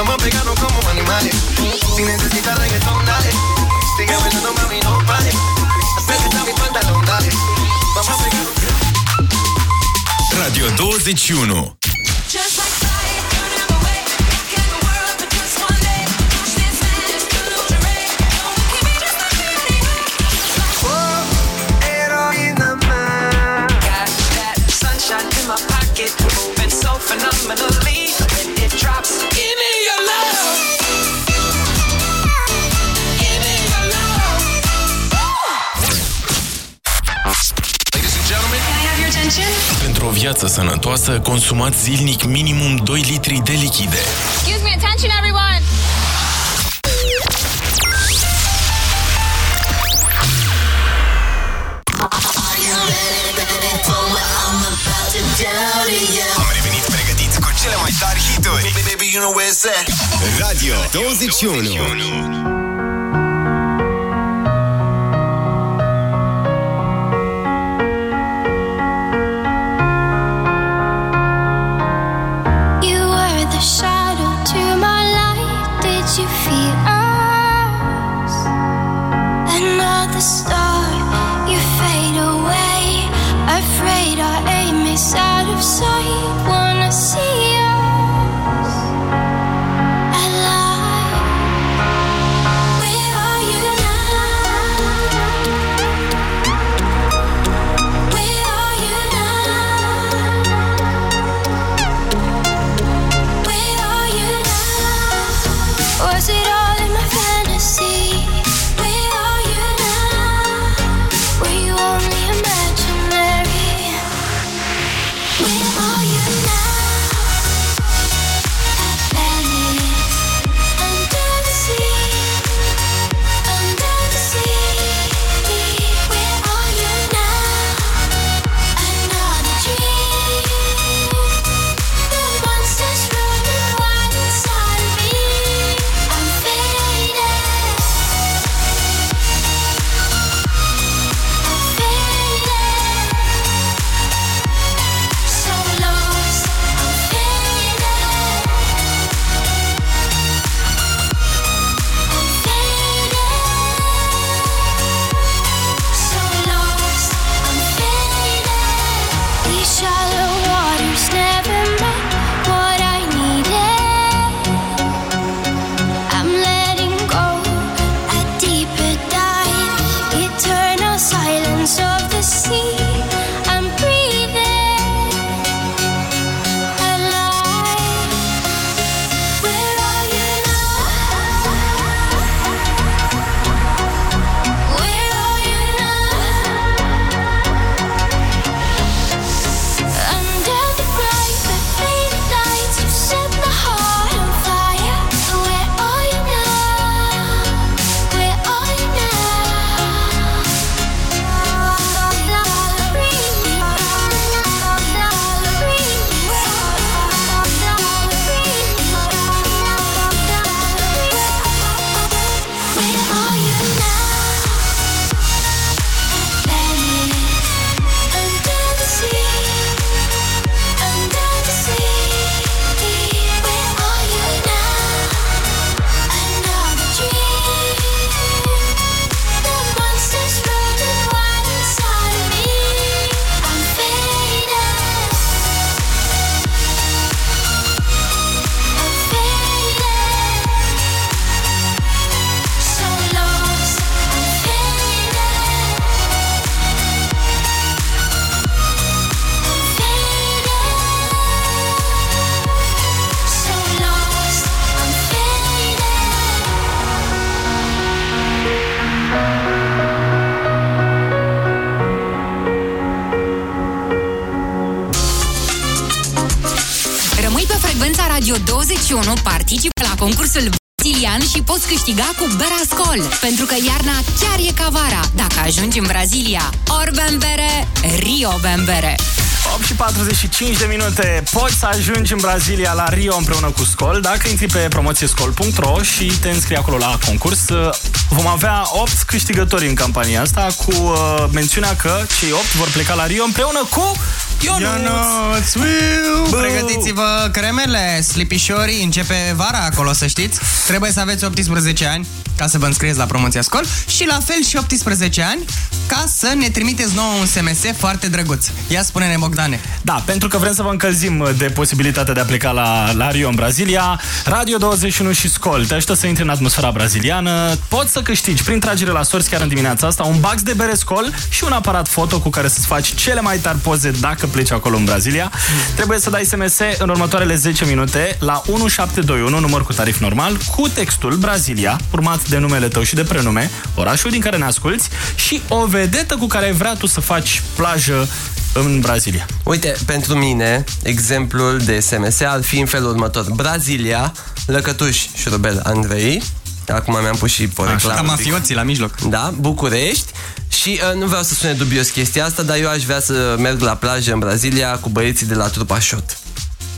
[SPEAKER 42] Vamos a pegarnos como animales Si necesitas reggaetón, dale. Sigue bailando mami, no pare. Acércate a mi pantalón, dale. Vamos a pegarnos
[SPEAKER 23] Radio 21.
[SPEAKER 43] Pentru o viață sănătoasă, consumați zilnic minimum 2 litri de lichide.
[SPEAKER 40] Excuse me, attention everyone!
[SPEAKER 23] Am revenit pregătiți cu cele mai tari hituri. Baby, you know where it's at. Radio 21.
[SPEAKER 18] Ajungi în Brazilia. Ori bem bere, Rio bem bere.
[SPEAKER 2] 8 și 45 de minute. Poți să ajungi în Brazilia la Rio împreună cu Scol dacă intri pe promoțiescol.ro și te înscrii acolo la concurs. Vom avea 8 câștigători în campania asta cu uh, mențiunea că cei 8 vor pleca la Rio împreună cu Ionuț.
[SPEAKER 1] Ionuț, Will! Pregătiți-vă cremele, slipișorii, începe vara acolo, să știți. Trebuie să aveți 18 ani ca să vă înscrieți la promoția Scol și la fel și 18 ani ca să ne trimiteți nouă un SMS foarte drăguț. Ia spune-ne, Bogdane.
[SPEAKER 2] Da, pentru că vrem să vă încălzim de posibilitatea de a pleca la, la Rio în Brazilia, Radio 21 și Scol te ajută să intri în atmosfera braziliană. Poți să câștigi prin tragere la sorți chiar în dimineața asta un box de bere Scol și un aparat foto cu care să-ți faci cele mai tari poze dacă pleci acolo în Brazilia. Trebuie să dai SMS în următoarele 10 minute la 1721, număr cu tarif normal, cu textul Brazilia, urmat de numele tău și de prenume, orașul din care ne asculti și o vedetă cu care ai vrea tu să faci plajă în Brazilia.
[SPEAKER 7] Uite, pentru mine, exemplul de SMS ar fi în felul următor. Brazilia, Lăcătuș, Șurubel, Andrei, acum mi-am pus și pe reclamă.
[SPEAKER 1] Ca mafioții la mijloc.
[SPEAKER 7] Da, București. Și uh, nu vreau să sune dubios chestia asta, dar eu aș vrea să merg la plajă în Brazilia cu băieții de la trupa Shot.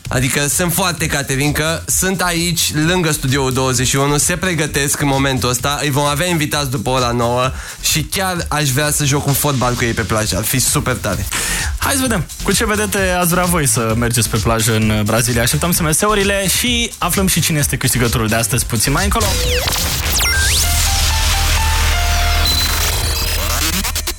[SPEAKER 7] Adică sunt foarte Caterin că sunt aici lângă studioul 21, se pregătesc în momentul ăsta, îi vom avea invitați după ora 9 și chiar aș vrea să joc un fotbal cu ei pe plajă, ar fi super tare.
[SPEAKER 2] Hai să vedem cu ce vedete ați vrea voi să mergeți pe plajă în Brazilia. Așteptăm SMS-urile și aflăm și cine este câștigătorul de astăzi puțin mai încolo.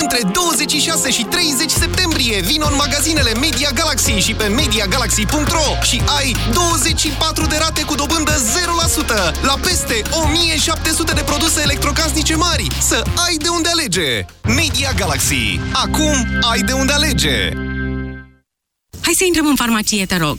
[SPEAKER 44] Între 26 și 30 septembrie vino în magazinele Media Galaxy și pe MediaGalaxy.ro și ai 24 de rate cu dobândă 0% la peste 1700 de produse electrocasnice mari. Să ai de unde alege! Media Galaxy. Acum ai de unde alege!
[SPEAKER 35] Hai să intrăm în farmacie, te rog.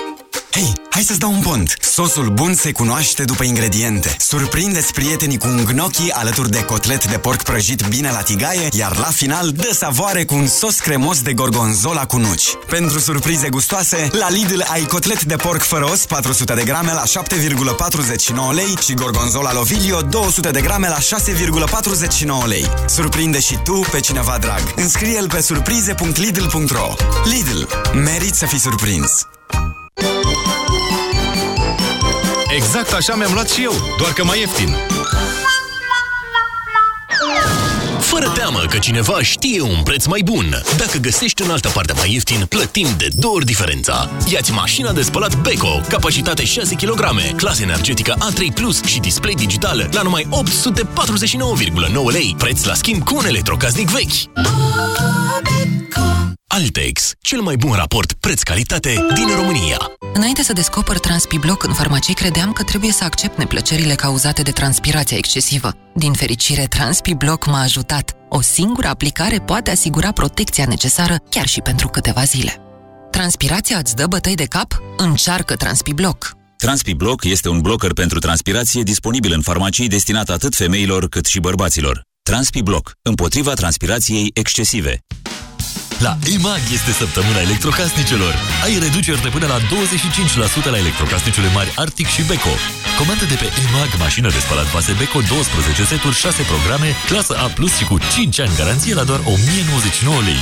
[SPEAKER 21] Hei, hai să-ți dau un pont! Sosul bun se cunoaște după ingrediente. Surprindeți prietenii cu un gnocchi alături de cotlet de porc prăjit bine la tigaie, iar la final dă savoare cu un sos cremos de gorgonzola cu nuci. Pentru surprize gustoase, la Lidl ai cotlet de porc fără os 400 de grame la 7,49 lei și gorgonzola Lovilio 200 de grame la 6,49 lei. Surprinde și tu pe cineva drag. Înscrie-l pe surprize.lidl.ro Lidl. Merit să fii surprins!
[SPEAKER 3] Exact așa mi-am luat și eu, doar că mai ieftin. Fără teamă că cineva știe un preț mai bun. Dacă găsești în altă parte mai ieftin, plătim de două ori diferența. Iați mașina de spălat Beko, capacitate 6 kg, clasă energetică A3+, Plus și display digital la numai 849,9 lei, preț la schimb cu un electrocasnic vechi. Altex, cel mai bun raport preț-calitate din România.
[SPEAKER 45] Înainte să descoper Transpibloc în farmacie, credeam că trebuie să accept neplăcerile cauzate de transpirația excesivă. Din fericire, Transpibloc m-a ajutat. O singură aplicare poate asigura protecția necesară chiar și pentru câteva zile. Transpirația îți dă bătăi de cap? Încearcă Transpibloc!
[SPEAKER 10] TranspiBlock este un blocker pentru transpirație disponibil în farmacii destinat atât femeilor cât și bărbaților. TranspiBlock, împotriva transpirației excesive.
[SPEAKER 9] La EMAG este săptămâna electrocasnicelor. Ai reduceri de până la 25% la electrocasnicele mari Arctic și Beko. Comandă de pe EMAG mașină de spălat vase Beko 12 seturi, 6 programe, clasă A+, și cu 5 ani garanție la doar 1099 lei.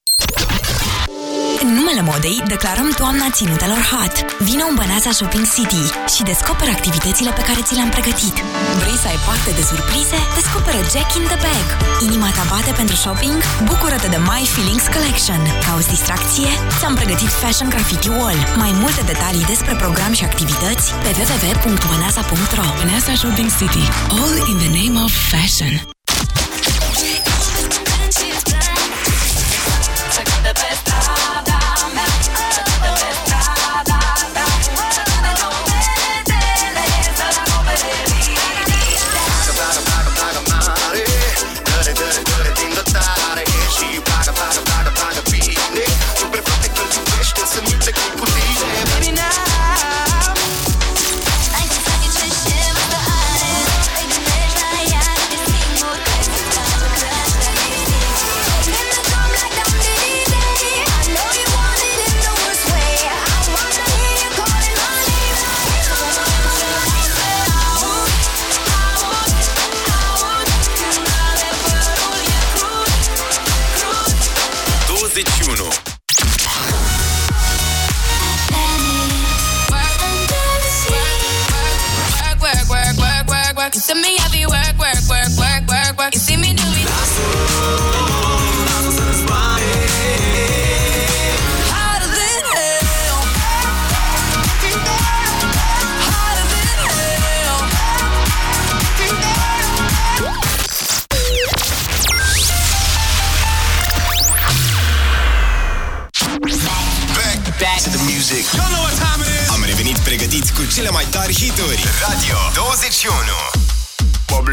[SPEAKER 45] În numele modei, declarăm toamna ținutelor hot. Vino în Băneasa Shopping City și descoperă activitățile pe care ți le-am pregătit. Vrei să ai parte de surprize? Descoperă Jack in the Bag. Inima ta bate pentru shopping? Bucură-te de My Feelings Collection. Cauți distracție? Ți-am pregătit Fashion Graffiti Wall. Mai multe detalii despre program și activități pe www.băneasa.ro
[SPEAKER 46] Băneasa Shopping City. All in the name of fashion.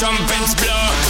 [SPEAKER 47] trumpets blow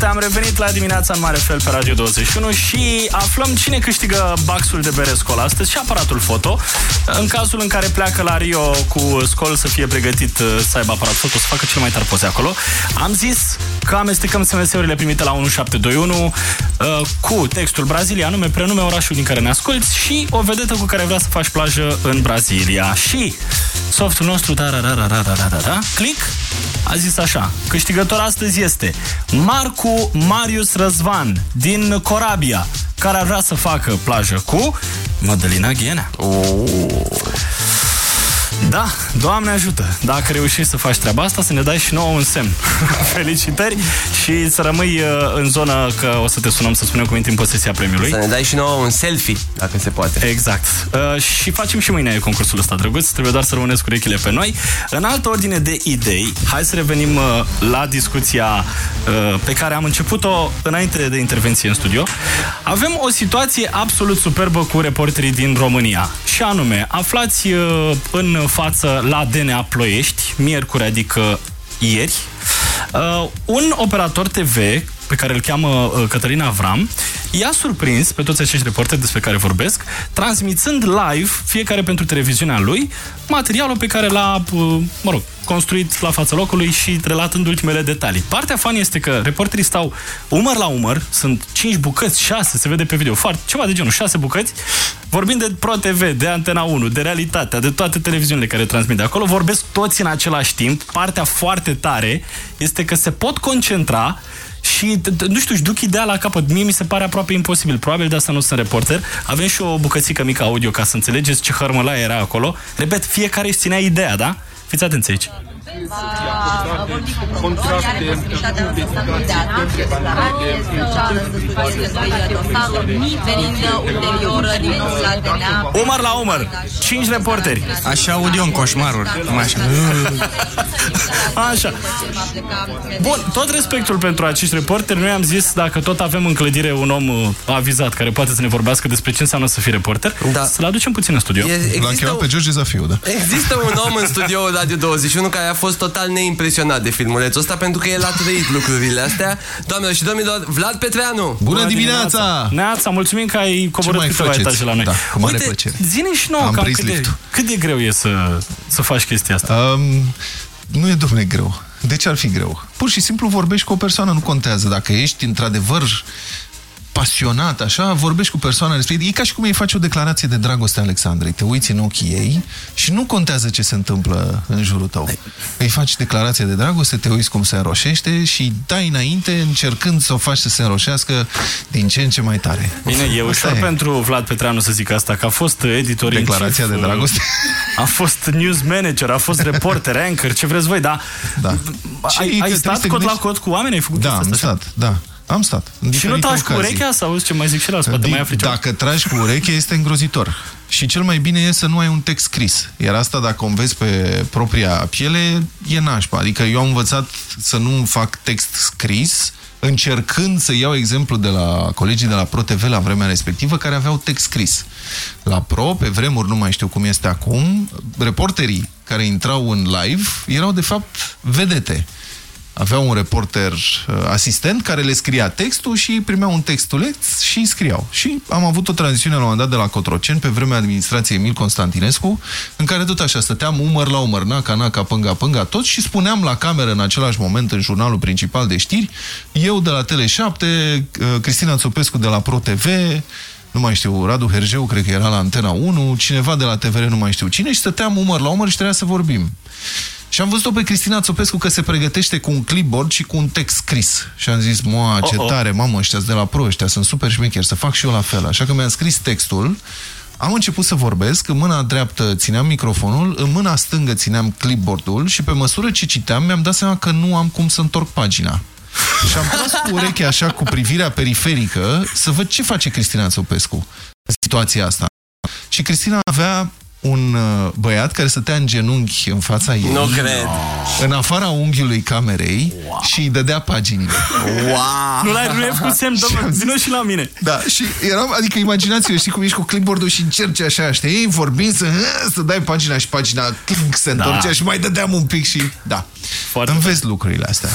[SPEAKER 2] mult, am revenit la dimineața în mare fel pe Radio 21 și aflăm cine câștigă baxul de bere scol astăzi și aparatul foto. În cazul în care pleacă la Rio cu scol să fie pregătit să aibă aparat foto, să facă cel mai tare poze acolo, am zis că amestecăm SMS-urile primite la 1721 uh, cu textul Brazilia, nume, prenume, orașul din care ne asculti și o vedetă cu care vrea să faci plajă în Brazilia. Și softul nostru, da, da, da, da, da, da, da, click, a zis așa, câștigător astăzi este Marcu Marius Răzvan din Corabia, care ar vrea să facă plajă cu Mădălina Ghenea. Oh. Da, Doamne ajută! Dacă reușești să faci treaba asta, să ne dai și nouă un semn. Felicitări și să rămâi uh, în zonă că o să te sunăm să spunem cum intri în posesia premiului.
[SPEAKER 7] Să ne dai și nouă un selfie, dacă se poate.
[SPEAKER 2] Exact. Uh, și facem și mâine concursul ăsta, drăguț. Trebuie doar să rămâneți cu urechile pe noi. În altă ordine de idei, hai să revenim uh, la discuția uh, pe care am început-o înainte de intervenție în studio. Avem o situație absolut superbă cu reporterii din România. Și anume, aflați uh, în față la DNA Ploiești, miercuri, adică ieri, uh, un operator TV pe care îl cheamă uh, Cătălina Avram, i-a surprins pe toți acești reporteri despre care vorbesc, transmițând live, fiecare pentru televiziunea lui, materialul pe care l-a, uh, mă rog, construit la fața locului și relatând ultimele detalii. Partea fan este că reporterii stau umăr la umăr, sunt 5 bucăți, 6, se vede pe video, foarte, ceva de genul, 6 bucăți, vorbind de Pro TV, de Antena 1, de Realitatea, de toate televiziunile care transmit de acolo, vorbesc toți în același timp. Partea foarte tare este că se pot concentra și, nu știu, își duc ideea la capăt. Mie mi se pare aproape imposibil. Probabil de asta nu sunt reporter. Avem și o bucățică mică audio ca să înțelegeți ce hărmălaie era acolo. Repet, fiecare își ținea ideea, da? Fiți atenți aici. Umăr la umăr, 5 reporteri.
[SPEAKER 1] Așa aud eu în coșmaruri. Numai așa.
[SPEAKER 2] Așa. Bun, tot respectul pentru acești reporteri, noi am zis dacă tot avem în clădire un om uh, avizat care poate să ne vorbească despre ce înseamnă să fii reporter, da. să-l aducem puțin în studio.
[SPEAKER 7] E-
[SPEAKER 48] L-am chemat pe George Zafiu, da.
[SPEAKER 7] Există un om în studioul Radio 21 care a fost total neimpresionat de filmulețul ăsta pentru că el a trăit lucrurile astea. Doamnelor și domnilor, Vlad Petreanu!
[SPEAKER 48] Bună dimineața!
[SPEAKER 2] Neața, mulțumim că ai coborât
[SPEAKER 48] mai
[SPEAKER 2] câteva
[SPEAKER 48] faceți?
[SPEAKER 2] etaje la noi.
[SPEAKER 48] Da, cu mare
[SPEAKER 2] Uite,
[SPEAKER 48] plăcere.
[SPEAKER 2] zine și nouă
[SPEAKER 48] Am
[SPEAKER 2] cam
[SPEAKER 48] prins
[SPEAKER 2] cât de,
[SPEAKER 48] liftul.
[SPEAKER 2] cât de greu e să, să faci chestia asta.
[SPEAKER 48] Um, nu e, domne, greu. De ce ar fi greu? Pur și simplu vorbești cu o persoană, nu contează. Dacă ești într-adevăr pasionat, așa, vorbești cu persoana respectivă. E ca și cum îi faci o declarație de dragoste Alexandrei. Te uiți în ochii ei și nu contează ce se întâmplă în jurul tău. Îi faci declarație de dragoste, te uiți cum se înroșește și dai înainte încercând să o faci să se înroșească din ce în ce mai tare.
[SPEAKER 2] Bine, e
[SPEAKER 48] Asta
[SPEAKER 2] ușor pentru Vlad Petreanu să zic asta, că a fost editor in
[SPEAKER 48] Declarația
[SPEAKER 2] chief,
[SPEAKER 48] de dragoste.
[SPEAKER 2] A fost news manager, a fost reporter, anchor, ce vreți voi, da?
[SPEAKER 48] Da.
[SPEAKER 2] Ai,
[SPEAKER 48] Și
[SPEAKER 2] ai
[SPEAKER 48] că
[SPEAKER 2] stat
[SPEAKER 48] trebuie să
[SPEAKER 2] cot la
[SPEAKER 48] gândești-
[SPEAKER 2] cot cu oameni? Ai făcut
[SPEAKER 48] Da,
[SPEAKER 2] chestia
[SPEAKER 48] am
[SPEAKER 2] asta?
[SPEAKER 48] stat, da. Am stat. în
[SPEAKER 2] Și nu
[SPEAKER 48] diferite
[SPEAKER 2] tragi cu
[SPEAKER 48] ocazii.
[SPEAKER 2] urechea să auzi ce mai zic și la poate mai afli ceva.
[SPEAKER 48] Dacă tragi cu ureche, este îngrozitor. Și cel mai bine e să nu ai un text scris. Iar asta, dacă o înveți pe propria piele, e nașpa. Adică eu am învățat să nu fac text scris, încercând să iau exemplu de la colegii de la ProTV la vremea respectivă, care aveau text scris. La Pro, pe vremuri, nu mai știu cum este acum, reporterii care intrau în live erau, de fapt, vedete aveau un reporter uh, asistent care le scria textul și primeau un textuleț și scriau. Și am avut o tranzițiune la un moment dat de la Cotroceni pe vremea administrației Emil Constantinescu, în care tot așa stăteam umăr la umăr, naca, naca, pânga, pânga, tot și spuneam la cameră în același moment în jurnalul principal de știri, eu de la Tele7, uh, Cristina Țopescu de la ProTV, nu mai știu, Radu Hergeu, cred că era la Antena 1, cineva de la TVR, nu mai știu cine, și stăteam umăr la umăr și trebuia să vorbim. Și am văzut-o pe Cristina Țopescu că se pregătește cu un clipboard și cu un text scris. Și am zis, moa, ce
[SPEAKER 2] Oh, oh.
[SPEAKER 48] tare, mamă, ăștia de la pro, ăștia sunt super șmecheri, să fac și eu la fel. Așa că mi-am scris textul, am început să vorbesc, în mâna dreaptă țineam microfonul, în mâna stângă țineam clipboardul și pe măsură ce citeam mi-am dat seama că nu am cum să întorc pagina. Și am tras cu urechea așa, cu privirea periferică, să văd ce face Cristina Țopescu în situația asta. Și Cristina avea un uh, băiat care stătea în genunchi în fața ei.
[SPEAKER 7] Nu cred.
[SPEAKER 48] În afara unghiului camerei și îi dădea paginile.
[SPEAKER 7] Wow!
[SPEAKER 2] Nu l-ai nu ai făcut semn, domnule, vină și la mine.
[SPEAKER 48] Da, și eram, adică imaginați-vă, știi cum ești cu clipboard-ul și încerci așa, știi, vorbind să, să dai pagina și pagina clink, se întorcea
[SPEAKER 2] Da.
[SPEAKER 48] și mai dădeam un pic și, da.
[SPEAKER 2] Foarte
[SPEAKER 48] Înveți lucrurile astea.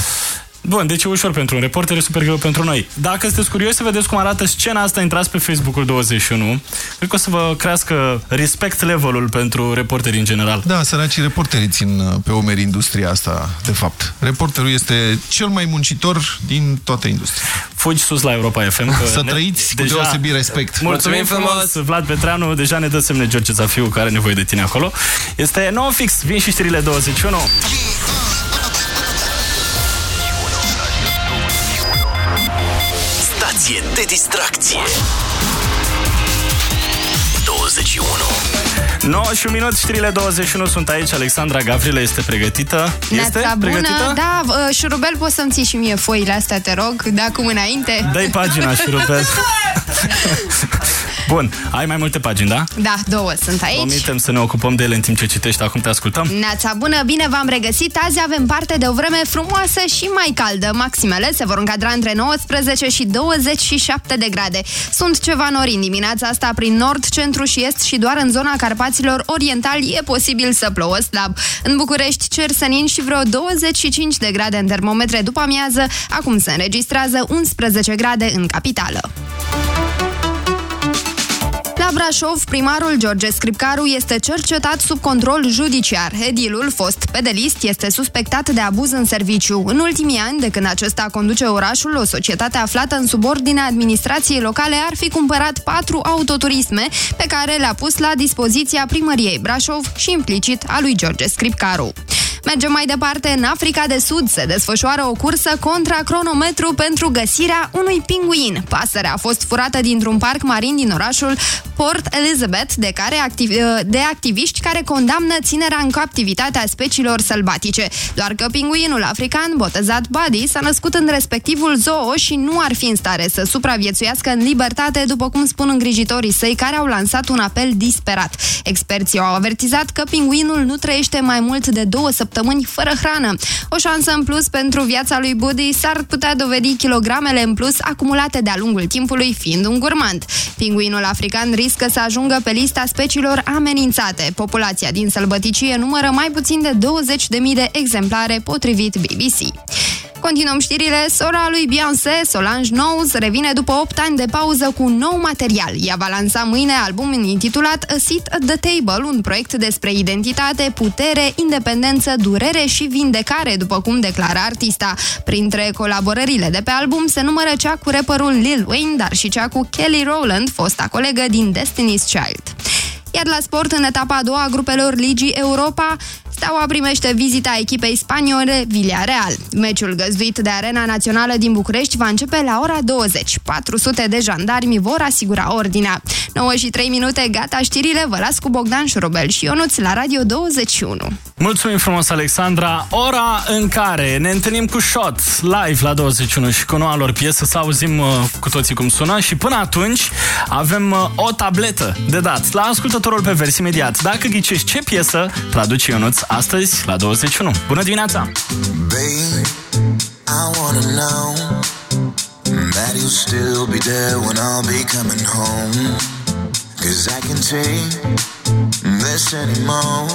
[SPEAKER 2] Bun, deci e ușor pentru un reporter, e super greu pentru noi. Dacă sunteți curioși să vedeți cum arată scena asta, intrați pe Facebook-ul 21. Cred că o să vă crească respect levelul pentru reporteri în general.
[SPEAKER 48] Da, săracii reporterii țin uh, pe umeri industria asta, de fapt. Reporterul este cel mai muncitor din toată industria.
[SPEAKER 2] Fugi sus la Europa FM. Că
[SPEAKER 48] Să
[SPEAKER 2] ne-
[SPEAKER 48] trăiți cu deosebit respect.
[SPEAKER 2] Mulțumim frumos, Vlad Petreanu. Deja ne dă semne George Zafiu, care are nevoie de tine acolo. Este nou fix, vin și știrile 21.
[SPEAKER 3] De distracție 21
[SPEAKER 2] 9 și un minut, știrile 21 sunt aici. Alexandra Gavrilă este pregătită. Este
[SPEAKER 4] Neața
[SPEAKER 2] pregătită?
[SPEAKER 4] bună, da, uh, șurubel, poți să-mi ții și mie foile astea, te rog, de acum înainte.
[SPEAKER 2] Dă-i pagina, șurubel. Bun, ai mai multe pagini, da?
[SPEAKER 4] Da, două sunt aici.
[SPEAKER 2] Promitem să ne ocupăm de ele în timp ce citești. Acum te ascultăm.
[SPEAKER 4] Neața bună, bine v-am regăsit. Azi avem parte de o vreme frumoasă și mai caldă. Maximele se vor încadra între 19 și 27 de grade. Sunt ceva nori în dimineața asta prin nord, centru și est și doar în zona Carpaților Orientali e posibil să plouă slab. În București cer senin și vreo 25 de grade în termometre după amiază. Acum se înregistrează 11 grade în capitală. La Brașov, primarul George Scripcaru este cercetat sub control judiciar. Edilul, fost pedelist, este suspectat de abuz în serviciu. În ultimii ani, de când acesta conduce orașul, o societate aflată în subordinea administrației locale ar fi cumpărat patru autoturisme pe care le-a pus la dispoziția primăriei Brașov și implicit a lui George Scripcaru. Mergem mai departe. În Africa de Sud se desfășoară o cursă contra cronometru pentru găsirea unui pinguin. Pasărea a fost furată dintr-un parc marin din orașul Port Elizabeth de, care activ, de activiști care condamnă ținerea în captivitate a speciilor sălbatice. Doar că pinguinul african, botezat Buddy, s-a născut în respectivul zoo și nu ar fi în stare să supraviețuiască în libertate, după cum spun îngrijitorii săi, care au lansat un apel disperat. Experții au avertizat că pinguinul nu trăiește mai mult de două săptămâni fără hrană. O șansă în plus pentru viața lui Buddy s-ar putea dovedi kilogramele în plus acumulate de-a lungul timpului, fiind un gurmand. Pinguinul african riscă să ajungă pe lista speciilor amenințate. Populația din sălbăticie numără mai puțin de 20.000 de exemplare, potrivit BBC. Continuăm știrile. Sora lui Beyoncé, Solange Knowles, revine după 8 ani de pauză cu un nou material. Ea va lansa mâine album intitulat A Seat at the Table, un proiect despre identitate, putere, independență, durere și vindecare, după cum declară artista. Printre colaborările de pe album se numără cea cu rapperul Lil Wayne, dar și cea cu Kelly Rowland, fosta colegă din Destiny's Child. Iar la sport, în etapa a doua a grupelor Ligii Europa, Steaua primește vizita echipei spaniole Villarreal. Meciul găzduit de Arena Națională din București va începe la ora 20. 400 de jandarmi vor asigura ordinea. 9 și 3 minute, gata știrile, vă las cu Bogdan Șurubel și Ionuț la Radio 21.
[SPEAKER 2] Mulțumim frumos, Alexandra. Ora în care ne întâlnim cu Shot live la 21 și cu noua lor piesă să auzim uh, cu toții cum sună și până atunci avem uh, o tabletă de dat la ascultătorul pe vers imediat. Dacă ghicești ce piesă, traduce Ionuț astăzi la 21. Bună dimineața!
[SPEAKER 40] Babe, I wanna know that you'll still be there when I'll be coming home. Cause I can take this anymore.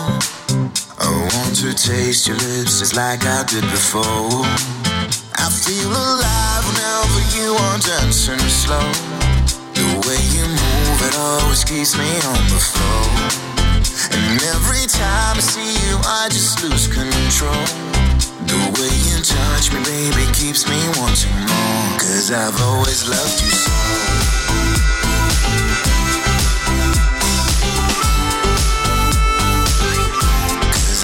[SPEAKER 40] I want to taste your lips just like I did before. I feel alive whenever you are dancing slow. The way you move, it always keeps me on the floor. And every time I see you, I just lose control. The way you touch me, baby, keeps me wanting more. Cause I've always loved you so. Cause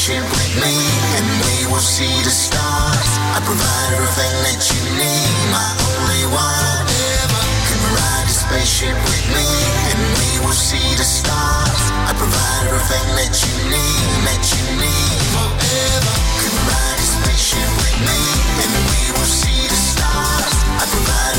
[SPEAKER 40] Spaceship with me, and we will see the stars. I provide everything that you need, my only one. Ever, come ride a spaceship with me, and we will see the stars. I provide everything that you need, that you need. Forever, come ride a spaceship with me, and we will see the stars. I provide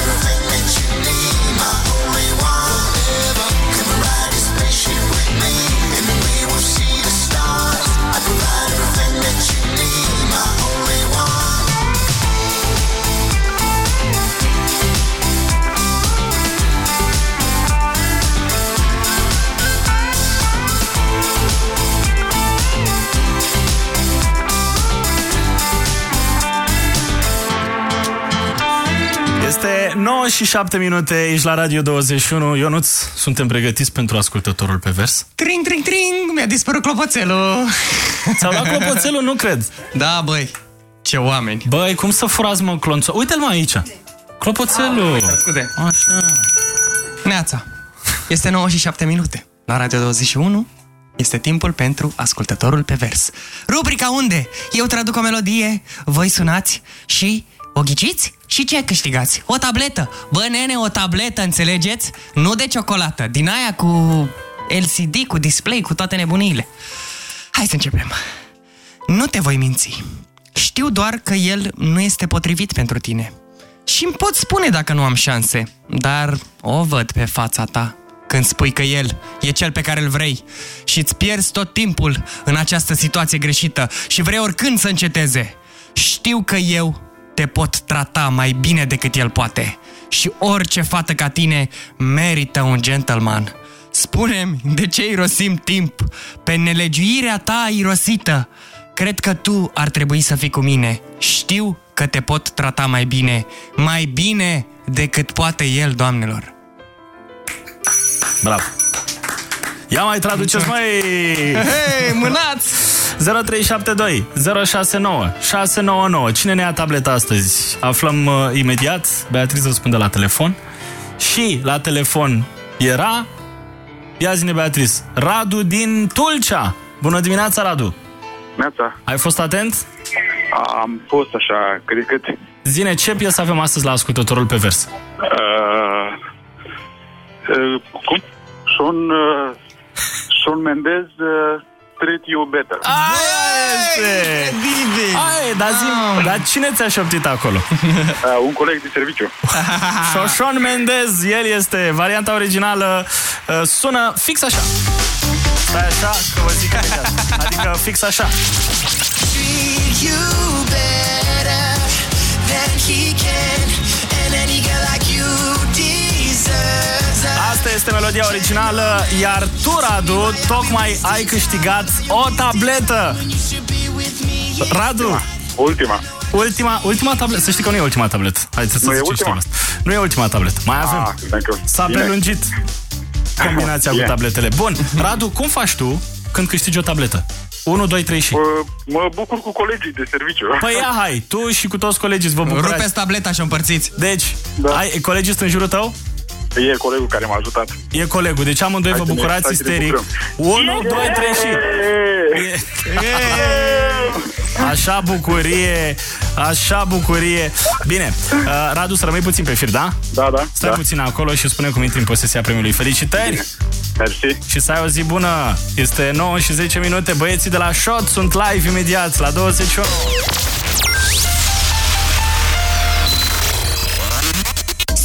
[SPEAKER 2] Este 9 și 7 minute, ești la Radio 21. Ionuț, suntem pregătiți pentru ascultătorul pe vers?
[SPEAKER 1] Tring, tring, tring, mi-a dispărut clopoțelul.
[SPEAKER 2] Ți-au luat clopoțelul? Nu cred.
[SPEAKER 1] Da, băi, ce oameni.
[SPEAKER 2] Băi, cum să furați, mă, clonțo? Uite-l, mă, aici. Clopoțelul.
[SPEAKER 1] Ah, scuze.
[SPEAKER 2] Așa.
[SPEAKER 1] Neața, este 9 și 7 minute. La Radio 21 este timpul pentru ascultătorul pe vers. Rubrica unde eu traduc o melodie, voi sunați și o ghiciți? Și ce câștigați? O tabletă! Bă, nene, o tabletă, înțelegeți? Nu de ciocolată, din aia cu LCD, cu display, cu toate nebuniile. Hai să începem. Nu te voi minți. Știu doar că el nu este potrivit pentru tine. Și îmi pot spune dacă nu am șanse, dar o văd pe fața ta când spui că el e cel pe care îl vrei și îți pierzi tot timpul în această situație greșită și vrei oricând să înceteze. Știu că eu te pot trata mai bine decât el poate și orice fată ca tine merită un gentleman. Spune-mi de ce irosim timp pe nelegiuirea ta irosită. Cred că tu ar trebui să fii cu mine. Știu că te pot trata mai bine, mai bine decât poate el, doamnelor.
[SPEAKER 2] Bravo. Ia mai traduceți, mai.
[SPEAKER 1] Hei, mânați!
[SPEAKER 2] 0372 069 699. Cine ne ia tableta astăzi? Aflăm uh, imediat. Beatrice răspunde la telefon. Și la telefon era... Ia zine, Beatrice. Radu din Tulcea. Bună dimineața, Radu.
[SPEAKER 49] Neața.
[SPEAKER 2] Ai fost atent?
[SPEAKER 49] Am fost așa, cred că...
[SPEAKER 2] Zine, ce piesă avem astăzi la ascultătorul pe vers?
[SPEAKER 49] Uh, uh, cum? Sean, uh, Sean Mendez, uh, Treat You Better.
[SPEAKER 2] Aia este! Aia, dar zi, dar cine ți-a șoptit acolo?
[SPEAKER 49] Uh, un coleg de serviciu.
[SPEAKER 2] Șoșon Mendez, el este varianta originală, uh, sună fix așa. Stai așa, că vă zic imediat. Adică fix așa.
[SPEAKER 40] Treat you better
[SPEAKER 2] Asta este melodia originală, iar tu, Radu, tocmai ai câștigat o tabletă. Radu!
[SPEAKER 49] Ultima.
[SPEAKER 2] Ultima, ultima tabletă. Să știi că nu e ultima tabletă. Hai să
[SPEAKER 49] Nu e
[SPEAKER 2] zici
[SPEAKER 49] ultima?
[SPEAKER 2] asta. Nu e ultima tabletă. Mai avem.
[SPEAKER 49] Ah, dacă-
[SPEAKER 2] S-a
[SPEAKER 49] bine.
[SPEAKER 2] prelungit combinația cu
[SPEAKER 49] Bine.
[SPEAKER 2] tabletele. Bun. Radu, cum faci tu când câștigi o tabletă? 1, 2, 3 și...
[SPEAKER 49] Uh, mă bucur cu colegii de serviciu.
[SPEAKER 2] Păi ia, hai, tu și cu toți colegii îți vă bucurați.
[SPEAKER 1] Rupeți tableta și o împărțiți.
[SPEAKER 2] Deci, da. ai, colegii sunt în jurul tău?
[SPEAKER 49] E colegul care m-a ajutat.
[SPEAKER 2] E colegul, deci amândoi
[SPEAKER 49] Hai
[SPEAKER 2] vă
[SPEAKER 49] să ne-
[SPEAKER 2] bucurați
[SPEAKER 49] hai să ne
[SPEAKER 2] isteric.
[SPEAKER 49] bucurăm.
[SPEAKER 2] 1, 2, 3 și... Așa bucurie, așa bucurie. Bine, uh, Radu, să rămâi puțin pe fir, da?
[SPEAKER 49] Da, da.
[SPEAKER 2] Stai
[SPEAKER 49] da.
[SPEAKER 2] puțin acolo și spune cum intri în posesia premiului. Felicitări!
[SPEAKER 49] Mersi.
[SPEAKER 2] Și să ai o zi bună! Este 9 și 10 minute, băieții de la Shot sunt live imediat la 21.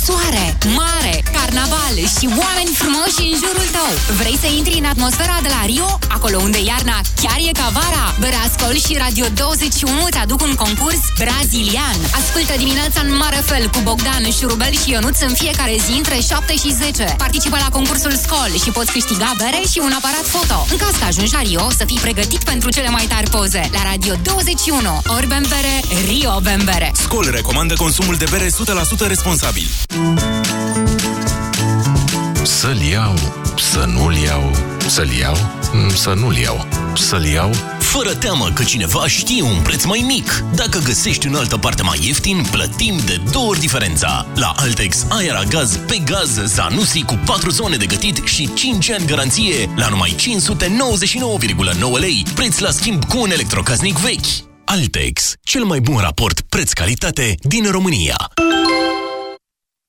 [SPEAKER 18] Soare, mare, carnaval și oameni frumoși în jurul tău. Vrei să intri în atmosfera de la Rio? Acolo unde iarna chiar e ca vara? Brascol și Radio 21 te aduc un concurs brazilian. Ascultă dimineața în mare fel cu Bogdan, Șurubel și Ionuț în fiecare zi între 7 și 10. Participă la concursul Scol și poți câștiga bere și un aparat foto. În caz că ajungi la Rio, să fii pregătit pentru cele mai tari poze. La Radio 21, ori bembere, Rio bembere.
[SPEAKER 11] Scol recomandă consumul de bere 100% responsabil.
[SPEAKER 50] Să-l iau, să nu-l iau, să-l iau, mm, să nu-l iau, să-l iau.
[SPEAKER 3] Fără teamă că cineva știe un preț mai mic. Dacă găsești în altă parte mai ieftin, plătim de două ori diferența. La Altex ai aragaz pe gaz Zanussi cu 4 zone de gătit și 5 ani garanție la numai 599,9 lei, preț la schimb cu un electrocasnic vechi. Altex, cel mai bun raport preț-calitate din România.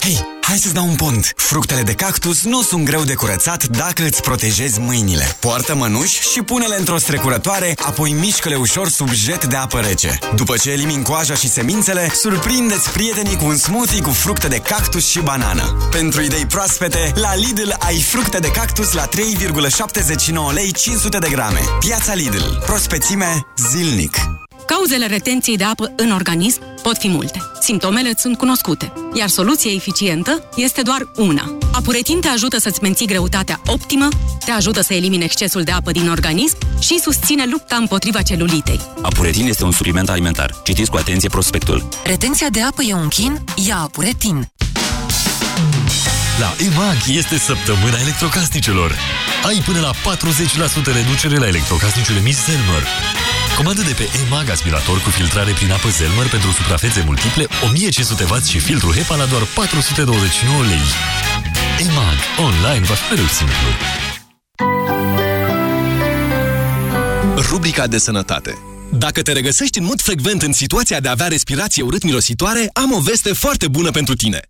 [SPEAKER 21] Hei, hai să-ți dau un pont! Fructele de cactus nu sunt greu de curățat dacă îți protejezi mâinile. Poartă mănuși și pune-le într-o strecurătoare, apoi mișcă-le ușor sub jet de apă rece. După ce elimini coaja și semințele, surprindeți prietenii cu un smoothie cu fructe de cactus și banană. Pentru idei proaspete, la Lidl ai fructe de cactus la 3,79 lei 500 de grame. Piața Lidl. Prospețime zilnic.
[SPEAKER 46] Cauzele retenției de apă în organism pot fi multe. Simptomele îți sunt cunoscute, iar soluția eficientă este doar una. Apuretin te ajută să-ți menții greutatea optimă, te ajută să elimine excesul de apă din organism și susține lupta împotriva celulitei.
[SPEAKER 10] Apuretin este un supliment alimentar. Citiți cu atenție prospectul.
[SPEAKER 51] Retenția de apă e un chin? Ia Apuretin.
[SPEAKER 9] La EMAG este săptămâna electrocasnicelor. Ai până la 40% reducere la electrocasnicele Miss Zelmer. Comandă de pe EMAG aspirator cu filtrare prin apă Zelmer pentru suprafețe multiple, 1500W și filtru HEPA la doar 429 lei. EMAG. Online va fi mereu simplu.
[SPEAKER 52] Rubrica de sănătate. Dacă te regăsești în mod frecvent în situația de a avea respirație urât-mirositoare, am o veste foarte bună pentru tine.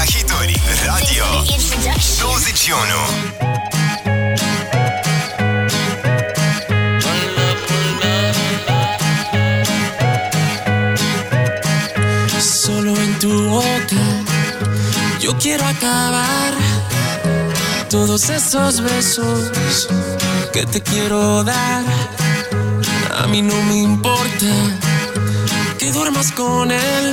[SPEAKER 12] La hituri. Radio 21.
[SPEAKER 53] Solo en tu boca yo quiero acabar todos esos besos que te quiero dar. A mí no me importa que duermas con él,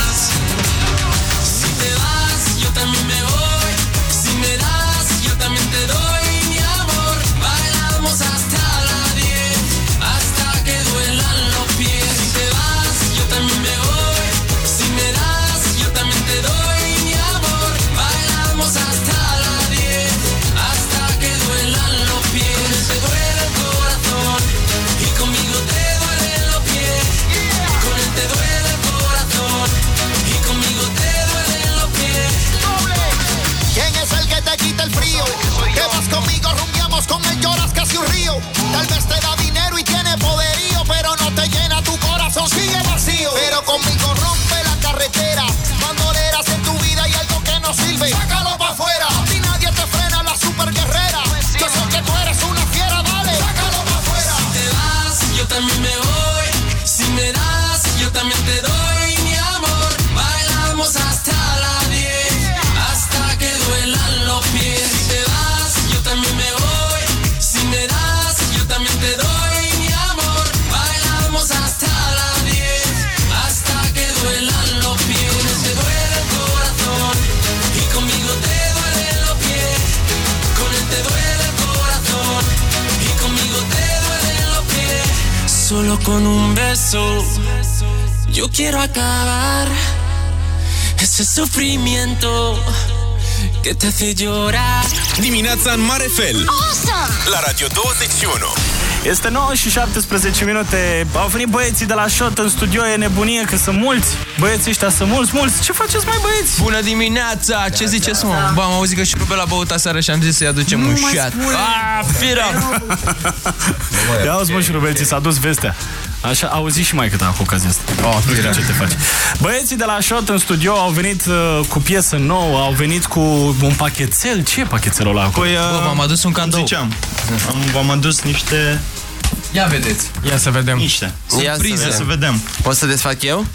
[SPEAKER 53] Con él lloras casi un río. Tal vez te da dinero y tiene poderío, pero no te llena tu corazón. Sigue Solo con un beso. Yo quiero acabar ese sufrimiento que te hace llorar.
[SPEAKER 12] Dimineața în mare fel La Radio 21
[SPEAKER 2] Este 9 și 17 minute. Au venit băieții de la Shot în studio, e nebunie că sunt mulți. Băieții ăștia sunt mulți, mulți. Ce faceți mai băieți?
[SPEAKER 1] Bună dimineața! Ce ziceți, mă? Bă, am auzit că și Rubel a băut aseară și am zis să-i aducem un șat.
[SPEAKER 2] Ah, fira! Ia auzi, mă, și Rubel, ți s-a dus vestea. Așa, auzi și mai cât cu ocazia asta. Oh, nu știu ce te faci. Băieții de la Shot în studio au venit uh, cu piesă nouă, au venit cu un pachetel. Ce e pachetelul ăla?
[SPEAKER 1] Păi, uh,
[SPEAKER 2] Bă,
[SPEAKER 1] v-am adus un cadou.
[SPEAKER 54] Ziceam, am, v-am adus niște...
[SPEAKER 1] Ia vedeți.
[SPEAKER 55] Ia să vedem.
[SPEAKER 54] Niște.
[SPEAKER 7] Ia să,
[SPEAKER 54] Ia să vedem.
[SPEAKER 7] Pot să desfac eu?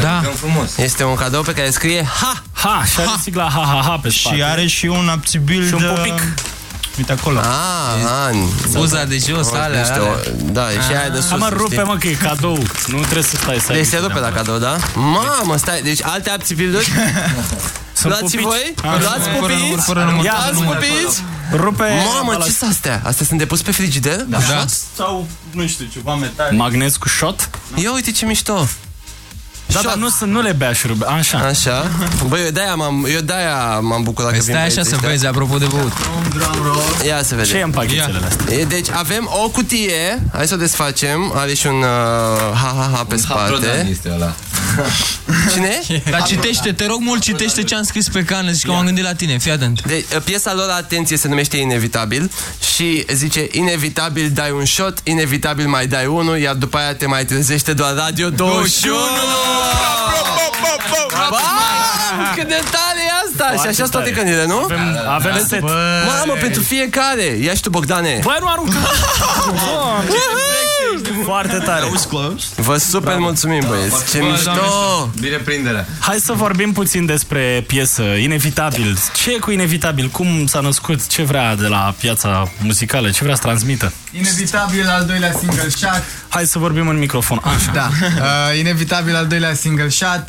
[SPEAKER 1] Da.
[SPEAKER 55] frumos.
[SPEAKER 7] Este un cadou pe care scrie Ha!
[SPEAKER 2] Ha! Și are sigla ha, ha, ha pe spate.
[SPEAKER 54] Și are și un abțibil
[SPEAKER 2] Și un
[SPEAKER 54] de...
[SPEAKER 2] pupic.
[SPEAKER 54] Uite acolo.
[SPEAKER 7] Ah, an.
[SPEAKER 1] Buza de jos, alea,
[SPEAKER 7] Niște-
[SPEAKER 1] alea.
[SPEAKER 7] Da, și aia de sus.
[SPEAKER 2] Ha, mă, rupe,
[SPEAKER 7] știi?
[SPEAKER 2] mă, că e cadou. Nu trebuie să stai să ai
[SPEAKER 7] Deci se
[SPEAKER 2] grijă
[SPEAKER 7] rupe la
[SPEAKER 2] neapărat.
[SPEAKER 7] cadou, da? Mamă, stai, deci alte abțipiluri?
[SPEAKER 2] Sunt
[SPEAKER 7] Luați
[SPEAKER 2] pupici.
[SPEAKER 7] voi?
[SPEAKER 2] Așa.
[SPEAKER 7] Luați
[SPEAKER 1] Fără număr,
[SPEAKER 7] pupiți?
[SPEAKER 1] fără număr,
[SPEAKER 2] Ia,
[SPEAKER 7] Luați
[SPEAKER 2] număr,
[SPEAKER 7] pupiți?
[SPEAKER 2] Rupe...
[SPEAKER 7] Mamă,
[SPEAKER 2] ăla-
[SPEAKER 7] ce sunt astea? Astea sunt de pus pe frigider? Da.
[SPEAKER 54] Sau, nu știu, ceva metal.
[SPEAKER 2] Magnez cu shot?
[SPEAKER 7] Ia uite ce mișto.
[SPEAKER 2] Da, dar nu, sunt- nu le bea și rube. Așa.
[SPEAKER 7] Așa. Băi, eu de-aia m-am, eu de-aia m-am bucurat
[SPEAKER 1] Păi
[SPEAKER 7] că vin
[SPEAKER 1] stai așa
[SPEAKER 7] băieții
[SPEAKER 1] să
[SPEAKER 7] ăștia.
[SPEAKER 1] vezi, apropo de băut.
[SPEAKER 7] Ia să vedem.
[SPEAKER 2] Ce e în pachetele astea?
[SPEAKER 7] E, Deci avem o cutie, hai să o desfacem, are și un uh, ha-ha-ha pe spate.
[SPEAKER 1] este ăla.
[SPEAKER 7] Cine?
[SPEAKER 1] Dar citește, te rog mult, citește ce am scris pe cană, zici că m-am gândit la tine, fii atent.
[SPEAKER 7] De, uh, piesa lor, atenție, se numește Inevitabil și zice Inevitabil dai un shot, inevitabil mai dai unul, iar după aia te mai trezește doar Radio 21! Bam! Cât de tare e asta!
[SPEAKER 2] Foarte
[SPEAKER 7] și așa sunt toate
[SPEAKER 2] tare.
[SPEAKER 7] cănile, nu?
[SPEAKER 2] Avem, avem set.
[SPEAKER 7] Mamă, pentru fiecare! Ia și tu, Bogdane!
[SPEAKER 2] Băi, nu arunca! Foarte tare.
[SPEAKER 7] Vă super mulțumim, băieți! Ce mișto!
[SPEAKER 1] Bine prinderea.
[SPEAKER 2] Hai să vorbim puțin despre piesă. Inevitabil. Ce e cu Inevitabil? Cum s-a născut? Ce vrea de la piața muzicală? Ce vrea să transmită?
[SPEAKER 56] Inevitabil al doilea single shot.
[SPEAKER 2] Hai să vorbim în microfon. Așa.
[SPEAKER 56] Da. Uh, inevitabil al doilea single shot.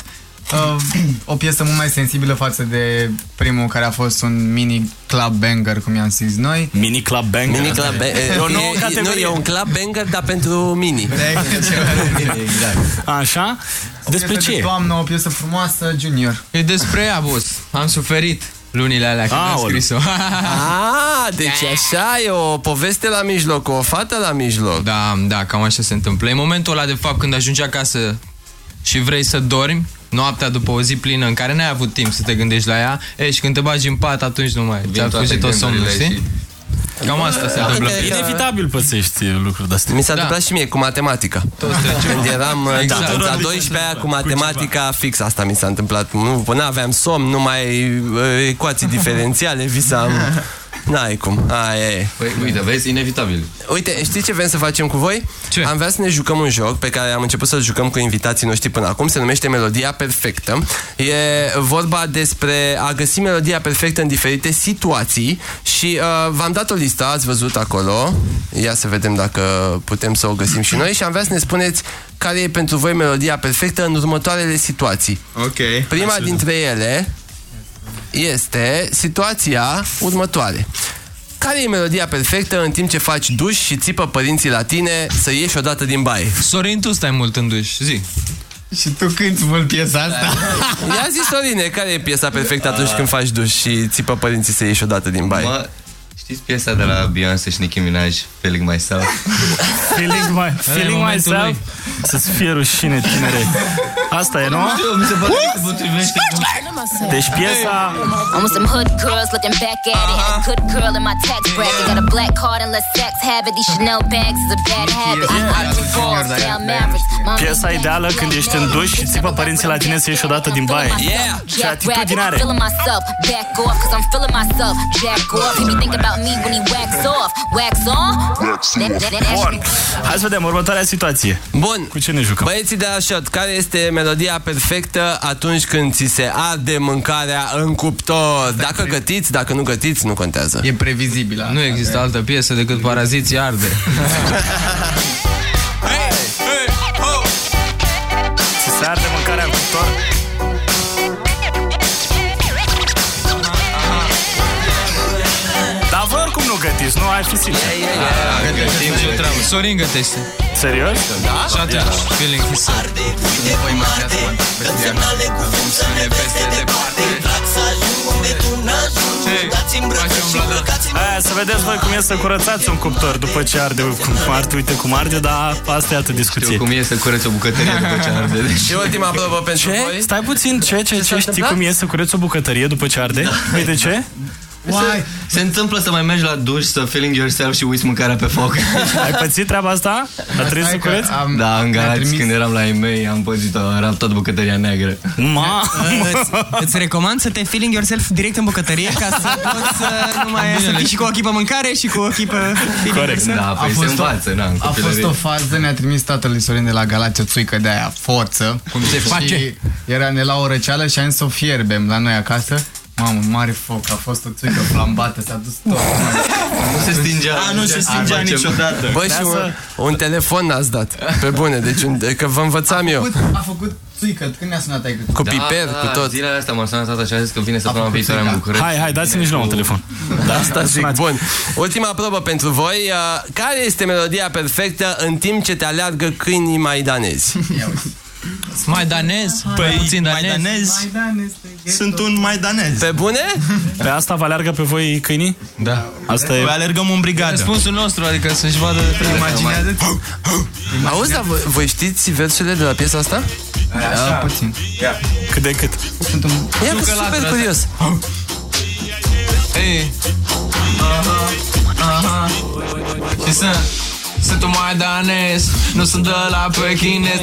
[SPEAKER 56] Uh, o piesă mult mai sensibilă față de primul care a fost un mini club banger, cum i-am zis noi.
[SPEAKER 2] Mini club banger.
[SPEAKER 7] Mini club ba-
[SPEAKER 2] E o nouă
[SPEAKER 7] e, nu,
[SPEAKER 2] categorie.
[SPEAKER 7] e un club banger, dar pentru mini.
[SPEAKER 56] exact.
[SPEAKER 2] Așa? Despre
[SPEAKER 56] o piesă
[SPEAKER 2] ce
[SPEAKER 56] de
[SPEAKER 2] e?
[SPEAKER 56] toamnă, o piesă frumoasă, junior.
[SPEAKER 1] E despre ea, boss. Am suferit lunile alea când am
[SPEAKER 2] Aoleu.
[SPEAKER 1] scris-o.
[SPEAKER 7] Ah, deci așa e o poveste la mijloc, o fată la mijloc.
[SPEAKER 1] Da, da, cam așa se întâmplă. E momentul ăla, de fapt, când ajungi acasă și vrei să dormi, noaptea după o zi plină în care n-ai avut timp să te gândești la ea, e, și când te bagi în pat, atunci nu mai ți-a toate fugit tot somnul, gândurile știi? Cam asta se întâmplă.
[SPEAKER 2] Inevitabil pățești lucruri de-astea.
[SPEAKER 7] Mi s-a întâmplat și mie cu matematica. Când eram
[SPEAKER 1] Exact.
[SPEAKER 7] da, la 12 aia cu matematica, fix asta mi s-a întâmplat. Nu, până aveam somn, numai uh, ecuații diferențiale visam. N-ai cum, aia e.
[SPEAKER 1] Păi, uite, vezi, inevitabil.
[SPEAKER 7] Uite, știți ce vrem să facem cu voi?
[SPEAKER 1] Ce?
[SPEAKER 7] Am vrea să ne jucăm un joc pe care am început să-l jucăm cu invitații noștri până acum. Se numește Melodia Perfectă. E vorba despre a găsi melodia perfectă în diferite situații și uh, v-am dat o listă, ați văzut acolo. Ia să vedem dacă putem să o găsim și noi și am vrea să ne spuneți care e pentru voi melodia perfectă în următoarele situații.
[SPEAKER 54] Ok.
[SPEAKER 7] Prima dintre ele este situația următoare. Care e melodia perfectă în timp ce faci duș și țipă părinții la tine să ieși odată din baie?
[SPEAKER 1] Sorin, tu stai mult în duș, zi.
[SPEAKER 56] Și tu cânti mult piesa asta?
[SPEAKER 7] Ia zi, Sorine, care e piesa perfectă atunci când faci duș și țipă părinții să ieși odată din baie?
[SPEAKER 57] Mă, știți piesa de la Beyoncé și Nicki Minaj, Feeling Myself?
[SPEAKER 2] Feeling, my, feeling
[SPEAKER 1] momentul
[SPEAKER 2] myself.
[SPEAKER 1] lui.
[SPEAKER 2] Să-ți fie rușine, tinere. Asta e, nu?
[SPEAKER 57] Mi se pare că se potrivește cu...
[SPEAKER 2] Deci piesa...
[SPEAKER 5] I'm with some hood girls looking back at it. A good girl in my tax bracket. Got a black card and let's sex have it. These Chanel bags is a bad habit. I got two balls, down Mavericks. Mom
[SPEAKER 2] Piesa ideală când ești în duș și țipă părinții la tine să ieși odată din baie.
[SPEAKER 7] Yeah!
[SPEAKER 2] Ce atitudine are.
[SPEAKER 5] Feeling myself, back off, cause I'm feeling myself. Jack off, he be thinking about
[SPEAKER 23] me when he wax off. Wax on? That, that, that,
[SPEAKER 2] Bun. Hai să vedem următoarea situație.
[SPEAKER 7] Bun.
[SPEAKER 2] Cu ce ne jucăm?
[SPEAKER 7] Băieții de la shot, care este melodia perfectă atunci când ți se arde mâncarea în cuptor? Dacă gătiți, dacă nu gătiți, nu contează.
[SPEAKER 56] E previzibilă.
[SPEAKER 53] Nu există altă piesă decât Paraziții arde.
[SPEAKER 2] Ți se arde mâncarea în cuptor? Oricum nu gătiți, nu? Ai fi sincer.
[SPEAKER 53] Gătim și o treabă. Sorin gătește.
[SPEAKER 2] Serios?
[SPEAKER 53] Da? Și atunci, feeling himself.
[SPEAKER 58] Semnale cu fum să ne peste departe Trag să ajung unde tu n-ajungi Dați-mi brăcă și călcați
[SPEAKER 2] Aia, să vedeți voi cum e să curățați un cuptor după ce arde cum arde, uite cum arde, dar asta e altă discuție.
[SPEAKER 57] Știu cum e să cureți o bucătărie după ce arde.
[SPEAKER 7] Și ultima probă pentru
[SPEAKER 2] Ce?
[SPEAKER 7] voi.
[SPEAKER 2] Stai puțin, ce, ce, ce, știi cum e să cureți o bucătărie după ce arde? Uite ce?
[SPEAKER 57] Se, se întâmplă să mai mergi la duș, să feeling yourself și uiți mâncarea pe foc.
[SPEAKER 2] Ai pățit treaba asta? A trebuit să cureți?
[SPEAKER 57] Da, în Galați, când eram la ei mei, am pățit-o, era toată bucătăria neagră.
[SPEAKER 2] Ma!
[SPEAKER 1] îți, îți recomand să te feeling yourself direct în bucătărie ca să poți să nu mai să fii și cu ochii pe mâncare și cu ochii pe feeling
[SPEAKER 57] Corect,
[SPEAKER 1] yourself.
[SPEAKER 57] da, păi se învață, na, în
[SPEAKER 56] A fost
[SPEAKER 57] copilărie.
[SPEAKER 56] o fază, ne-a trimis tatăl lui Sorin de la Galați o țuică de aia, forță.
[SPEAKER 53] Cum se face?
[SPEAKER 56] Și era ne la o răceală și am zis să o fierbem la noi acasă. Mamă, mare foc, a fost o țuică flambată, s-a dus tot.
[SPEAKER 57] Nu se stingea.
[SPEAKER 59] A, nu se stingea niciodată.
[SPEAKER 7] Băi, și un, un telefon n-ați dat. Pe bune, deci un, că vă învățam eu.
[SPEAKER 56] A făcut țuică, când ne-a sunat ai
[SPEAKER 7] Cu piper, cu tot.
[SPEAKER 57] Da, Zilele astea m-a sunat tata și a zis că vine săptămâna
[SPEAKER 56] făcut
[SPEAKER 57] viitoare în
[SPEAKER 56] țuica.
[SPEAKER 57] București.
[SPEAKER 2] Hai, hai, dați-mi și nouă un telefon.
[SPEAKER 7] Da, asta zic, bun. Ultima probă pentru voi. Uh, Care este melodia perfectă în timp ce te aleargă câinii maidanezi?
[SPEAKER 53] Maidanez?
[SPEAKER 59] Păi,
[SPEAKER 53] puțin danez.
[SPEAKER 59] maidanez. Sunt un maidanez.
[SPEAKER 7] Pe bune?
[SPEAKER 2] Pe asta vă aleargă pe voi câinii?
[SPEAKER 57] Da.
[SPEAKER 2] Asta e...
[SPEAKER 59] Noi alergăm în brigadă.
[SPEAKER 53] Răspunsul nostru, adică să-și vadă
[SPEAKER 56] Imaginează
[SPEAKER 7] Auzi, dar voi, voi știți versurile de la piesa asta?
[SPEAKER 56] Da, puțin.
[SPEAKER 2] Cât de cât.
[SPEAKER 56] Sunt un...
[SPEAKER 7] Ia că
[SPEAKER 53] că la
[SPEAKER 7] super
[SPEAKER 53] asta-
[SPEAKER 7] curios.
[SPEAKER 53] Ei. Aha, aha. Și sunt sunt un maidanez Nu sunt de la pe chinez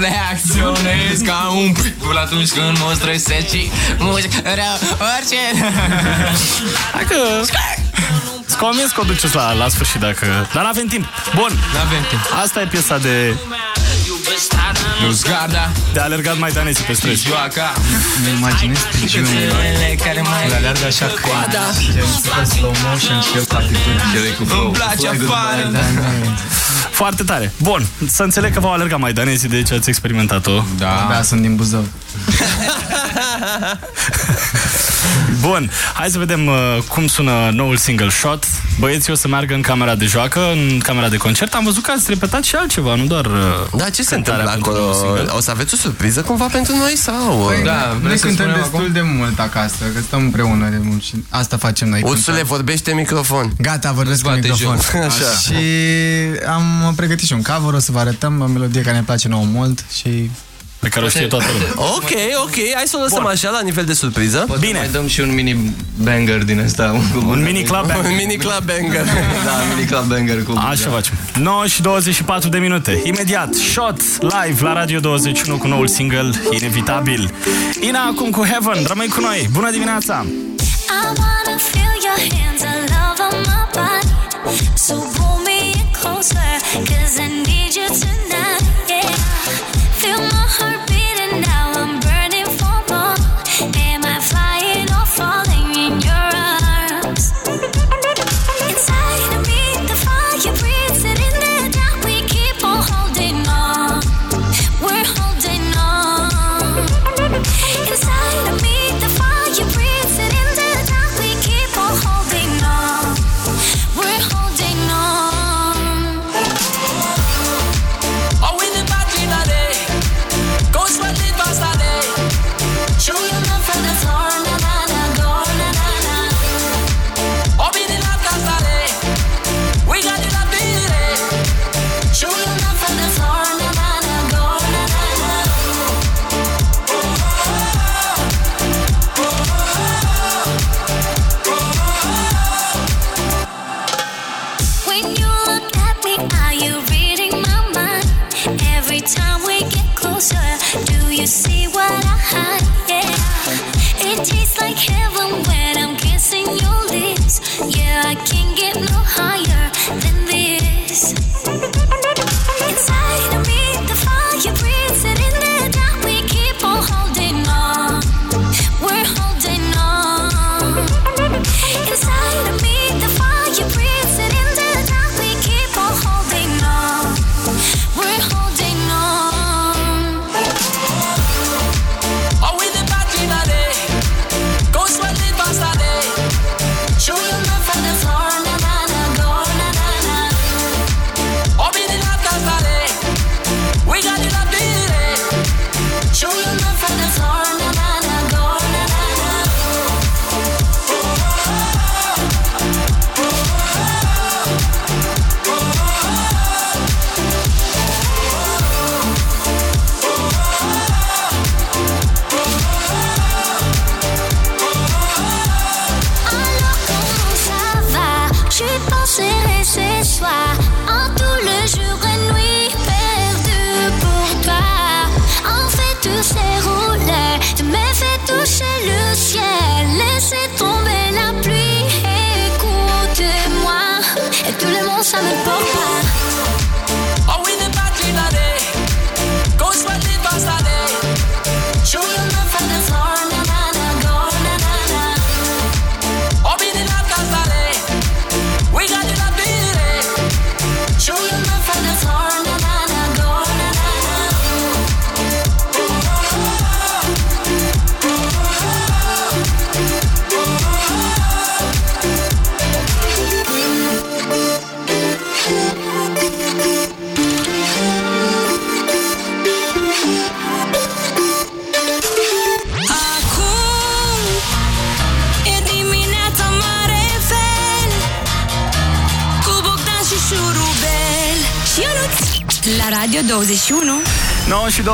[SPEAKER 53] Reacționez ca un pitbull Atunci când mă stresez și Muzică rău orice
[SPEAKER 2] Hai că... Sunt convins că o duceți la, la sfârșit dacă... Dar n-avem timp. Bun.
[SPEAKER 53] N-avem timp
[SPEAKER 2] Asta e piesa de...
[SPEAKER 53] Nu zgarda
[SPEAKER 2] De alergat mai danezi pe stres.
[SPEAKER 53] Joaca.
[SPEAKER 56] Mi imaginez prigiunile
[SPEAKER 53] care mai
[SPEAKER 56] Le alergă așa coada Gen super slow motion și el cu atitudine
[SPEAKER 53] Îmi place afară.
[SPEAKER 2] Foarte tare. Bun. Să înțeleg că v-au alergat mai danezi, deci ați experimentat-o.
[SPEAKER 53] Da
[SPEAKER 56] Da, sunt din Buzău
[SPEAKER 2] Bun, hai să vedem uh, cum sună noul single Shot. Băieții o să meargă în camera de joacă, în camera de concert. Am văzut că ați repetat și altceva, nu doar... Uh,
[SPEAKER 7] Da, ce se
[SPEAKER 2] cântarea
[SPEAKER 7] întâmplă
[SPEAKER 2] pentru
[SPEAKER 7] acolo?
[SPEAKER 2] noul single.
[SPEAKER 7] O să aveți o surpriză cumva pentru noi sau?
[SPEAKER 56] Păi,
[SPEAKER 53] Da,
[SPEAKER 56] noi
[SPEAKER 53] vreți să
[SPEAKER 56] cântăm
[SPEAKER 53] spunem
[SPEAKER 56] destul
[SPEAKER 53] acum?
[SPEAKER 56] de mult acasă, că stăm împreună de mult și asta facem noi.
[SPEAKER 7] Ursule,
[SPEAKER 56] cântăm.
[SPEAKER 7] vorbește în microfon.
[SPEAKER 56] Gata, vorbesc cu
[SPEAKER 53] bate
[SPEAKER 56] microfon.
[SPEAKER 7] joc. Așa.
[SPEAKER 56] Și am pregătit și un cover, o să vă arătăm o melodie care ne place nouă mult și
[SPEAKER 2] Pe care o știe toată lumea.
[SPEAKER 7] Ok, ok, hai să o lăsăm așa la nivel de surpriză.
[SPEAKER 57] Poate
[SPEAKER 2] Bine.
[SPEAKER 57] mai dăm și un mini banger din ăsta.
[SPEAKER 2] Un mini club bang.
[SPEAKER 7] Un mini club banger.
[SPEAKER 57] Da, mini club banger cu
[SPEAKER 2] Așa facem. 9 și 24 de minute. Imediat, shot live la Radio 21 cu noul single Inevitabil. Ina acum cu Heaven. Rămâi cu noi. Bună dimineața!
[SPEAKER 23] I wanna feel your hands, I love on my body. So pull me in closer, cause I need you tonight. Yeah.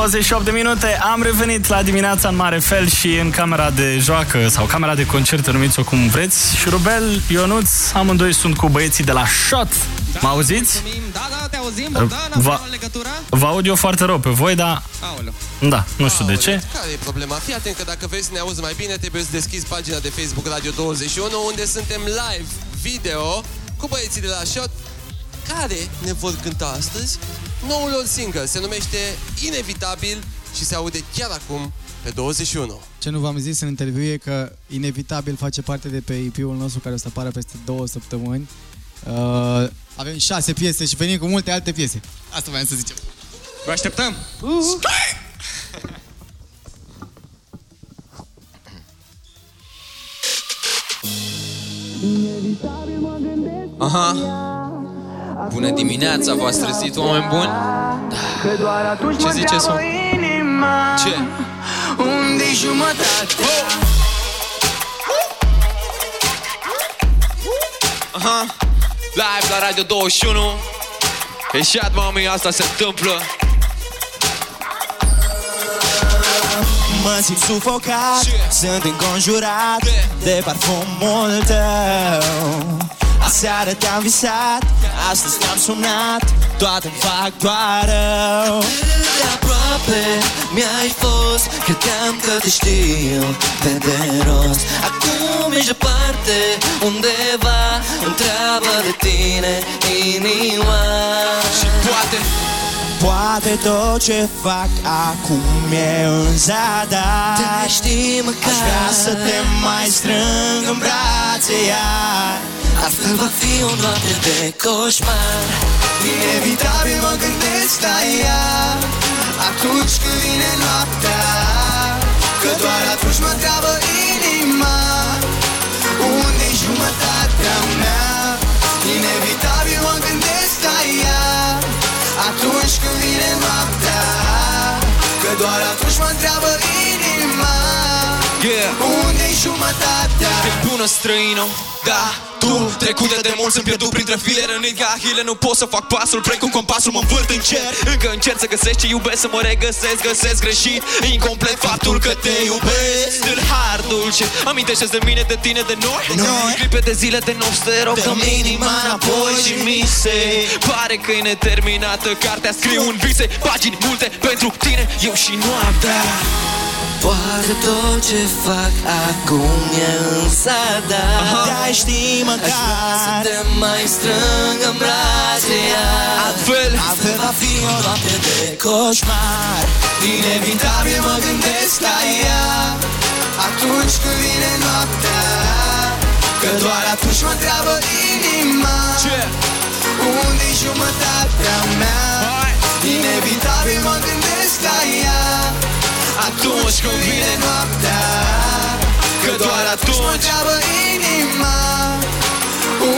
[SPEAKER 2] 28 de minute, am revenit la dimineața în mare fel și în camera de joacă sau camera de concert, numiți-o cum vreți. Și Rubel, Ionuț, amândoi sunt cu băieții de la Shot. Mă auziți?
[SPEAKER 1] Da, da, te auzim,
[SPEAKER 2] Va, vă aud eu foarte rău pe voi, dar...
[SPEAKER 1] Aoleu.
[SPEAKER 2] Da, nu știu de ce.
[SPEAKER 7] Care e problema? Fii atent că dacă vrei să ne auzi mai bine, trebuie să deschizi pagina de Facebook Radio 21, unde suntem live video cu băieții de la Shot, care ne vor cânta astăzi noul lor single. Se numește Inevitabil și se aude chiar acum pe 21.
[SPEAKER 60] Ce nu v-am zis în interviu e că inevitabil face parte de pe EP-ul nostru care o să apară peste două săptămâni. Uh, avem șase piese și venim cu multe alte piese. Asta voiam să zicem.
[SPEAKER 1] Vă așteptăm!
[SPEAKER 53] Aha. Bună dimineața, v-ați trezit, oameni buni? Ce ziceți, mă? Ce?
[SPEAKER 59] unde jumătate
[SPEAKER 53] Aha. Live la Radio 21. Eșat, mami, asta se întâmplă.
[SPEAKER 59] Mă simt sufocat Sunt înconjurat De parfumul tău Aseară te-am visat Astăzi te-am sunat. Toate-mi fac doar rău.
[SPEAKER 57] De aproape mi-ai fost Credeam că te știu. Pe de rost Acum ești departe. Undeva Întreabă de tine inima.
[SPEAKER 59] Și poate Poate tot ce fac acum e în zadar.
[SPEAKER 57] Te știi măcar
[SPEAKER 59] Aș vrea să te mai strâng în brațe iar
[SPEAKER 57] Astfel va fi o noapte de coșmar.
[SPEAKER 59] Inevitabil mă gândesc la ea. Atunci când vine noaptea Că doar atunci mă întreabă jumătatea
[SPEAKER 53] E bună străină, da tu, trecute de mult, sunt pierdut printre file Rănit ca ahile, nu pot să fac pasul Plec cu compasul, mă învârt în cer. Încă încerc să găsesc ce iubesc, să mă regăsesc Găsesc greșit, incomplet faptul că te iubesc. Tâlhar dulce, amintește de mine, de tine, de noi,
[SPEAKER 59] noi.
[SPEAKER 53] Clipe de zile, de nopți, te rog
[SPEAKER 59] Dă-mi
[SPEAKER 53] Dă-mi
[SPEAKER 59] inima înapoi
[SPEAKER 53] și mi se Pare că e neterminată Cartea. Scriu în vise, pagini multe Pentru tine, eu și noaptea
[SPEAKER 57] Poate tot ce fac acum e în zadar
[SPEAKER 59] Te-ai ști
[SPEAKER 57] Aș vrea să
[SPEAKER 59] măcar
[SPEAKER 57] te mai strâng în brațe. Iar
[SPEAKER 53] Altfel,
[SPEAKER 59] Altfel va fi o noapte de coșmar. Inevitabil mă gândesc la ea. Atunci când vine noaptea Că doar atunci mă întreabă inima.
[SPEAKER 53] Ce?
[SPEAKER 59] Unde-i jumătatea mea? Inevitabil mă gândesc la ea Atunci când vine noaptea Că doar atunci mă întreabă inima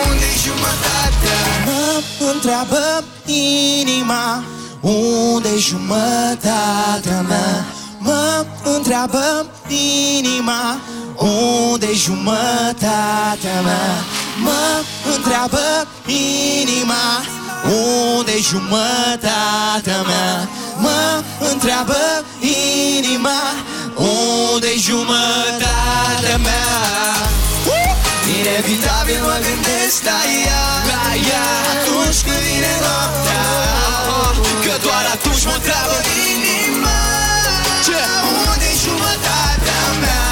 [SPEAKER 59] Unde-i jumătatea? Mă întreabă inima Unde-i jumătatea mea? Mă întreabă inima Unde-i jumătatea mea? Mă întreabă inima Unde-i jumătatea mea? Mă întreabă inima Unde-i jumătatea mea? Inevitabil mă gândesc la ea La ea. Atunci când vine noaptea Că doar atunci mă întreabă inima Ce? Unde-i jumătatea mea?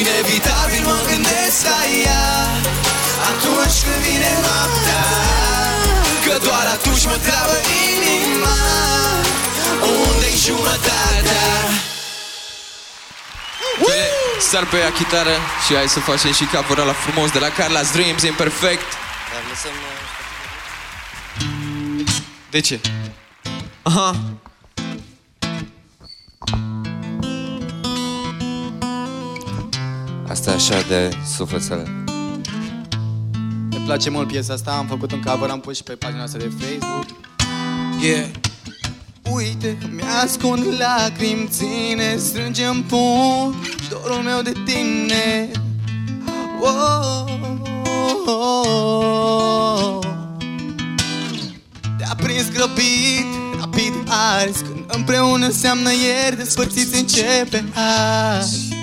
[SPEAKER 59] Inevitabil mă gândesc la ea. Atunci când vine noaptea Că doar atunci mă întreabă inima Unde-i jumătatea
[SPEAKER 53] Bine, sar pe ea chitară și hai să facem și capul la frumos de la Carla's Dreams, imperfect.
[SPEAKER 57] Dar lăsăm...
[SPEAKER 53] De ce? Aha.
[SPEAKER 57] Asta e așa de sufletelă
[SPEAKER 60] Ne place mult piesa asta, am făcut un cover, am pus și pe pagina noastră de Facebook.
[SPEAKER 59] Yeah. Uite, mi-ascund lacrimi, ține, strângem pun dorul meu de tine. Oh, oh, oh. Te-a prins grăbit, rapid azi Când împreună înseamnă ieri Despărțiți începe azi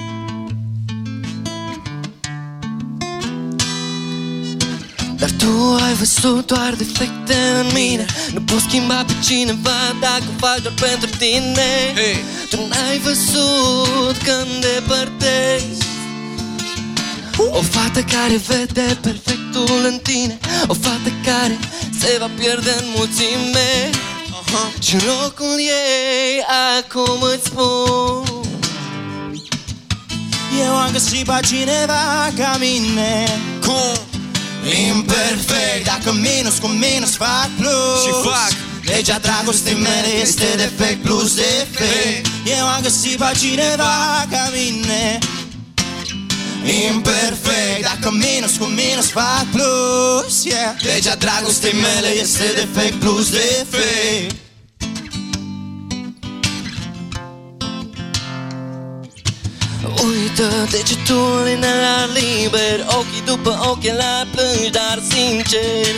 [SPEAKER 5] tu ai văzut doar defecte în mine. Nu poți schimba pe cineva dacă o faci doar pentru tine. Hey. Tu n-ai văzut când depărtezi. O fată care vede perfectul în tine. O fată care se va pierde în mulțime. Uh-huh. Și în locul ei acum îți spun.
[SPEAKER 59] Eu am găsit pe cineva ca mine. Cum? Imperfect Dacă minus cu minus fac plus.
[SPEAKER 5] Și fac.
[SPEAKER 59] Legea dragostei mele este defect plus defect. Eu am găsit pe cineva ca mine. Imperfect Dacă minus cu minus fac plus yeah. Legea dragostei mele este defect plus defect
[SPEAKER 5] Uită degetul în la liber Ochii după ochelari plângi, dar sincer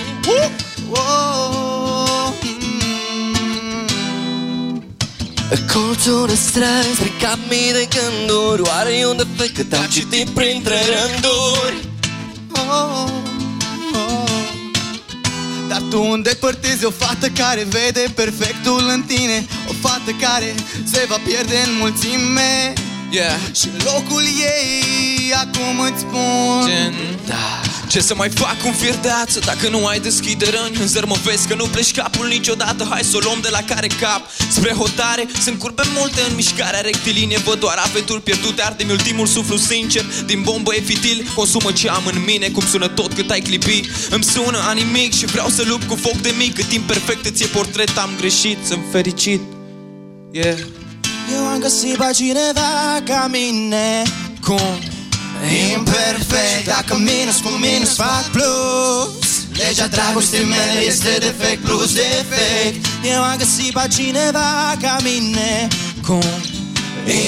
[SPEAKER 5] Colțuri străzi, pe cap mii de gânduri Oare e un defect cât am citit printre rânduri
[SPEAKER 59] oh, oh. Dar tu îndepărtezi o fată care vede perfectul în tine O fată care se va pierde în mulțime
[SPEAKER 57] Yeah.
[SPEAKER 59] Și în locul ei acum îți spun.
[SPEAKER 57] Gen, da. Ce să mai fac un fir de ață Dacă nu ai deschide răni În zărmăvesc că nu pleci capul niciodată. Hai să o luăm de la care cap? Spre hotare. Sunt curbe multe în mișcarea rectilinie Văd doar aventuri pierdute. Arde-mi ultimul suflu sincer. Din bombă e fitil. Consumă ce am în mine. Cum sună tot cât ai clipi. Îmi sună a nimic Și vreau să lupt cu foc de mic. Cât timp perfect îți e portret Am greșit, sunt fericit. Yeah
[SPEAKER 59] Eu am găsit pe cineva ca mine Cum? Imperfect Dacă minus cu minus fac plus. Legea dragostei mele este defect plus defect. Eu am găsit pe cineva ca mine Cum?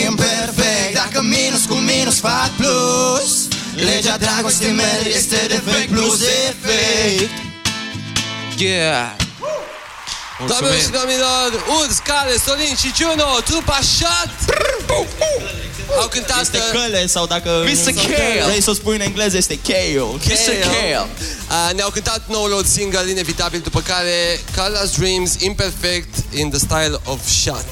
[SPEAKER 59] Imperfect Dacă minus cu minus fac plus. Legea dragostei mele este defect plus defect.
[SPEAKER 57] Yeah
[SPEAKER 7] Doamnelor și domnilor, Urs, Care, Sorin și Juno, trupa Shot Au cântat
[SPEAKER 61] Este căle sau dacă
[SPEAKER 7] Mr. Kale.
[SPEAKER 61] vrei să o spui în engleză este Kale.
[SPEAKER 7] Mr. Kale. Uh, ne-au cântat noul lor single inevitabil După care Carla's Dreams Imperfect in the style of Shot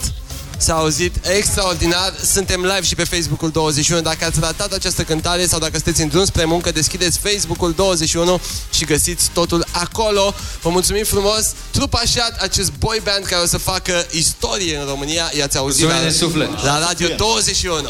[SPEAKER 7] S-a auzit extraordinar. Suntem live și pe Facebook-ul 21 Dacă ați ratat această cântare sau dacă sunteți în drum spre muncă Deschideți Facebook-ul 21 Și găsiți totul acolo. Vă mulțumim frumos. Trupa Shot, acest boy band care o să facă istorie în România. I-ați auzit
[SPEAKER 57] Mulțumim de suflet.
[SPEAKER 7] la Radio 21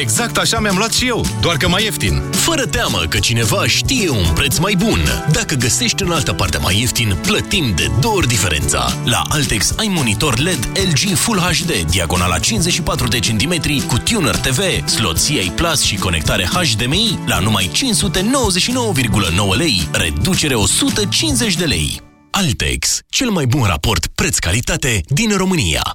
[SPEAKER 3] Exact așa mi-am luat și eu, doar că mai ieftin. Fără teamă că cineva știe un preț mai bun. Dacă găsești în altă parte mai ieftin, plătim de două ori diferența. La Altex ai monitor LED LG Full HD, diagonala 54 de centimetri, cu tuner TV, slot CI Plus și conectare HDMI la numai 599,9 lei, reducere 150 de lei. Altex, cel mai bun raport preț-calitate din România.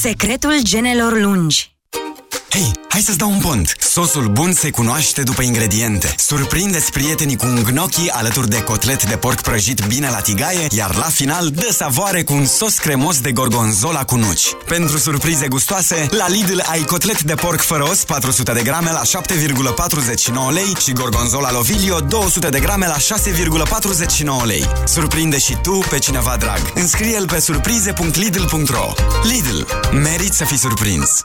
[SPEAKER 62] secretul genelor lungi.
[SPEAKER 21] Hei, hai să-ți dau un pont! Sosul bun se cunoaște după ingrediente. Surprindeți prietenii cu un gnocchi alături de cotlet de porc prăjit bine la tigaie, iar la final dă savoare cu un sos cremos de gorgonzola cu nuci. Pentru surprize gustoase, la Lidl ai cotlet de porc fără os 400 de grame la 7,49 lei și gorgonzola Lovilio 200 de grame la 6,49 lei. Surprinde și tu pe cineva drag. Înscrie-l pe surprize.lidl.ro Lidl. Merit să fii surprins!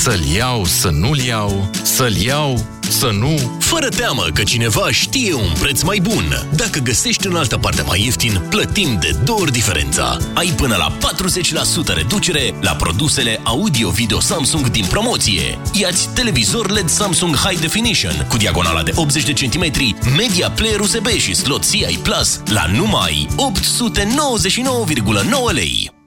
[SPEAKER 3] să-l iau, să nu-l iau, să-l iau, să nu... Fără teamă că cineva știe un preț mai bun. Dacă găsești în altă parte mai ieftin, plătim de două ori diferența. Ai până la 40% reducere la produsele audio-video Samsung din promoție. Iați televizor LED Samsung High Definition cu diagonala de 80 de centimetri, media player USB și slot CI Plus la numai 899,9 lei.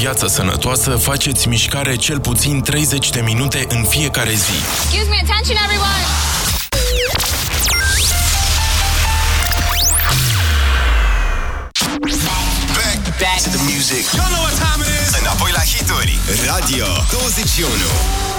[SPEAKER 3] Viață sănătoasă, faceți mișcare cel puțin 30 de minute în fiecare zi.
[SPEAKER 12] Excuse me, attention everyone!
[SPEAKER 27] Back, back to the music. You know what time it is. Înapoi la hituri. Radio 21.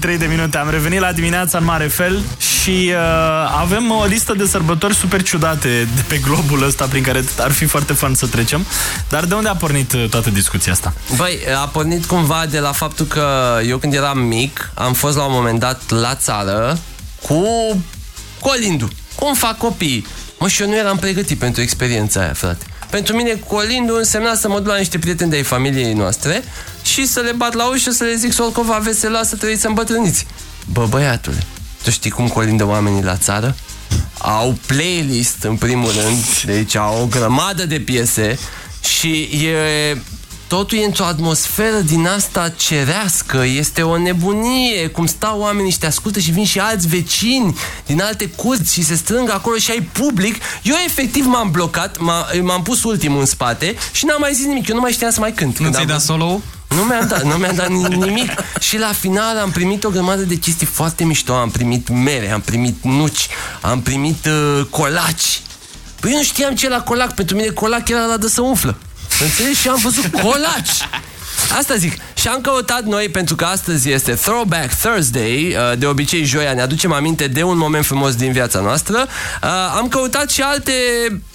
[SPEAKER 2] 43 de minute. Am revenit la dimineața în mare fel și uh, avem o listă de sărbători super ciudate de pe globul ăsta prin care ar fi foarte fun să trecem. Dar de unde a pornit uh, toată discuția asta?
[SPEAKER 7] Băi, a pornit cumva de la faptul că eu când eram mic am fost la un moment dat la țară cu colindu. Cum fac copiii? Mă, și eu nu eram pregătit pentru experiența aia, frate. Pentru mine colindu însemna să mă duc la niște prieteni de-ai familiei noastre și să le bat la ușă să le zic Solcova vesela să trăiți îmbătrâniți. Bă, băiatule, tu știi cum colindă oamenii la țară? Au playlist în primul rând, deci au o grămadă de piese și e totul e într-o atmosferă din asta cerească, este o nebunie, cum stau oamenii și te ascultă și vin și alți vecini din alte curți și se strâng acolo și ai public. Eu efectiv m-am blocat, m-a- m-am pus ultimul în spate și n-am mai zis nimic, eu nu mai știam să mai cânt.
[SPEAKER 1] Nu ți-ai dat solo?
[SPEAKER 7] Nu mi-am dat, nu mi-am dat ni- nimic Și la final am primit o grămadă de chestii foarte mișto Am primit mere, am primit nuci Am primit uh, colaci Păi eu nu știam ce era colac Pentru mine colac era la de să umflă Înțelegi? Și am văzut colaci Asta zic. Și am căutat noi, pentru că astăzi este Throwback Thursday, uh, de obicei joia ne aducem aminte de un moment frumos din viața noastră. Uh, Am căutat și alte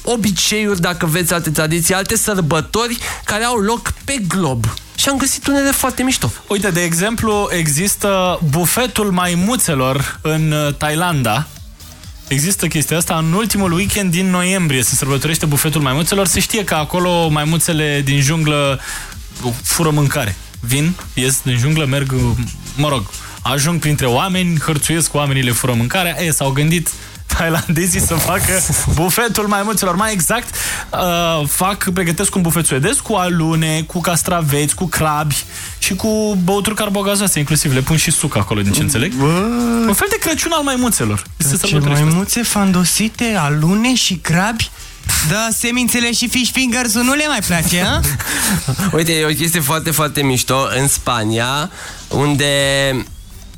[SPEAKER 7] obiceiuri, dacă veți, alte tradiții, alte sărbători care au loc pe glob. Și am găsit unele foarte mișto.
[SPEAKER 2] Uite, de exemplu, există bufetul maimuțelor în uh, Thailanda. Există chestia asta. În ultimul weekend din noiembrie se sărbătorește bufetul maimuțelor. Se știe că acolo maimuțele din junglă fură mâncare. Vin, ies din junglă, merg, mă rog, ajung printre oameni, hărțuiesc cu oamenii, le fură mâncarea. E, s-au gândit tailandezii să facă bufetul maimuțelor. Mai exact, uh, fac, pregătesc un bufet suedez cu alune, cu castraveți, cu crabi și cu băuturi carbogazoase, inclusiv le pun și suc acolo, din ce înțeleg. Un fel de Crăciun al maimuțelor. Este
[SPEAKER 1] Ce
[SPEAKER 2] sărbătorește asta.
[SPEAKER 1] maimuțe fandosite, alune și crabi? Da, semințele și fish fingers nu le mai place, a?
[SPEAKER 7] Uite, e o chestie foarte, foarte mișto în Spania, unde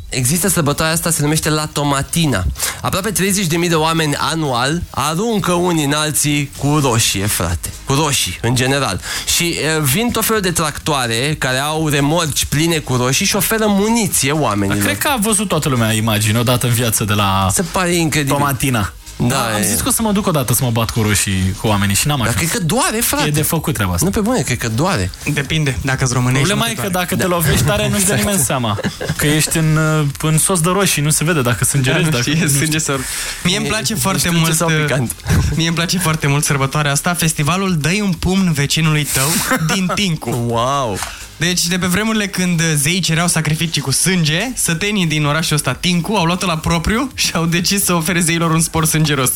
[SPEAKER 7] există sărbătoarea asta, se numește La Tomatina. Aproape 30.000 de oameni anual aruncă unii în alții cu roșie, frate. Cu roșii, în general. Și e, vin tot felul de tractoare care au remorci pline cu roșii și oferă muniție oamenilor.
[SPEAKER 2] Cred că a văzut toată lumea imagini odată în viață de la
[SPEAKER 7] Se pare incredibil.
[SPEAKER 2] Tomatina.
[SPEAKER 7] Da,
[SPEAKER 2] Da, am
[SPEAKER 7] e-
[SPEAKER 2] zis că o să mă duc odată să mă bat cu roșii cu oamenii și n-am
[SPEAKER 7] Dar
[SPEAKER 2] ajuns.
[SPEAKER 7] cred că doare, frate.
[SPEAKER 2] E de făcut treaba asta.
[SPEAKER 7] Nu pe bune, cred că doare.
[SPEAKER 1] Depinde, dacă îți românești.
[SPEAKER 2] Problema
[SPEAKER 1] nu
[SPEAKER 2] e
[SPEAKER 1] te
[SPEAKER 2] că
[SPEAKER 1] doare.
[SPEAKER 2] dacă te lovești tare nu-și dă nimeni seama Că ești în, uh, în sos de roșii, nu se vede dacă sângerezi
[SPEAKER 1] Da, nu
[SPEAKER 2] dacă,
[SPEAKER 1] știe,
[SPEAKER 2] nu știu.
[SPEAKER 1] sânge sau... Mie îmi place foarte
[SPEAKER 7] dulce
[SPEAKER 1] mult
[SPEAKER 7] sau picant?
[SPEAKER 1] Mie îmi place foarte mult sărbătoarea asta Festivalul Dă-i un pumn vecinului tău din Tincu
[SPEAKER 7] Wow!
[SPEAKER 1] Deci de pe vremurile când zeii cereau sacrificii cu sânge Sătenii din orașul ăsta Tincu au luat la propriu Și au decis să ofere zeilor un spor sângeros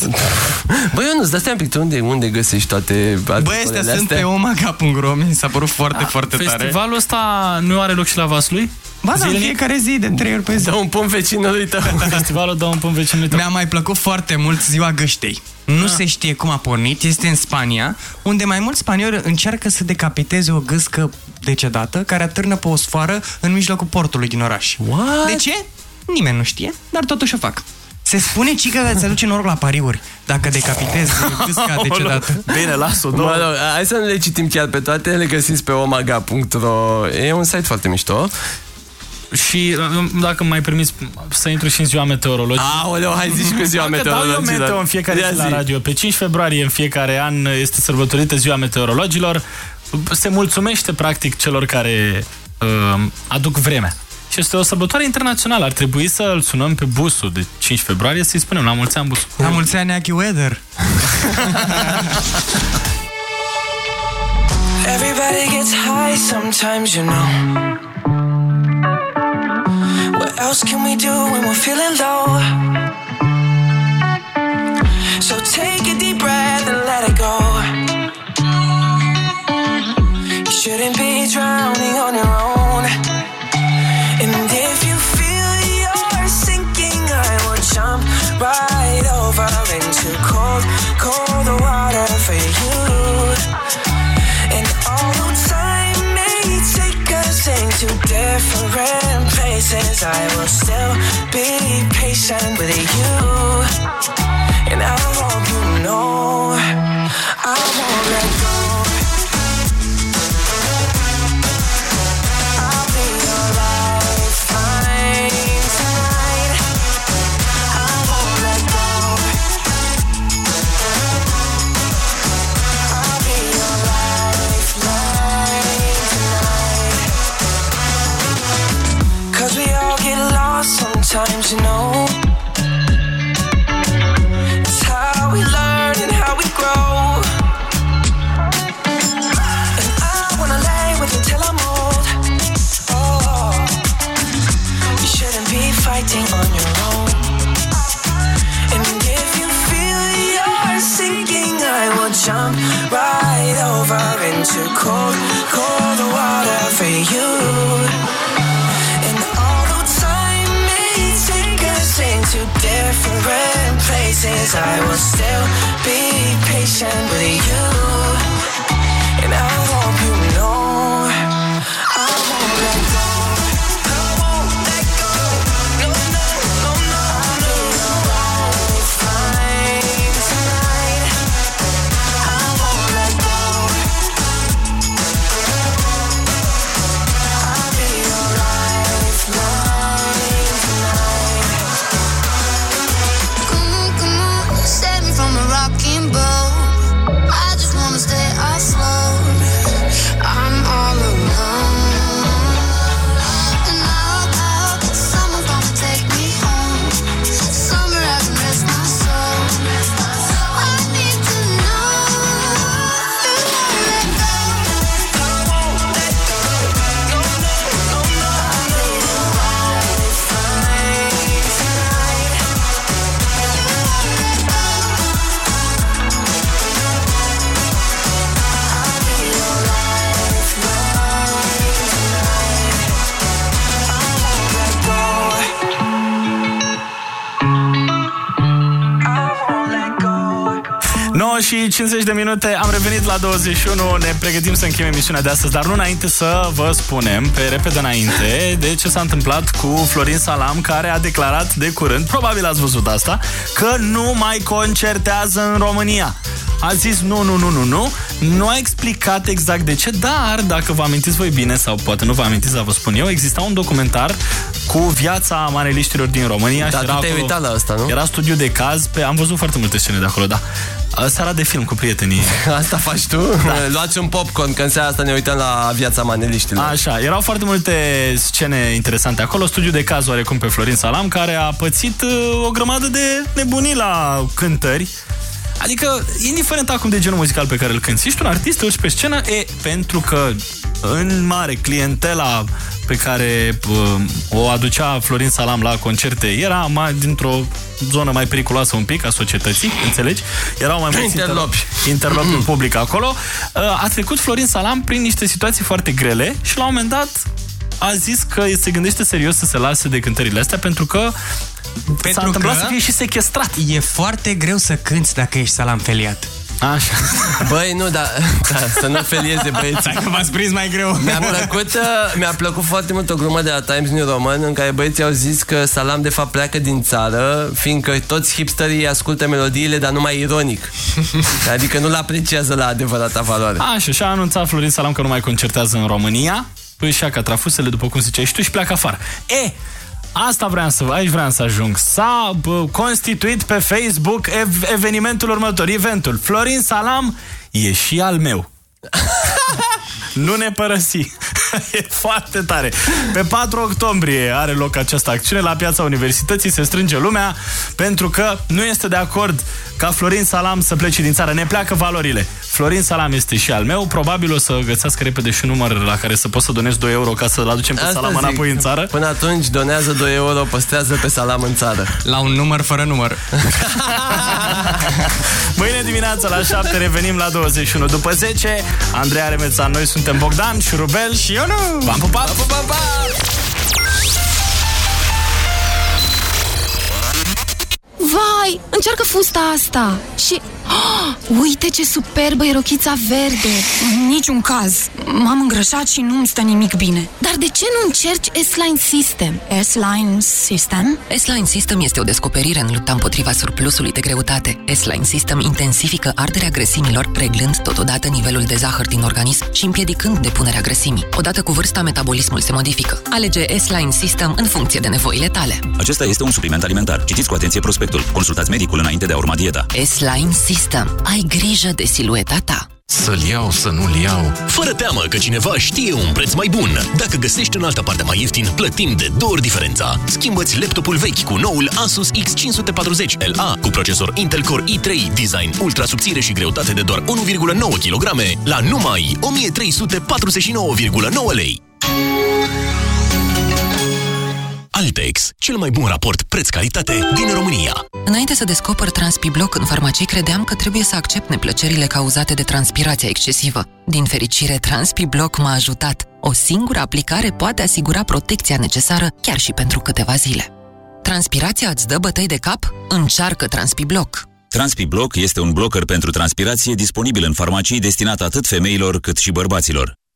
[SPEAKER 7] Băi, eu nu-ți dai seama pic, tu unde, unde găsești toate
[SPEAKER 1] Băi,
[SPEAKER 7] articolele
[SPEAKER 1] astea sunt
[SPEAKER 7] astea?
[SPEAKER 1] pe omaga.ro Mi s-a părut foarte, foarte tare
[SPEAKER 2] Festivalul ăsta nu are loc și la Vaslui?
[SPEAKER 1] Ba da, în
[SPEAKER 2] Zilnic?
[SPEAKER 1] fiecare zi, de trei ori pe zi
[SPEAKER 7] Dă un pun vecinului tău.
[SPEAKER 2] Festivalul dă un pun vecinului tău.
[SPEAKER 1] Mi-a mai plăcut foarte mult ziua găștei. Nu se știe cum a pornit, este în Spania, unde mai mulți spanioli încearcă să decapiteze o gâscă decedată care atârnă pe o sfoară în mijlocul portului din oraș.
[SPEAKER 7] What?
[SPEAKER 1] De ce? Nimeni nu știe, dar totuși o fac. Se spune ci că îți aduce noroc la pariuri dacă decapitezi gâsca decedată.
[SPEAKER 2] Bine, las-o,
[SPEAKER 7] Mă rog, hai să nu le citim chiar pe toate, le găsiți pe omaga.ro E un site foarte mișto.
[SPEAKER 2] Și uh, dacă mai permis să intru și în ziua meteorologică.
[SPEAKER 7] Aoleu, hai zici cu ziua
[SPEAKER 2] Dacă dau eu
[SPEAKER 7] meteorologilor.
[SPEAKER 2] meteo în fiecare
[SPEAKER 7] Ia
[SPEAKER 2] zi la
[SPEAKER 7] zi.
[SPEAKER 2] radio. Pe 5 februarie în fiecare an este sărbătorită ziua meteorologilor. Se mulțumește practic celor care uh, aduc vremea. Și este o sărbătoare internațională. Ar trebui să îl sunăm pe busul de 5 februarie să-i spunem la mulți ani busul.
[SPEAKER 1] La mulți ani, Aki Weather!
[SPEAKER 63] Everybody gets high sometimes, you know. What else can we do when we're feeling low? So take a drowning on your own. And if you feel you're sinking, I will jump right over into cold, cold water for you. And although time may take us into different places, I will still be patient with you. And I hope you know
[SPEAKER 2] și 50 de minute, am revenit la 21, ne pregătim să încheiem emisiunea de astăzi, dar nu înainte să vă spunem, pe repede înainte, de ce s-a întâmplat cu Florin Salam, care a declarat de curând, probabil ați văzut asta, că nu mai concertează în România. A zis nu, nu, nu, nu, nu, nu a explicat exact de ce, dar dacă vă amintiți voi bine, sau poate nu vă amintiți, dar vă spun eu, exista un documentar cu viața maneliștilor din România.
[SPEAKER 7] Da,
[SPEAKER 2] și
[SPEAKER 7] tu
[SPEAKER 2] era
[SPEAKER 7] te-ai
[SPEAKER 2] acolo-
[SPEAKER 7] uitat la asta, nu?
[SPEAKER 2] Era studiu de caz, pe, am văzut foarte multe scene de acolo, da. Seara de film cu prietenii.
[SPEAKER 7] Asta faci tu? Da. Luați un popcorn, că în seara asta ne uităm la viața maneliștilor.
[SPEAKER 2] Așa, erau foarte multe scene interesante acolo. Studiu de caz oarecum pe Florin Salam, care a pățit uh, o grămadă de nebunii la cântări. Adică, indiferent acum de genul muzical pe care îl cânti, ești un artist, te urci pe scenă, e, pentru că în mare clientela pe care uh, o aducea Florin Salam la concerte era mai dintr-o zonă mai periculoasă un pic a societății, înțelegi? Erau mai mulți
[SPEAKER 7] Interlopi.
[SPEAKER 2] interlopi în public acolo. Uh, A trecut Florin Salam prin niște situații foarte grele și la un moment dat a zis că se gândește serios să se lase de cântările astea pentru că s-a întâmplat să fie și sequestrat.
[SPEAKER 1] E foarte greu să cânti dacă ești salam feliat.
[SPEAKER 2] Așa.
[SPEAKER 7] Băi, nu, dar da, să nu felieze băieții.
[SPEAKER 1] Dacă v-ați prins mai greu.
[SPEAKER 7] Mi-a plăcut, uh, mi-a plăcut foarte mult o glumă de la Times New Roman în care băieții au zis că Salam de fapt pleacă din țară fiindcă toți hipsterii ascultă melodiile, dar numai ironic. Adică nu-l apreciază la adevărata valoare.
[SPEAKER 2] Așa, și a anunțat Florin Salam că nu mai concertează în România, își ia catrafusele, după cum ziceai și tu, și pleacă afară. E, asta vreau să, aici vreau să ajung. S-a bă, constituit pe Facebook ev evenimentul următor, eventul. Florin Salam e și al meu. nu ne părăsi. e foarte tare. Pe 4 octombrie are loc această acțiune la piața Universității, se strânge lumea pentru că nu este de acord ca Florin Salam să plece din țară. Ne pleacă valorile. Florin Salam este și al meu, probabil o să găsească repede și un număr la care să poți să donezi 2 euro ca să-l aducem pe
[SPEAKER 7] Asta
[SPEAKER 2] Salam
[SPEAKER 7] zic.
[SPEAKER 2] înapoi în țară.
[SPEAKER 7] Până atunci donează 2 euro, păstrează pe Salam în țară.
[SPEAKER 1] La un număr fără număr.
[SPEAKER 2] Mâine dimineața la 7 revenim la 21. După 10, Andreea Remeța, noi suntem Bogdan și Rubel și eu nu. V-am pupat! Pa, pa, pa,
[SPEAKER 64] Vai, încearcă fusta asta Și... Oh, uite ce superbă e rochița verde Niciun caz M-am îngrășat și nu-mi stă nimic bine Dar de ce nu încerci S-Line System? S-Line System?
[SPEAKER 65] S-Line System este o descoperire în lupta împotriva surplusului de greutate. S-Line System intensifică arderea grăsimilor, reglând totodată nivelul de zahăr din organism și împiedicând depunerea grăsimii. Odată cu vârsta, metabolismul se modifică. Alege S-Line System în funcție de nevoile tale.
[SPEAKER 10] Acesta este un supliment alimentar. Citiți cu atenție prospectul. Consultați medicul înainte de a urma dieta.
[SPEAKER 65] S-Line System. Ai grijă de silueta ta.
[SPEAKER 3] Să-l iau, să nu-l iau... Fără teamă că cineva știe un preț mai bun. Dacă găsești în altă parte mai ieftin, plătim de două ori diferența. Schimbă-ți laptopul vechi cu noul Asus X540 LA cu procesor Intel Core i3, design ultra subțire și greutate de doar 1,9 kg la numai 1349,9 lei. Altex, cel mai bun raport preț-calitate din România.
[SPEAKER 65] Înainte să descoper TranspiBlock în farmacii, credeam că trebuie să accept neplăcerile cauzate de transpirația excesivă. Din fericire, TranspiBlock m-a ajutat. O singură aplicare poate asigura protecția necesară chiar și pentru câteva zile. Transpirația îți dă bătăi de cap? Încearcă TranspiBlock!
[SPEAKER 10] TranspiBlock este un blocker pentru transpirație disponibil în farmacii destinat atât femeilor cât și bărbaților.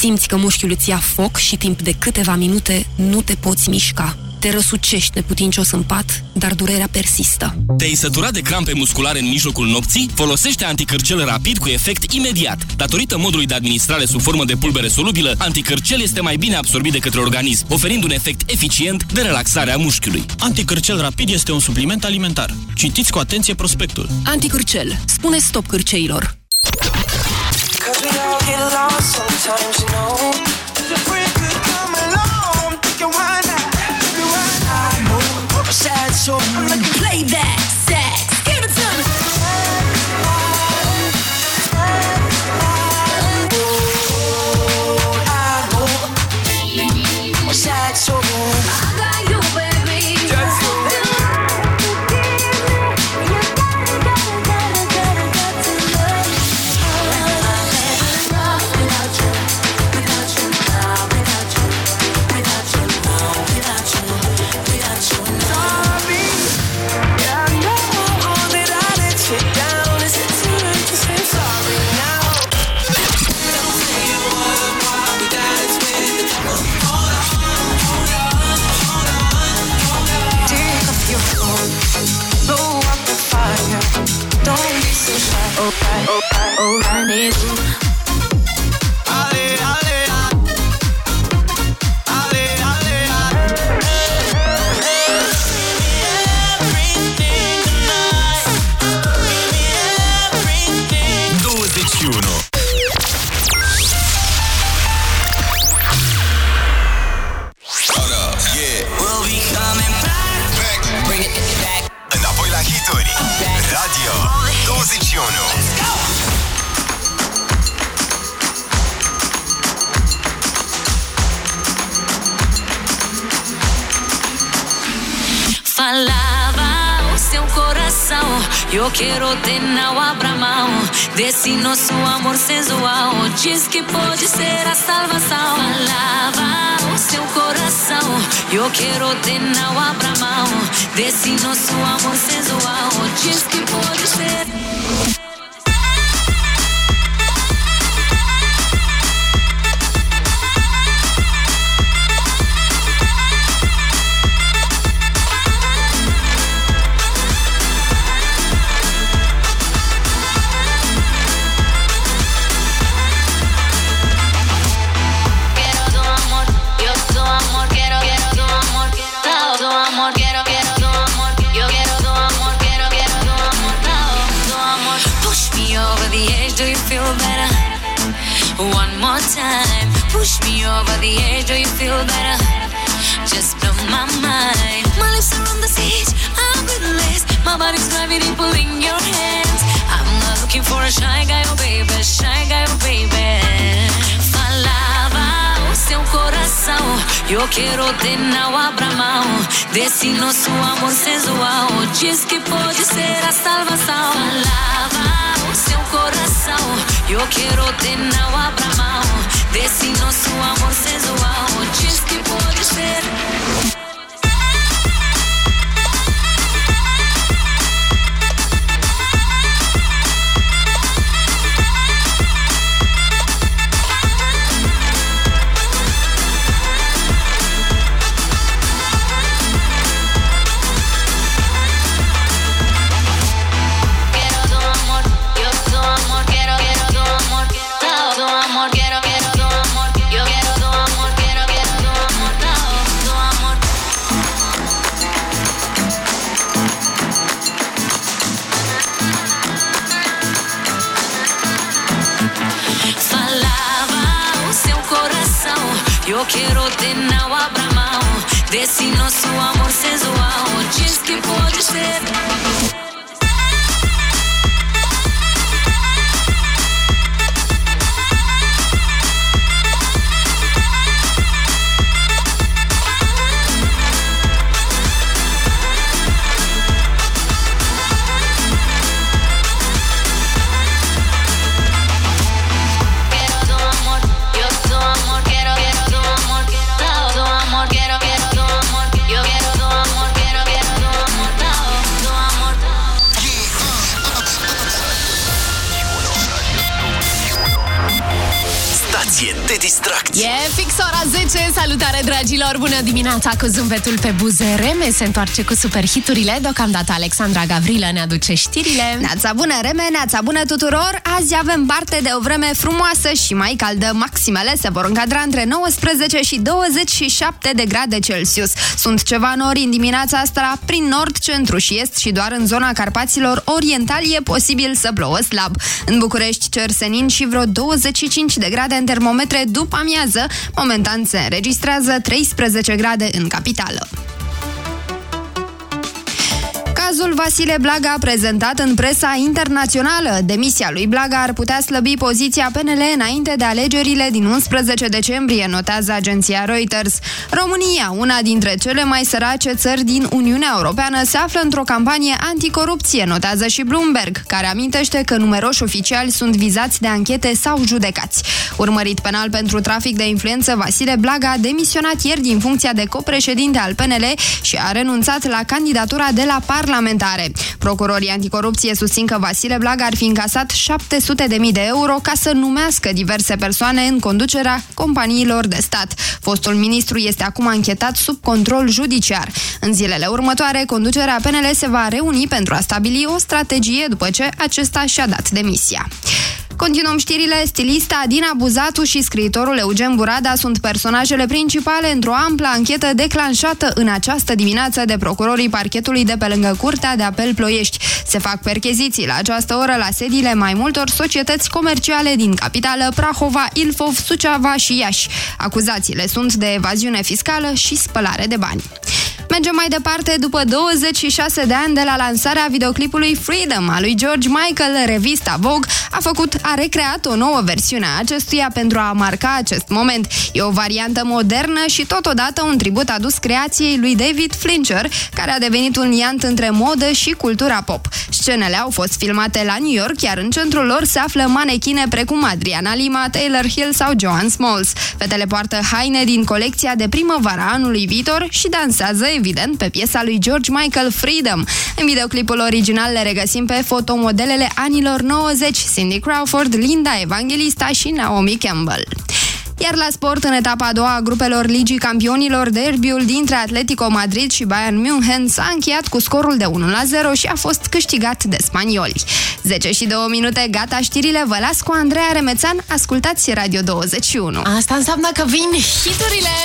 [SPEAKER 64] Simți că mușchiul îți ia foc și timp de câteva minute nu te poți mișca. Te răsucești neputincios în pat, dar durerea persistă.
[SPEAKER 66] Te-ai săturat de crampe musculare în mijlocul nopții? Folosește anticărcel rapid cu efect imediat. Datorită modului de administrare sub formă de pulbere solubilă, anticărcel este mai bine absorbit de către organism, oferind un efect eficient de relaxare a mușchiului.
[SPEAKER 17] Anticârcel rapid este un supliment alimentar. Citiți cu atenție prospectul.
[SPEAKER 64] Anticârcel. Spune stop cârceilor.
[SPEAKER 12] I'm like, you.
[SPEAKER 5] Falava o seu coração. Eu quero ter na abra mão Desse nosso amor sensual. Diz que pode ser a salvação. Falava o seu coração. Eu quero ter na abra mão Desse nosso amor sensual. Diz que pode ser do you feel better? One more time, push me over the edge, do you feel better? Just blow my mind. My lips are on the stage, I'm breathless. My body's gravity pulling your hands. I'm not looking for a shy guy, oh baby, shy guy, oh baby. Falava o seu coração, eu quero ter na abra mão desse nosso amor sensual. Diz que pode ser a salvação. Falava coração, eu quero ter na abra mão desse nosso amor sensual. Diz que pode ser.
[SPEAKER 23] Yo quiero tener Abraão Desse nosso amor sensual Diz que pode ser
[SPEAKER 3] de distracție.
[SPEAKER 67] E fix ora 10, salutare dragilor, bună dimineața cu zâmbetul pe buze Reme se întoarce cu superhiturile Deocamdată Alexandra Gavrilă ne aduce știrile
[SPEAKER 4] Neața bună, Reme, neața bună tuturor! Azi avem parte de o vreme frumoasă și mai caldă. Maximele se vor încadra între 19 și 27 de grade Celsius. Sunt ceva nori în dimineața asta prin nord, centru și est și doar în zona Carpaților Orientali e posibil să plouă slab. În București cer senin și vreo 25 de grade în termometre după amiază. Momentan se înregistrează 13 grade în capitală. Cazul Vasile Blaga prezentat în presa internațională. Demisia lui Blaga ar putea slăbi poziția PNL înainte de alegerile din 11 decembrie, notează agenția Reuters. România, una dintre cele mai sărace țări din Uniunea Europeană, se află într-o campanie anticorupție, notează și Bloomberg, care amintește că numeroși oficiali sunt vizați de anchete sau judecați. Urmărit penal pentru trafic de influență, Vasile Blaga a demisionat ieri din funcția de copreședinte al PNL și a renunțat la candidatura de la parlamentare. Procurorii anticorupție susțin că Vasile Blaga ar fi încasat 700.000 de euro ca să numească diverse persoane în conducerea companiilor de stat. Fostul ministru este acum anchetat sub control judiciar. În zilele următoare, conducerea PNL se va reuni pentru a stabili o strategie după ce acesta și-a dat demisia. Continuăm știrile. Stilista Adina Buzatu și scriitorul Eugen Burada sunt personajele principale într-o amplă anchetă declanșată în această dimineață de procurorii parchetului de pe lângă Curtea de Apel Ploiești. Se fac percheziții la această oră la sediile mai multor societăți comerciale din capitală Prahova, Ilfov, Suceava și Iași. Acuzațiile sunt de evaziune fiscală și spălare de bani. Mergem mai departe, după 26 de ani de la lansarea videoclipului Freedom a lui George Michael, revista Vogue a făcut, a recreat o nouă versiune a acestuia pentru a marca acest moment. E o variantă modernă și totodată un tribut adus creației lui David Fincher, care a devenit un liant între modă și cultura pop. Scenele au fost filmate la New York, iar în centrul lor se află manechine precum Adriana Lima, Taylor Hill sau Joan Smalls. Fetele poartă haine din colecția de primăvara anului viitor și dansează, evident, pe piesa lui George Michael Freedom. În videoclipul original le regăsim pe fotomodelele anilor 90, Cindy Crawford, Linda Evangelista și Naomi Campbell. Iar la sport, în etapa a doua a grupelor Ligii Campionilor, derbiul dintre Atletico Madrid și Bayern München s-a încheiat cu scorul de 1-0 și a fost câștigat de spanioli. 10 și 2 minute, gata știrile, vă las cu Andreea Remețan, ascultați Radio 21.
[SPEAKER 67] Asta înseamnă că vin hiturile!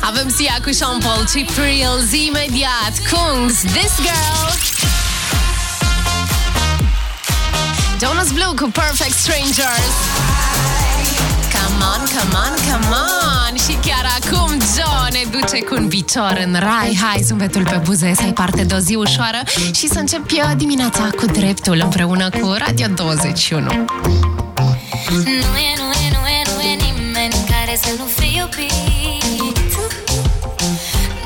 [SPEAKER 67] Avem Sia cu Sean Paul, Chip Thrills, imediat, Kungs, This Girl Jonas Blue cu Perfect Strangers. Come on, come on, come on. Și chiar acum Joe ne duce cu un picior în rai. Hai, zâmbetul pe buze, să ai parte de o zi ușoară. Și să încep eu dimineața cu dreptul Împreună cu Radio 21
[SPEAKER 23] Nu e, nu e, nu e, nu e nimeni care să nu fie iubit.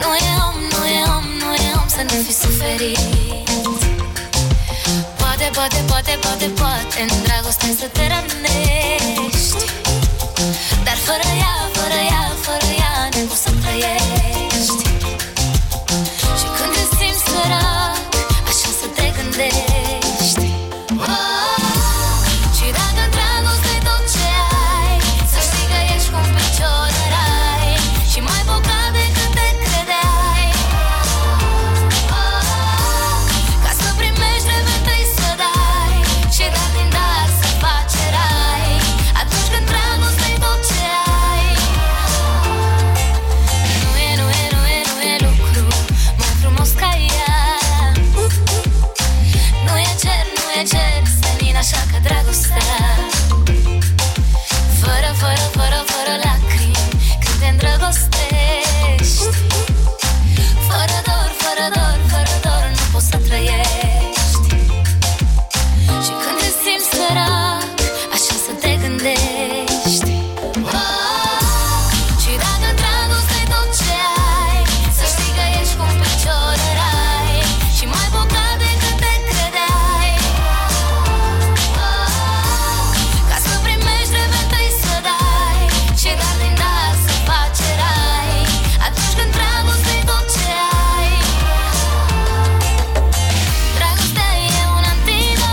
[SPEAKER 23] Nu e om, nu e om, nu e om să nu fi suferit Poate, poate, poate, poate, poate În dragoste să te rănești. Dar fără ea, fără ea, fără ea Nu pot să trăiești